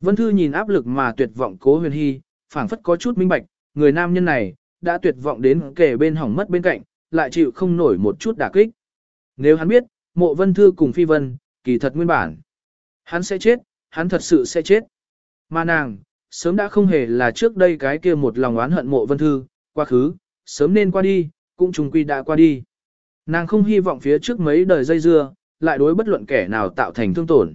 Vân Thư nhìn áp lực mà tuyệt vọng cố huyền hy, phảng phất có chút minh bạch, người nam nhân này, đã tuyệt vọng đến kề bên hỏng mất bên cạnh, lại chịu không nổi một chút đả kích. Nếu hắn biết, mộ Vân Thư cùng phi vân, kỳ thật nguyên bản. Hắn sẽ chết, hắn thật sự sẽ chết. Mà nàng, sớm đã không hề là trước đây cái kia một lòng oán hận mộ Vân Thư, quá khứ, sớm nên qua đi, cũng trùng quy đã qua đi. Nàng không hy vọng phía trước mấy đời dây dưa, lại đối bất luận kẻ nào tạo thành thương tổn.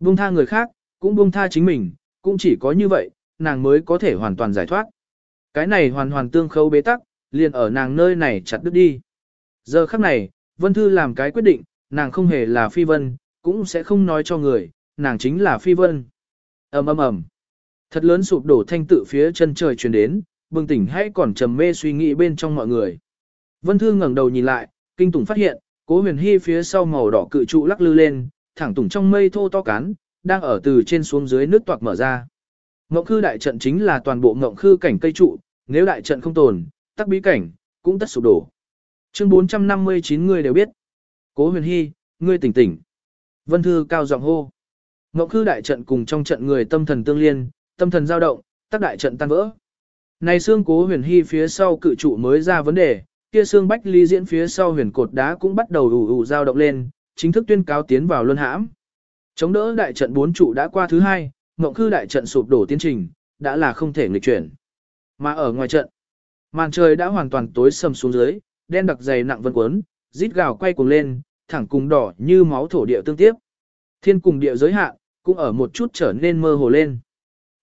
Buông tha người khác, cũng buông tha chính mình, cũng chỉ có như vậy, nàng mới có thể hoàn toàn giải thoát. Cái này hoàn hoàn tương khâu bế tắc, liền ở nàng nơi này chặt đứt đi. Giờ khắc này, Vân Thư làm cái quyết định, nàng không hề là phi vân, cũng sẽ không nói cho người, nàng chính là phi vân. ầm ầm ầm, Thật lớn sụp đổ thanh tự phía chân trời truyền đến, bừng tỉnh hay còn trầm mê suy nghĩ bên trong mọi người. Vân Thư ngẩng đầu nhìn lại, kinh tủng phát hiện, cố huyền hy phía sau màu đỏ cự trụ lắc lư lên, thẳng tủng trong mây thô to cán, đang ở từ trên xuống dưới nước toạc mở ra. Ngộng khư đại trận chính là toàn bộ ngộng khư cảnh cây trụ, nếu đại trận không tồn, tắc bí cảnh, cũng tất sụp đổ. Chương 459 người đều biết. Cố huyền hy, ngươi tỉnh tỉnh. Vân Thư cao giọng hô. Ngộng khư đại trận cùng trong trận người tâm thần tương liên, tâm thần dao động, tắc đại trận tan vỡ. Này xương cố huyền hy phía sau cự trụ mới ra vấn đề, kia xương bách ly diễn phía sau huyền cột đá cũng bắt đầu ủ ủ dao động lên, chính thức tuyên cáo tiến vào luân hãm. Chống đỡ đại trận bốn trụ đã qua thứ hai, ngộng khư đại trận sụp đổ tiến trình, đã là không thể nghịch chuyển. Mà ở ngoài trận, màn trời đã hoàn toàn tối sầm xuống dưới, đen đặc dày nặng vân cuốn, rít gào quay cuồng lên, thẳng cùng đỏ như máu thổ địa tương tiếp. Thiên cùng địa giới hạn, cũng ở một chút trở nên mơ hồ lên.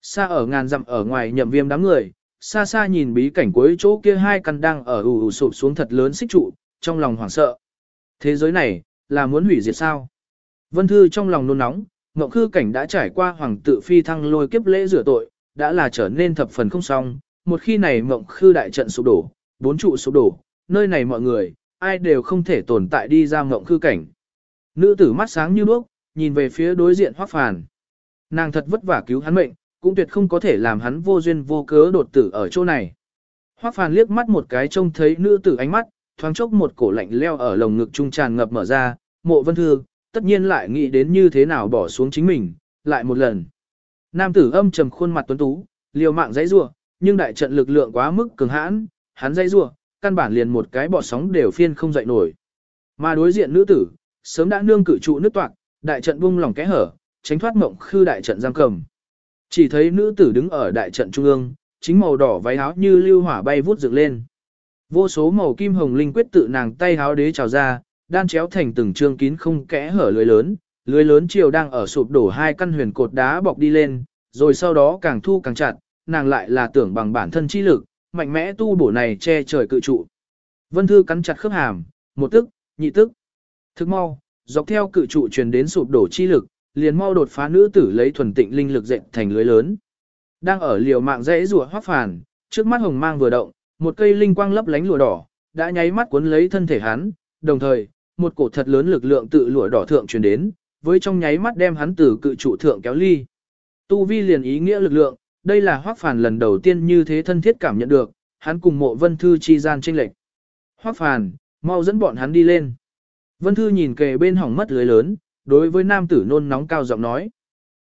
Xa ở ngàn dặm ở ngoài nhậm viêm đám người, xa xa nhìn bí cảnh cuối chỗ kia hai căn đang ở ù ù sụp xuống thật lớn xích trụ, trong lòng hoảng sợ. Thế giới này, là muốn hủy diệt sao? Vân Thư trong lòng nôn nóng, Ngộng Khư cảnh đã trải qua hoàng tự phi thăng lôi kiếp lễ rửa tội, đã là trở nên thập phần không xong, một khi này Ngộng Khư đại trận sụp đổ, bốn trụ sụp đổ, nơi này mọi người, ai đều không thể tồn tại đi ra Ngộng Khư cảnh. Nữ tử mắt sáng như đuốc, nhìn về phía đối diện Hoắc Phàn. Nàng thật vất vả cứu hắn mệnh, cũng tuyệt không có thể làm hắn vô duyên vô cớ đột tử ở chỗ này. Hoắc Phàn liếc mắt một cái trông thấy nữ tử ánh mắt, thoáng chốc một cổ lạnh leo ở lồng ngực trung tràn ngập mở ra, mộ vân thư, tất nhiên lại nghĩ đến như thế nào bỏ xuống chính mình, lại một lần. Nam tử âm trầm khuôn mặt tuấn tú, liều mạng dãy rủa, nhưng đại trận lực lượng quá mức cường hãn, hắn dãy rủa, căn bản liền một cái bọt sóng đều phiên không dậy nổi. Mà đối diện nữ tử, sớm đã nương cử trụ nước toạc, đại trận bung lỏng kẽ hở, tránh thoát mộng khư đại trận giam cầm. Chỉ thấy nữ tử đứng ở đại trận trung ương, chính màu đỏ váy áo như lưu hỏa bay vút dựng lên. Vô số màu kim hồng linh quyết tự nàng tay háo đế trào ra, đan chéo thành từng trương kín không kẽ hở lưới lớn, lưới lớn chiều đang ở sụp đổ hai căn huyền cột đá bọc đi lên, rồi sau đó càng thu càng chặt, nàng lại là tưởng bằng bản thân chi lực, mạnh mẽ tu bổ này che trời cự trụ. Vân Thư cắn chặt khớp hàm, một tức, nhị tức. Thức mau, dọc theo cự trụ truyền đến sụp đổ chi lực, liền mau đột phá nữ tử lấy thuần tịnh linh lực dệt thành lưới lớn. Đang ở liều mạng dãy rùa hoắc phản, trước mắt hồng mang vừa động, một cây linh quang lấp lánh lụa đỏ, đã nháy mắt cuốn lấy thân thể hắn, đồng thời, một cổ thật lớn lực lượng tự lụa đỏ thượng truyền đến, với trong nháy mắt đem hắn từ cự trụ thượng kéo ly. Tu vi liền ý nghĩa lực lượng, đây là hoắc phản lần đầu tiên như thế thân thiết cảm nhận được, hắn cùng mộ vân thư chi gian tranh lệch. hoắc phản, mau dẫn bọn hắn đi lên. Vân thư nhìn kề bên hỏng mất lưới lớn, đối với nam tử nôn nóng cao giọng nói.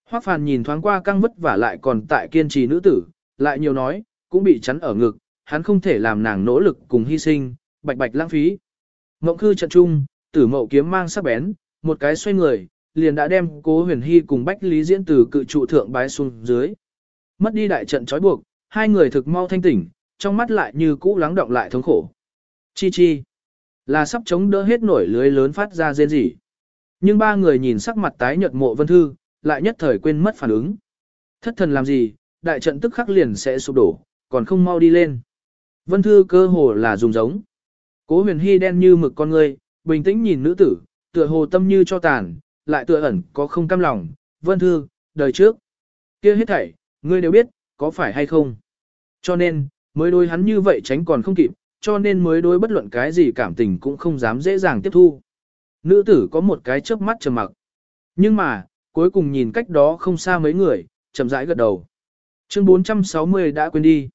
hoắc phàn nhìn thoáng qua căng vất vả lại còn tại kiên trì nữ tử, lại nhiều nói, cũng bị chắn ở ngực, hắn không thể làm nàng nỗ lực cùng hy sinh, bạch bạch lãng phí. Ngộng khư trận trung, tử mậu kiếm mang sắc bén, một cái xoay người, liền đã đem cố huyền hy cùng bách lý diễn từ cự trụ thượng bái xuống dưới. Mất đi đại trận trói buộc, hai người thực mau thanh tỉnh, trong mắt lại như cũ lắng động lại thống khổ. Chi chi, là sắp chống đỡ hết nổi lưới lớn phát ra rên rỉ. Nhưng ba người nhìn sắc mặt tái nhợt mộ vân thư, lại nhất thời quên mất phản ứng. Thất thần làm gì, đại trận tức khắc liền sẽ sụp đổ, còn không mau đi lên. Vân thư cơ hồ là dùng giống. Cố huyền hy đen như mực con ngươi, bình tĩnh nhìn nữ tử, tựa hồ tâm như cho tàn, lại tựa ẩn có không cam lòng. Vân thư, đời trước. kia hết thảy, ngươi đều biết, có phải hay không? Cho nên, mới đối hắn như vậy tránh còn không kịp, cho nên mới đối bất luận cái gì cảm tình cũng không dám dễ dàng tiếp thu. Nữ tử có một cái chớp mắt trầm mặc. Nhưng mà, cuối cùng nhìn cách đó không xa mấy người, chậm rãi gật đầu. Chương 460 đã quên đi.